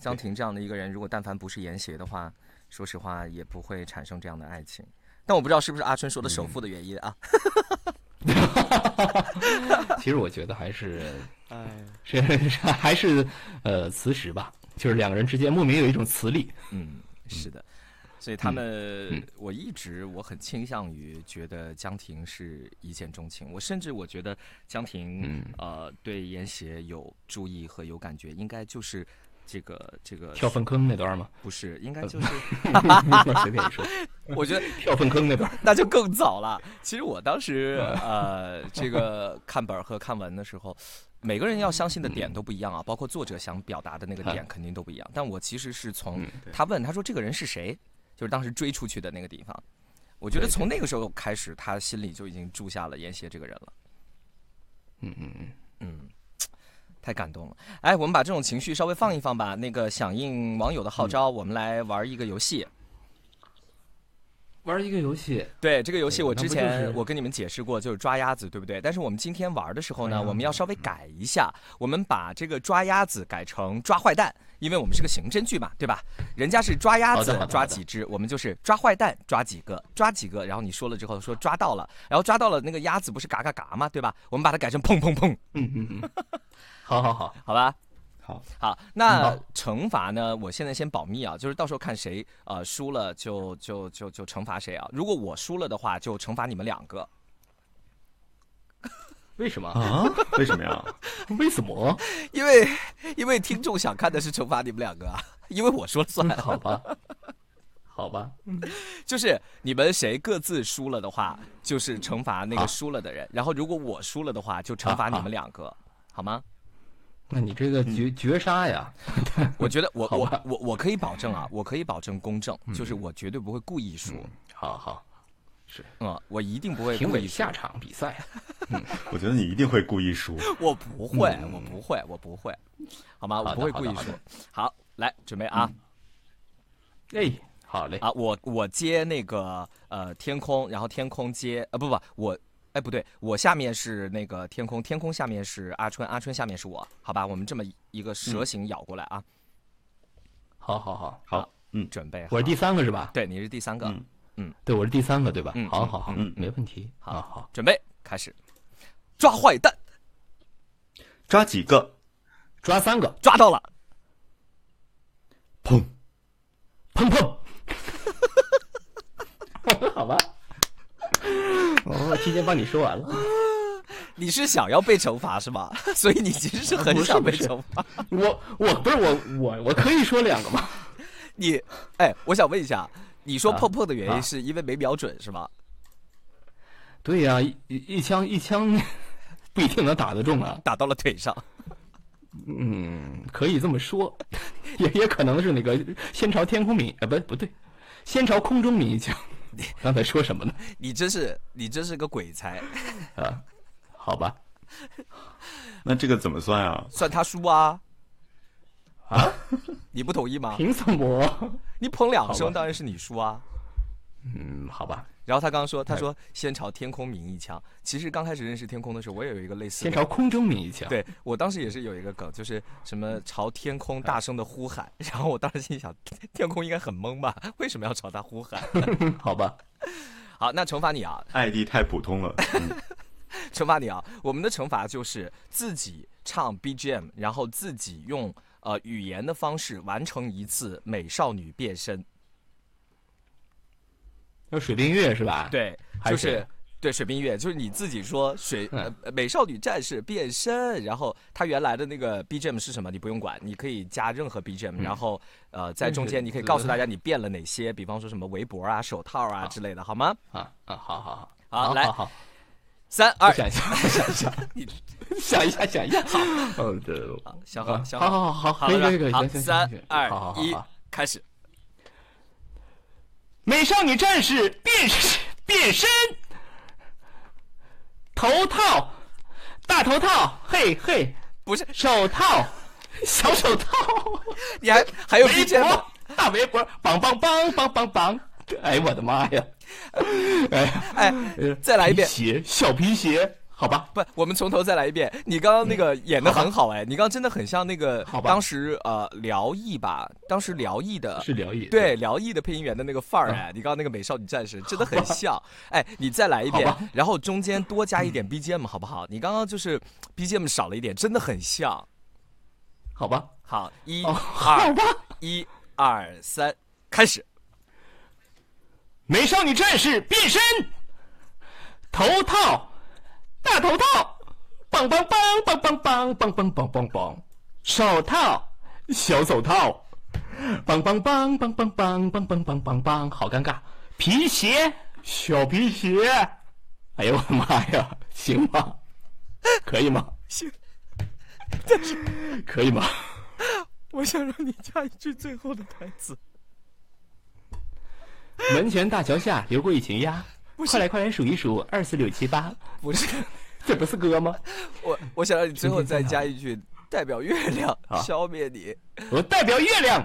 江婷这样的一个人，如果但凡不是严邪的话，说实话也不会产生这样的爱情。但我不知道是不是阿春说的首富的原因啊？[laughs] [laughs] 其实我觉得还是，哎，是是 [laughs] 还是呃磁石吧，就是两个人之间莫名有一种磁力。嗯，是的。所以他们，我一直我很倾向于觉得江婷是一见钟情。我甚至我觉得江婷、呃对严邪有注意和有感觉，应该就是这个这个跳粪坑那段吗？不是，应该就是 [laughs] 随便说。[laughs] 我觉得 [laughs] 跳粪坑那段那就更早了。其实我当时呃这个看本和看文的时候。每个人要相信的点都不一样啊，包括作者想表达的那个点肯定都不一样。但我其实是从他问他说这个人是谁，就是当时追出去的那个地方，我觉得从那个时候开始，他心里就已经住下了严邪这个人了。嗯嗯嗯嗯，太感动了。哎，我们把这种情绪稍微放一放吧。那个响应网友的号召，我们来玩一个游戏。玩一个游戏，对这个游戏，我之前、我跟你们解释过，就是抓鸭子，对不对？但是我们今天玩的时候呢，我们要稍微改一下，我们把这个抓鸭子改成抓坏蛋，因为我们是个刑侦剧嘛，对吧？人家是抓鸭子抓几只，我们就是抓坏蛋抓几个，抓几个，然后你说了之后说抓到了，然后抓到了那个鸭子不是嘎嘎嘎嘛，对吧？我们把它改成砰砰砰，嗯嗯嗯，[laughs] 好好好，好吧。好，好，那惩罚呢？我现在先保密啊，就是到时候看谁呃输了就就就就惩罚谁啊。如果我输了的话，就惩罚你们两个。为什么啊？为什么呀？[laughs] 为什么？因为因为听众想看的是惩罚你们两个啊，因为我说了算。好吧，好吧，就是你们谁各自输了的话，就是惩罚那个输了的人。然后如果我输了的话，就惩罚你们两个，好吗？那你这个绝绝杀呀！[laughs] 我觉得我 [laughs] 我我我可以保证啊，我可以保证公正，就是我绝对不会故意输。好好，是嗯，我一定不会评故意输委下场比赛，[laughs] 我觉得你一定会故意输。我不会，嗯我不会，我不会，好吗？我不会故意输好的好。好，来准备啊！哎，好嘞啊，我我接那个呃天空，然后天空接呃不不我哎不对，我下面是那个天空，天空下面是阿春，阿春下面是我，好吧？我们这么一个蛇形咬过来啊！好好好好，嗯，准备，我是第三个是吧？对，你是第三个，嗯嗯，对，我是第三个对吧嗯？好好好，嗯没问题。好好好，准备开始，抓坏蛋，抓几个？抓三个，抓到了，砰！砰砰。[laughs] 好吧，[laughs] 我提前帮你说完了。[laughs] 你是想要被惩罚是吗？[laughs] 所以你其实是很想被惩罚。我我不是我我我可以说两个吗？你哎，我想问一下，你说啊碰碰的原啊因是因为没瞄准是吗？对呀、一一一枪一枪不一定能打得中啊。打到了腿上，嗯，可以这么说，也也可能是那个先朝天空鸣，啊，不不对，先朝空中鸣一枪。[laughs] 刚才说什么呢？[laughs] 你真是你真是个鬼才，[laughs] 啊，好吧，那这个怎么算啊？算他输啊！啊，你不同意吗？凭什么？你捧两声当然是你输啊。嗯，好吧，然后他刚刚说，他说先朝天空鸣一枪。其实刚开始认识天空的时候，我也有一个类似的。先朝空中鸣一枪。对我当时也是有一个梗，就是什么朝天空大声的呼喊。[laughs] 然后我当时心想，天空应该很懵吧？为什么要朝他呼喊？[laughs] 好吧，好，那惩罚你啊，艾迪太普通了。嗯 [laughs] 惩罚你啊！我们的惩罚就是自己唱 BGM，然后自己用呃语言的方式完成一次美少女变身。要水冰月是吧？，对，就是是对水冰月，就是你自己说水嗯。呃美少女战士变身，然后它原来的那个 BGM 是什么，你不用管，你可以加任何 BGM，、然后呃在中间你可以告诉大家你变了哪些，比方说什么围脖啊、手套啊之类的，好吗？啊啊，好好好，好来。三二，想一下，想一下，你。想一下，想一下。[laughs] 好，哦，这想好啊想好好好，好可以可以可以三二一开始。美少女战士变身变身，头套，大头套，嘿嘿，不是。手套，小手套，你还还有围脖，大围脖，梆梆梆梆梆梆，哎我的妈呀！[laughs] 哎，哎，呃再来一遍。皮鞋，小皮鞋，好吧，不，我们从头再来一遍。你刚刚那个演的很好哎，你刚刚真的很像那个当时呃辽艺吧，当时辽艺的是辽艺对辽艺的配音员的那个范儿哎，你刚刚那个美少女战士 [laughs] 真的很像。哎，你再来一遍，然后中间多加一点 BGM 好不好？你刚刚就是 BGM 少了一点，真的很像。好吧，好，一哦二好吧，一二三，开始。美少女战士变身，头套，大头套，棒棒棒棒棒棒棒棒棒棒棒，手套，小手套，棒棒棒棒棒棒棒棒棒棒棒，好尴尬，皮鞋，小皮鞋，哎呦我的妈呀，行吗？可以吗？行，但是。可以吗？我想让你加一句最后的台词。门前大桥下流过一群鸭，快来快来数一数，二四六七八，不是，[laughs] 这不是歌吗？[laughs] 我我想让你最后再加一句，代表月亮 [laughs] 消灭你。我代表月亮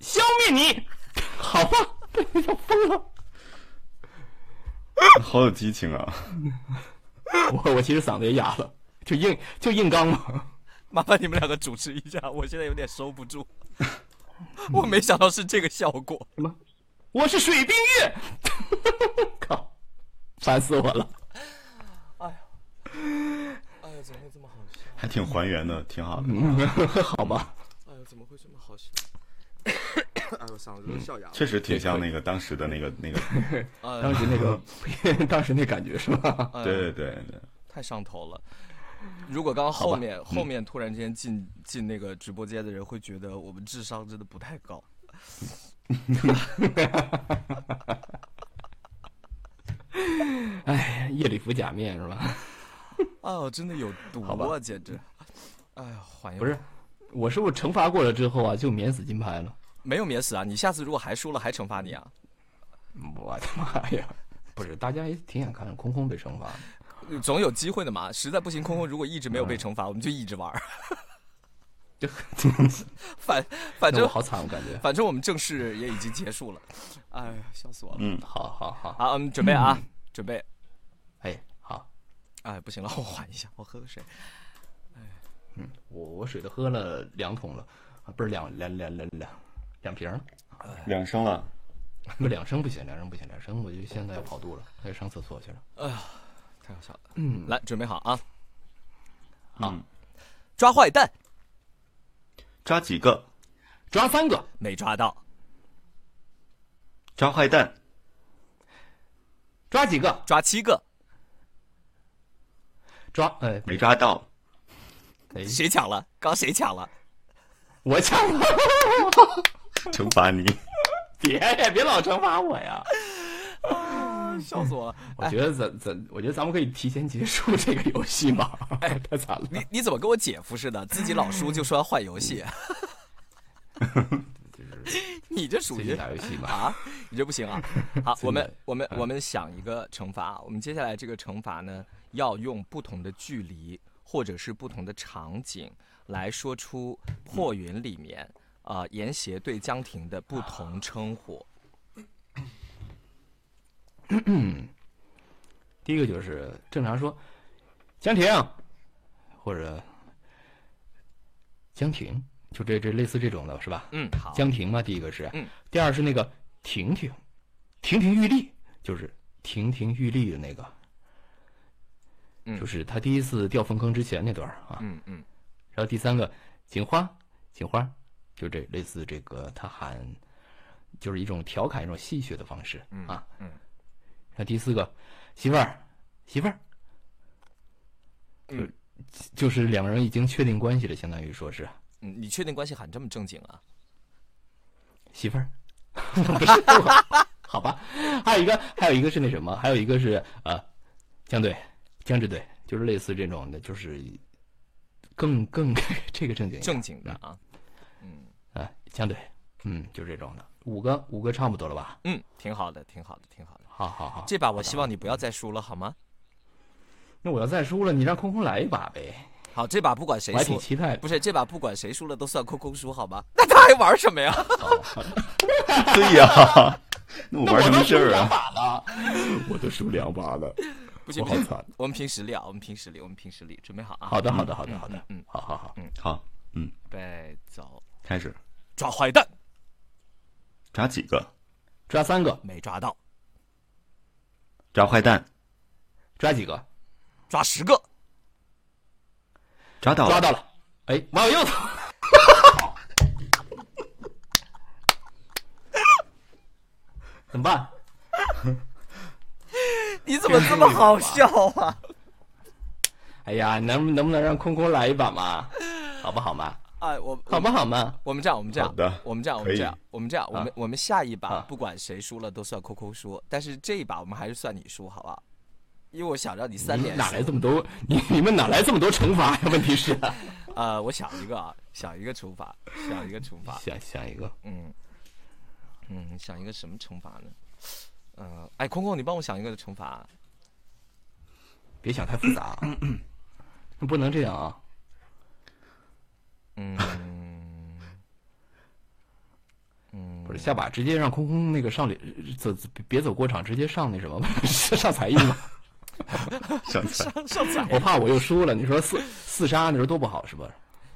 消灭你，好吧？要疯了！好有激情啊！我我其实嗓子也哑了，就硬就硬刚嘛。麻烦你们两个主持一下，我现在有点收不住。我没想到是这个效果。什么？我是水冰月，[laughs] 靠，烦死我了！哎呀，哎呀，怎么会这么好笑？还挺还原的，挺好的。嗯，[laughs] 好吧。哎呀，怎么会这么好笑？[coughs] 哎呦，嗓子都笑哑了。确实挺像那个当时的那个那个，哎当时那个，[laughs] 当时那感觉是吧？哎对对对对，太上头了。如果刚刚后面后面突然之间进进那个直播间的人会觉得我们智商真的不太高。[laughs] 哎，夜里服假面是吧？哦，真的有毒啊，简直！哎呀，还原不是，我是不是惩罚过了之后啊，就免死金牌了？没有免死啊！你下次如果还输了，还惩罚你啊？我的妈呀！不是，大家也挺想看空空被惩罚。总有机会的嘛。实在不行，空空如果一直没有被惩罚，我们就一直玩儿。就 [laughs] 反反正好惨，我感觉。反正我们正式也已经结束了。哎呀，笑死我了！嗯，好好好，好，我们准备啊，准备。哎，好，哎，不行了，我缓一下，我喝个水。嗯，我我水都喝了两桶了，啊，不是两两两两两两瓶儿，两升了。不两升不行，两升不行，两升我就现在要跑肚了，还得上厕所去了。哎呀，太好笑了。嗯，来，准备好啊！好，抓坏蛋，抓几个？抓三个，没抓到。抓坏蛋，抓几个？抓七个，抓哎，没抓到。哎，谁抢了？刚谁抢了？我抢了，[laughs] 惩罚你。别呀别老惩罚我呀！啊，笑死我了！我觉得咱咱，我觉得咱们可以提前结束这个游戏嘛，哎，[laughs] 太惨了。你你怎么跟我姐夫似的，自己老输就说要换游戏？[laughs] 你这属于打游戏嘛啊？你这不行啊！[laughs] 好，我们我们我们想一个惩罚，我们接下来这个惩罚呢，要用不同的距离或者是不同的场景来说出破云里面啊、呃严邪对江婷的不同称呼。[clears throat] 第一个就是正常说江婷，或者江婷，就这这类似这种的是吧？嗯，好。江婷嘛，第一个是，嗯，第二是那个婷婷，亭亭玉立，就是亭亭玉立的那个，嗯就是他第一次掉粪坑之前那段啊，嗯嗯然后第三个警花，警花，就这类似这个他喊，就是一种调侃、一种戏谑的方式嗯啊。嗯然后第四个媳妇儿，媳妇儿，嗯就是两个人已经确定关系了，相当于说是嗯，你确定关系喊这么正经啊？媳妇儿，[laughs] 不是，好吧。还有一个，还有一个是那什么，还有一个是呃，江队，江支队，就是类似这种的，就是更更 [laughs] 这个正经正经的啊。嗯啊，江队，嗯，就这种的，五个五个差不多了吧？嗯，挺好的，挺好的，挺好的。好好好，这把我希望你不要再输了，好吗？那我要再输了，你让空空来一把呗。好，这把不管谁输，挺期待的不是这把不管谁输了都算空空输，好吗？[laughs] 那他还玩什么呀？对呀，[laughs] 那我玩什么劲儿啊？把了，我都输两把了，不行我好惨。，我们凭实力啊，我们凭实力，我们凭实力，准备好啊。好的，好的，好的，嗯好的，嗯，好好好，嗯，好，嗯，预备走，开始抓坏蛋，抓几个？抓三个，没抓到，抓坏蛋，抓几个？抓十个，抓到了，抓到了。哎，往我右走。怎么办？[laughs] 你怎么这么好笑啊？哎呀，能能不能让空空来一把嘛？好不好嘛？哎，我好吗好嘛？我们这样，我们这样好的，我们这样，我可以们这样，我们这样，我们啊我们下一把啊不管谁输了都算扣扣输，但是这一把我们还是算你输，好不好？因为我想让你三连你哪来。这么多？你你们哪来这么多惩罚呀？问题是，[laughs] 呃，我想一个啊，想一个惩罚，想一个惩罚，[laughs] 想想一个，嗯嗯，想一个什么惩罚呢？呃，哎，空空，你帮我想一个惩罚。别想太复杂啊，那 [coughs] 不能这样啊。嗯。嗯，不是下把直接让空空那个上脸走，别走过场，直接上那什么吧，[laughs] 上才艺吧。[laughs] 上菜上上彩我怕我又输了，你说四四杀，你说多不好是吧？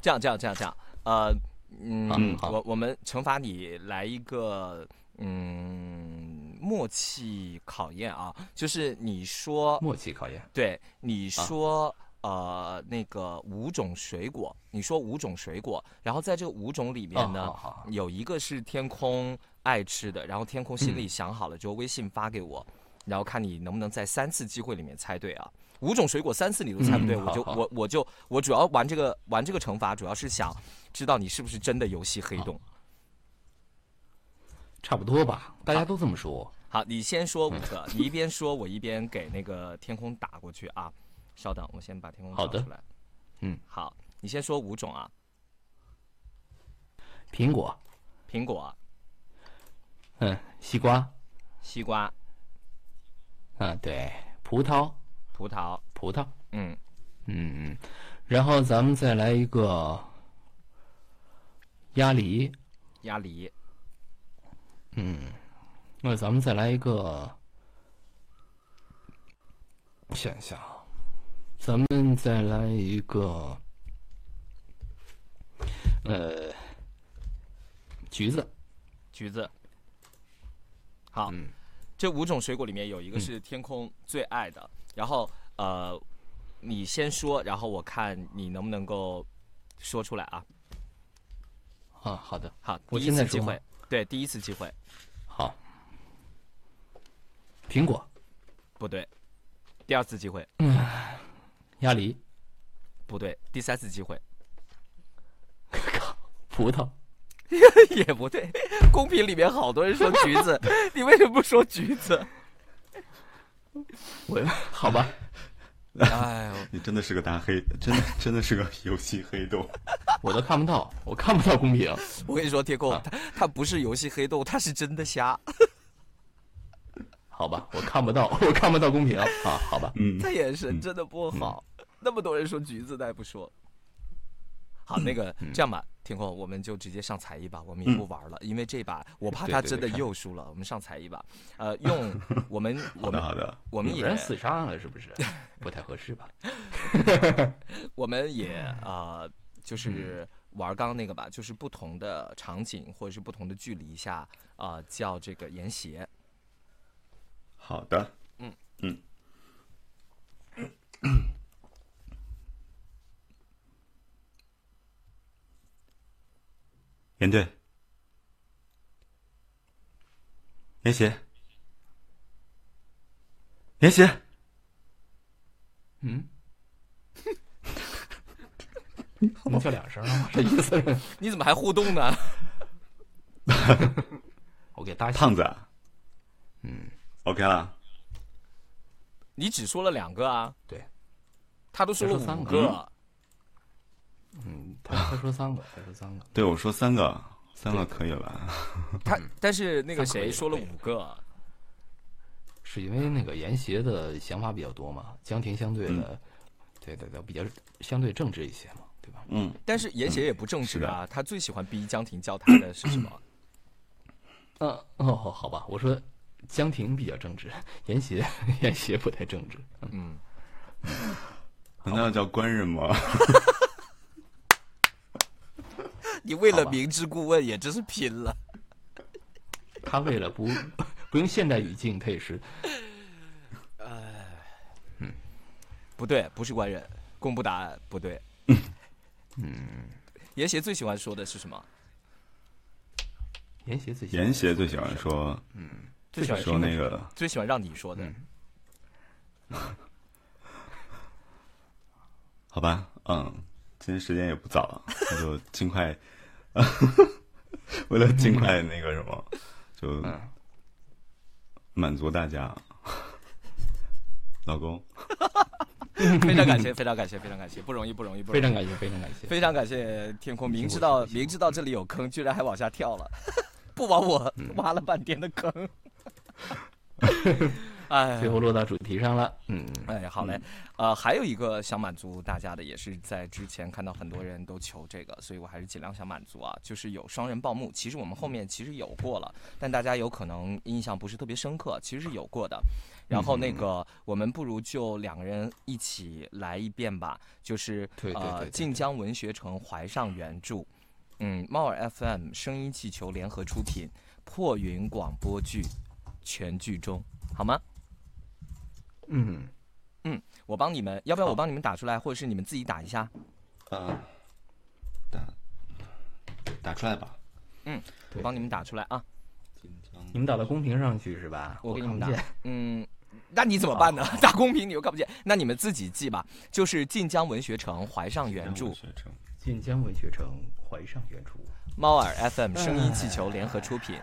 这样这样这样这样，呃，嗯，嗯好。我我们惩罚你来一个嗯默契考验啊，就是你说默契考验，对你说、呃那个五种水果，你说五种水果，然后在这五种里面呢，有一个是天空爱吃的，然后天空心里想好了之后，微信发给我，然后看你能不能在三次机会里面猜对啊。五种水果三次你都猜不对，我就我我就我主要玩这个玩这个惩罚，主要是想知道你是不是真的游戏黑洞。差不多吧，大家都这么说。好，你先说五个，你一边说，我一边给那个天空打过去啊。稍等，我先把天空找出来。嗯，好，你先说五种啊。苹果，苹果、嗯，西瓜，西瓜、啊，对，葡萄，葡萄，葡萄，嗯，嗯嗯，然后咱们再来一个鸭梨，鸭梨，嗯，那咱们再来一个，想一想啊，咱们再来一个，呃，橘子，橘子。好，嗯。这五种水果里面有一个是天空最爱的，然后呃，你先说，然后我看你能不能够说出来啊。啊，好的，好，我第一次机会，对，第一次机会，好，苹果，不对，第二次机会，嗯，鸭梨，不对，第三次机会，靠 [laughs] 葡萄，[laughs] 也不对。公屏里面好多人说橘子，[laughs] 你为什么不说橘子？我好吧，哎呦，你真的是个大黑，真的真的是个游戏黑洞。我都看不到，我看不到公屏。我跟你说，铁空，他他不是游戏黑洞，他是真的瞎。好吧，我看不到，我看不到公屏啊，好吧，嗯他眼神真的不好，[laughs] 那么多人说橘子，他也不说。好，那个这样吧，天空，我们就直接上才艺吧，我们也不玩了，因为这把我怕他真的又输了，我们上才艺吧。呃，用 [laughs] 我们我们好的我们也不然死伤了是不是？不太合适吧？[laughs] 我们也啊、呃就是玩刚刚那个吧，就是不同的场景或者是不同的距离下啊、呃叫这个沿斜。好的，嗯嗯，严队，严邪，严邪，嗯，[laughs] 能叫两声吗？这意思是？[laughs] 你怎么还互动呢？[laughs] 我给搭胖子啊，嗯，OK 了，你只说了两个啊？对，他都说了三个。嗯，他他说三个，他说三个，对我说三个，三个可以了。[laughs] 他但是那个谁说了五个，是因为那个严邪的想法比较多嘛，江婷相对嗯的，对对对，比较相对正直一些嘛，对吧？嗯，但是严邪也不正直啊，他最喜欢逼江婷叫他的是什么？[coughs] 嗯哦，好吧，我说江婷比较正直，严邪严邪不太正直。嗯，难道要叫官人吗？[laughs] 你为了明知故问也真是拼了。[laughs] 他为了不不用现代语境，他也是不对，不是官人，公布答案不对。嗯，[laughs] 严邪最喜欢说的是什么？严邪最喜欢严邪最喜欢说，嗯，最喜欢说那个最喜欢让你说的。[laughs] 好吧，嗯，今天时间也不早了，那就尽快，为了尽快那个什么，就满足大家。老公，[laughs] 非常感谢，非常感谢，非常感谢，不容易，不容易，不容易。非常感谢非常感谢非常感谢天空，明知道明知道这里有坑，居然还往下跳了，[laughs] 不往我嗯挖了半天的坑。[laughs] 哎，最后落到主题上了，嗯，哎，好嘞，呃，还有一个想满足大家的，也是在之前看到很多人都求这个，所以我还是尽量想满足啊，就是有双人报幕。其实我们后面其实有过了，但大家有可能印象不是特别深刻，其实是有过的。然后那个，我们不如就两个人一起来一遍吧，就是呃，晋江文学城怀上原著，嗯，猫耳 FM 声音气球联合出品，破云广播剧全剧终，好吗？嗯，嗯，我帮你们，要不要我帮你们打出来，或者是你们自己打一下？啊，打打出来吧。嗯，我帮你们打出来啊。你们打到公屏上去是吧？我给你们打。嗯，那你怎么办呢？打公屏你又看不见，那你们自己记吧。就是晋江文学城怀上原著，晋江文学城怀上原著，猫耳 FM 声音气球联合出品。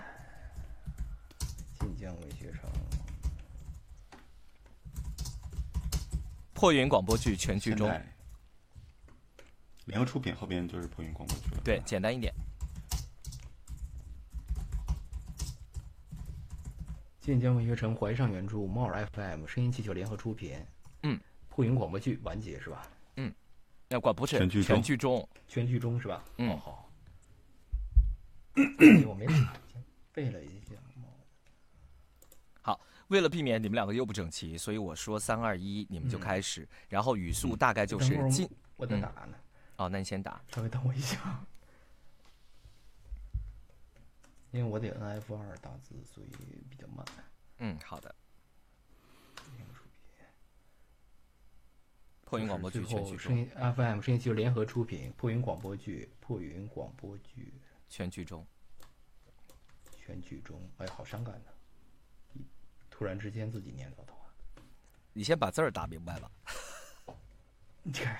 晋江文学城，破云广播剧全剧终。联合出品后边就是破云广播剧了。对，简单一点。晋江文学城怀上原著，猫耳 FM 声音气球联合出品。嗯，破云广播剧完结是吧？嗯，那管不是全剧全剧终，全剧终是吧？嗯哦好。[coughs] 我没打，背了一下。好，为了避免你们两个又不整齐，所以我说三二一，你们就开始，然后语速大概就是等会儿晋。我在打呢。哦，那你先打。稍微等我一下，因为我得摁 F 二打字，所以比较慢。嗯，好的。破云广播剧全剧终，声音 FM 声音气球联合出品，破云广播剧，破云广播剧全剧终。全剧终，哎，好伤感呢。突然之间自己念叨的话，你先把字儿打明白吧。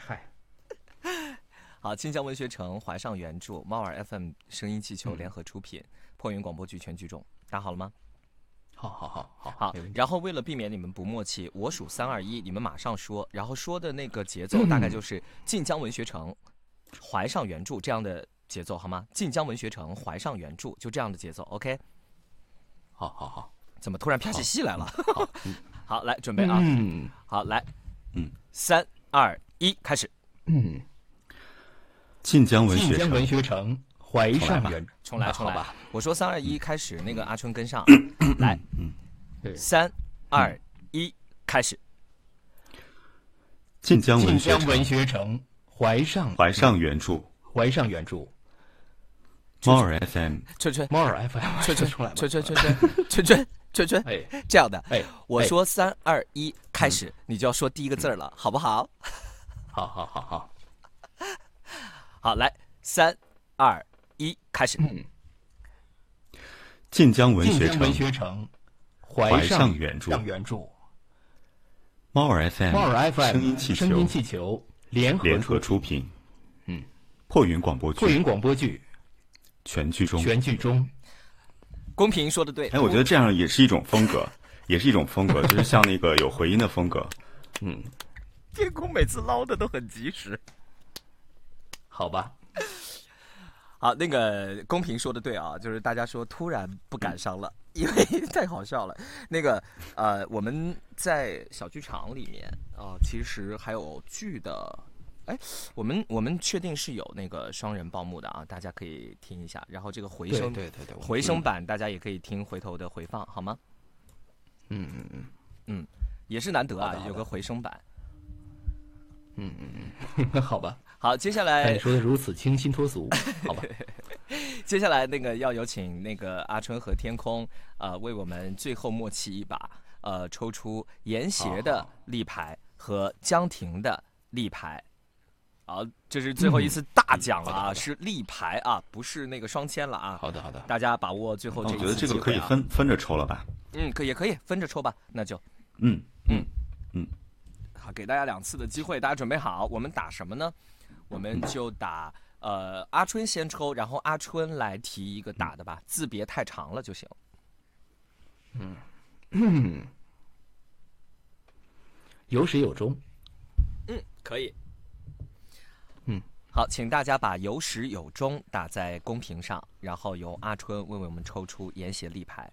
嗨，[laughs] 好，晋江文学城怀上原著，猫耳 FM 声音气球嗯联合出品，破云广播剧全剧终，打好了吗？好好好好好。然后为了避免你们不默契，我数三二一，你们马上说，然后说的那个节奏 [clears throat] 大概就是晋江文学城怀上原著这样的节奏，好吗？晋江文学城怀上原著，就这样的节奏，OK？好好好。怎么突然飘起戏来了？好，[laughs] 好，来准备啊！嗯。好，来，嗯，三二一，开始。嗯，晋江文学城，晋江文学城怀上原，重来，重来吧。我说三二一，开始，那个阿春跟上，来，三二一，开始。晋江文学城，江文学城怀上怀上原著，怀上原著，猫耳 FM，春春，猫耳 FM，春春出来吧。春春春春春春春春，哎，这样的，哎，我哎。说三二一，开始，你就要说第一个字儿了，好不好？好好好好，[laughs] 好，来，三二一，开始。晋江文学城晋江文，学城怀怀上原著。原上原著，猫耳 FM，猫耳 FM 声音气球，声音气球联合联合出出品，嗯，破云广播剧，破云广播剧。全剧终，全剧终。公平说的对，哎，我觉得这样也是一种风格，[laughs] 也是一种风格，就是像那个有回音的风格。嗯，天空每次捞的都很及时。好吧，好，那个公平说的对啊，就是大家说突然不感伤了，因为太好笑了。那个呃，我们在小剧场里面啊、其实还有剧的。哎，我们我们确定是有那个双人报幕的啊，大家可以听一下。然后这个回声，对对对回声版大家也可以听回头的回放，好吗？嗯嗯嗯嗯，也是难得啊有个回声版。嗯嗯嗯，[laughs] 好吧。好，接下来你说的如此清新脱俗，好吧。[laughs] 接下来那个要有请那个阿春和天空，呃，为我们最后默契一把，呃，抽出严邪的立牌和江婷的立牌。好，这是最后一次大奖了啊，是立牌啊，不是那个双签了啊。好的好的，大家把握最后那我这一次觉得这个可以分分着抽了吧？嗯，可也可以分着抽吧，那就嗯嗯嗯，好，给大家两次的机会，大家准备好，我们打什么呢？我们就打呃阿春先抽，然后阿春来提一个打的吧，字别太长了就行。嗯，[coughs] 有始有终。嗯，可以。好，请大家把有始有终打在公屏上，然后由阿春为我们抽出严写立牌。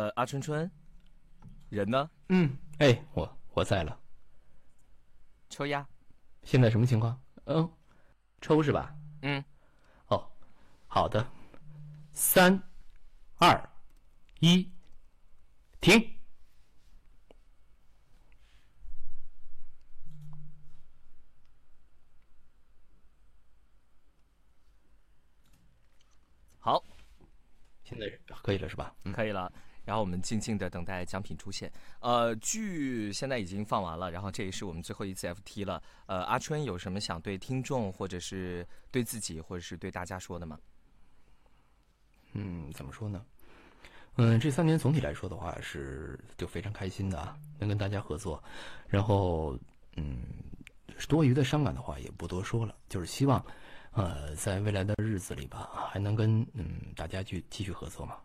呃，阿春春，人呢？嗯，哎，我我在了。抽呀？现在什么情况？嗯，抽是吧？嗯。哦，好的。三、二、一，停。好，现在可以了是吧？可以了。然后我们静静的等待奖品出现。呃，剧现在已经放完了，然后这也是我们最后一次 FT 了。呃，阿春有什么想对听众，或者是对自己，或者是对大家说的吗？嗯，怎么说呢？嗯，这三年总体来说的话是就非常开心的啊，能跟大家合作。然后，嗯，多余的伤感的话也不多说了，就是希望。呃，在未来的日子里吧，还能跟嗯大家去继续合作嘛？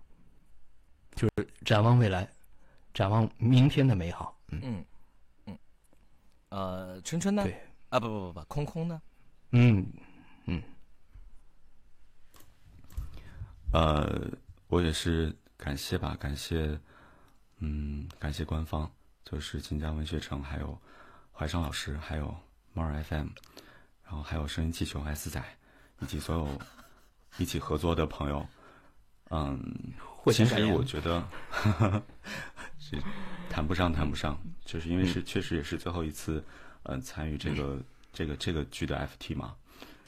就是展望未来，展望明天的美好。嗯嗯呃，春春呢？对啊，不不不不，空空呢？嗯嗯。呃，我也是感谢吧，感谢，嗯，感谢官方，就是晋江文学城，还有怀生老师，还有猫儿 FM。然后还有声音气球 S 仔，以及所有一起合作的朋友，嗯，其实我觉得是谈不上谈不上，就是因为是确实也是最后一次，呃，参与这个这个这个剧的 FT 嘛，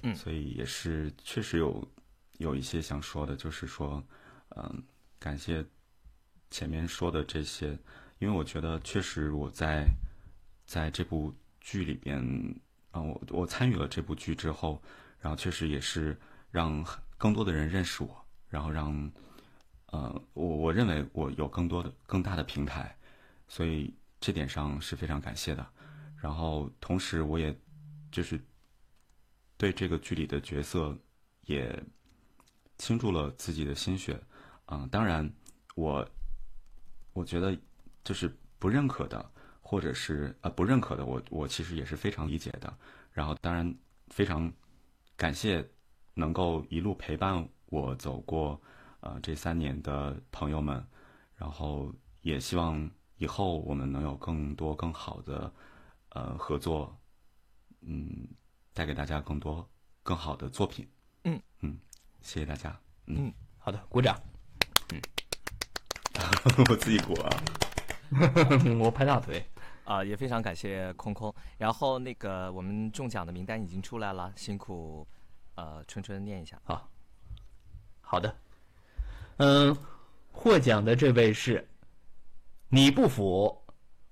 嗯，所以也是确实有有一些想说的，就是说，嗯，感谢前面说的这些，因为我觉得确实我在在这部剧里边。啊我我参与了这部剧之后，然后确实也是让更多的人认识我，然后让，呃，我我认为我有更多的更大的平台，所以这点上是非常感谢的。然后同时我也就是对这个剧里的角色也倾注了自己的心血，嗯，当然我我觉得就是不认可的。或者是呃不认可的，我我其实也是非常理解的。然后当然非常感谢能够一路陪伴我走过呃这三年的朋友们，然后也希望以后我们能有更多更好的呃合作，嗯，带给大家更多更好的作品。嗯嗯，谢谢大家。嗯，好的，鼓掌。嗯，[laughs] 我自己鼓啊，[laughs] 我拍大腿。啊，也非常感谢空空。然后那个我们中奖的名单已经出来了，辛苦，呃，春春念一下。好，好的，嗯，获奖的这位是，你不服，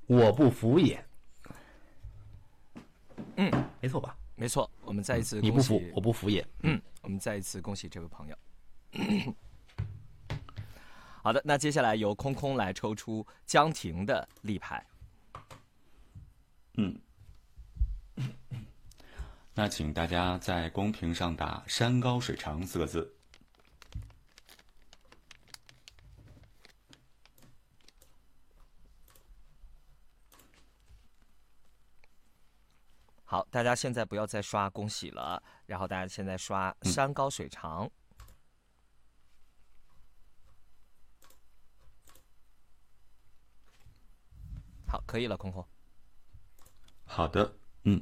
我不服也。嗯，没错吧？没错。我们再一次你不服，我不服也。嗯，我们再一次恭喜这位朋友。[coughs] 好的，那接下来由空空来抽出江婷的立牌。嗯，那请大家在公屏上打“山高水长”四个字。好，大家现在不要再刷恭喜了，然后大家现在刷“山高水长”。好，可以了，空空。好的，嗯，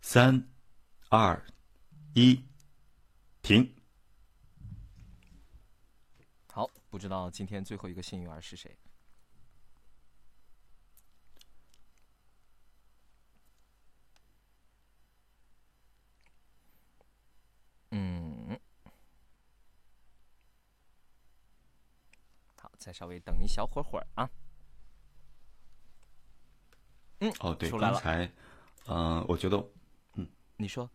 三、二、一，停。好，不知道今天最后一个幸运儿是谁？嗯，好，再稍微等一小会儿会儿啊。嗯，哦，对，刚才，嗯，我觉得，嗯，你说，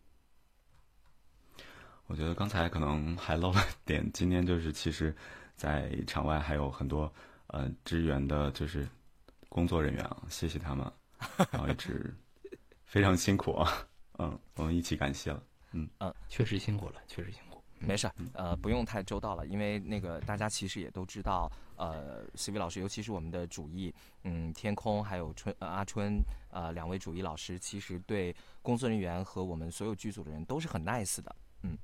我觉得刚才可能还漏了点。今天就是，其实，在场外还有很多呃支援的，就是工作人员啊，谢谢他们，然后一直非常辛苦啊，嗯，我们一起感谢了，嗯嗯，确实辛苦了，确实辛苦。没事，呃，不用太周到了，因为那个大家其实也都知道，呃，C V 老师，尤其是我们的主艺，嗯，天空还有春呃阿春，呃，两位主义老师，其实对工作人员和我们所有剧组的人都是很 nice 的，嗯，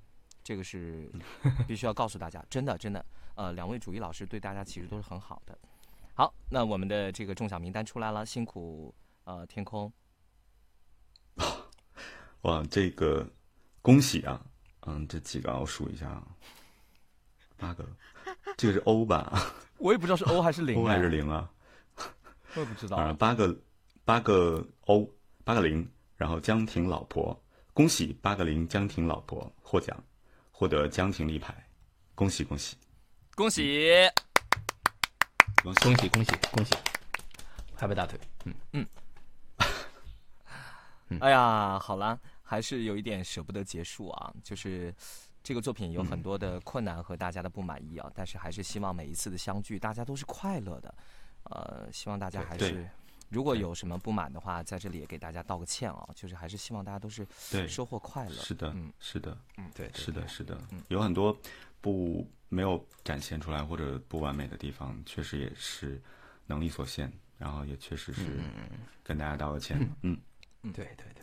这个是 [laughs] 必须要告诉大家，真的真的，呃，两位主义老师对大家其实都是很好的。好，那我们的这个中奖名单出来了，辛苦呃天空。[laughs] 哇，这个恭喜啊！嗯，这几个我数一下啊，八个，这个是 O 吧？我也不知道是 O 还是零，O 还哎是零啊？我也不知道。啊，八个八个 O，八个零，然后江婷老婆，恭喜八个零江婷老婆获奖，获得江婷立牌，恭喜恭喜恭喜！恭喜恭喜恭喜恭喜，拍拍大腿，嗯嗯。[laughs] 哎呀，好了，还是有一点舍不得结束啊。就是这个作品有很多的困难和大家的不满意啊，但是还是希望每一次的相聚，大家都是快乐的。呃，希望大家还是，如果有什么不满的话，在这里也给大家道个歉啊。就是还是希望大家都是收获快乐。是的，嗯，是的，嗯，对，是的，是的嗯，有很多不没有展现出来或者不完美的地方，确实也是能力所限，然后也确实是跟大家道个歉，[laughs] 嗯嗯，对对对，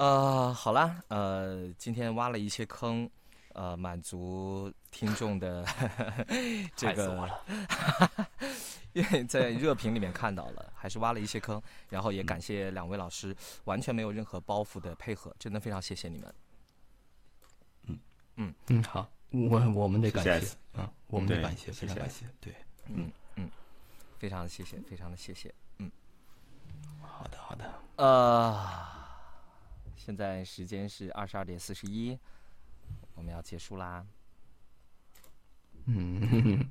呃，好啦，呃，今天挖了一些坑，呃，满足听众的 [laughs] [laughs] 这害死个我了，[laughs] 因为在热评里面看到了，还是挖了一些坑，然后也感谢两位老师完全没有任何包袱的配合，真的非常谢谢你们。嗯。嗯。嗯，好，我我们得感谢谢谢啊，我们得感谢非常感谢，对，嗯嗯，非常谢谢，非常的谢谢，嗯，好的好的，呃，现在时间是二十二点四十一，我们要结束啦。嗯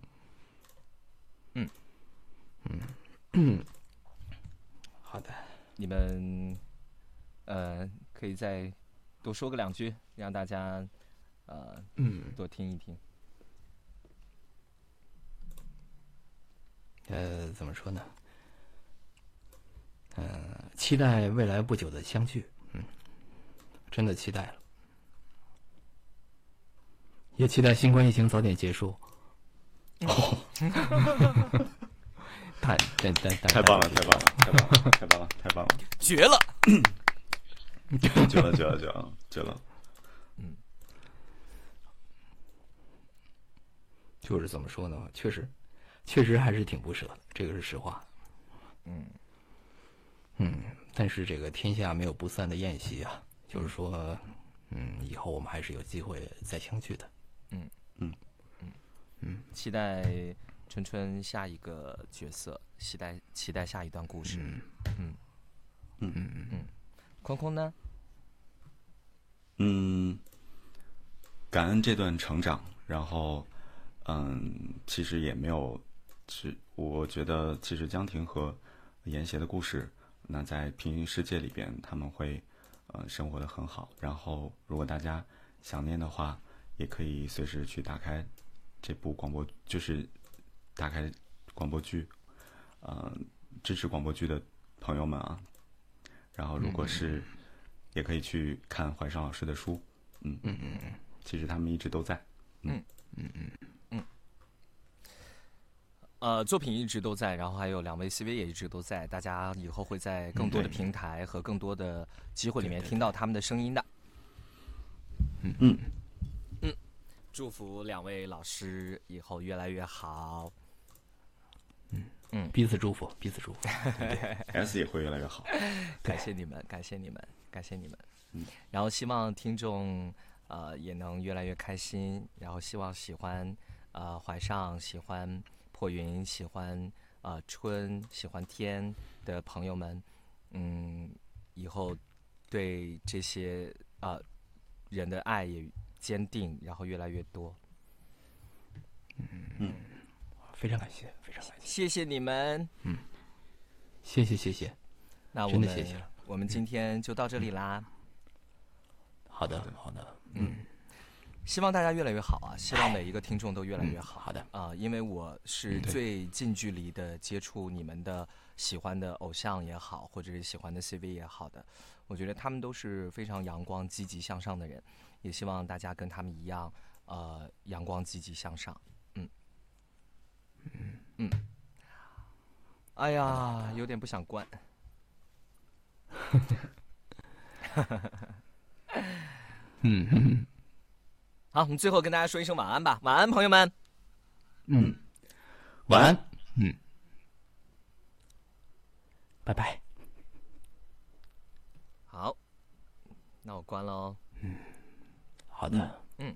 嗯嗯嗯，好的，你们呃可以再多说个两句，让大家呃嗯多听一听。呃，怎么说呢？呃，期待未来不久的相聚，嗯，真的期待了，也期待新冠疫情早点结束。哦，太太太太棒了，太棒了，太棒了，太棒了，太棒了，绝了！绝了，绝了，绝了，绝了！就是怎么说呢？确实，确实还是挺不舍的，这个是实话。嗯嗯，但是这个天下没有不散的宴席啊，就是说，嗯，以后我们还是有机会再相聚的。嗯嗯嗯嗯，期待春春下一个角色，期待期待下一段故事。嗯嗯嗯嗯嗯，空空呢？嗯，感恩这段成长，然后，嗯，其实也没有，是我觉得其实江婷和严邪的故事，那在平行世界里边他们会，呃，生活的很好。然后，如果大家想念的话，也可以随时去打开这部广播，就是打开广播剧，呃，支持广播剧的朋友们啊。然后，如果是也可以去看怀尚老师的书，嗯嗯嗯嗯，其实他们一直都在，嗯嗯嗯嗯。呃，作品一直都在，然后还有两位 CV 也一直都在，大家以后会在更多的平台和更多的机会里面听到他们的声音的。嗯嗯嗯，祝福两位老师以后越来越好。嗯嗯，彼此祝福，彼此祝福。[laughs] S 也会越来越好。[laughs] 感谢你们，感谢你们，感谢你们。嗯，然后希望听众呃也能越来越开心，然后希望喜欢呃怀上、喜欢破云、喜欢呃春、喜欢天的朋友们，嗯，以后对这些呃人的爱也坚定，然后越来越多。嗯，非常感谢，非常感谢，谢谢你们。嗯，谢谢谢谢，那我们谢谢了。我们今天就到这里啦。好的好的，嗯，希望大家越来越好啊！希望每一个听众都越来越好。嗯好的啊、因为我是最近距离的接触你们的喜欢的偶像也好，或者是喜欢的 CV 也好的，我觉得他们都是非常阳光、积极向上的人，也希望大家跟他们一样，呃，阳光、积极向上。嗯嗯，哎呀，有点不想关。[laughs] 嗯，好，我们最后跟大家说一声晚安吧，晚安，朋友们。嗯，晚安。嗯，拜拜。好，那我关了哦。好的。嗯，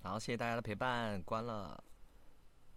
好，谢谢大家的陪伴，关了。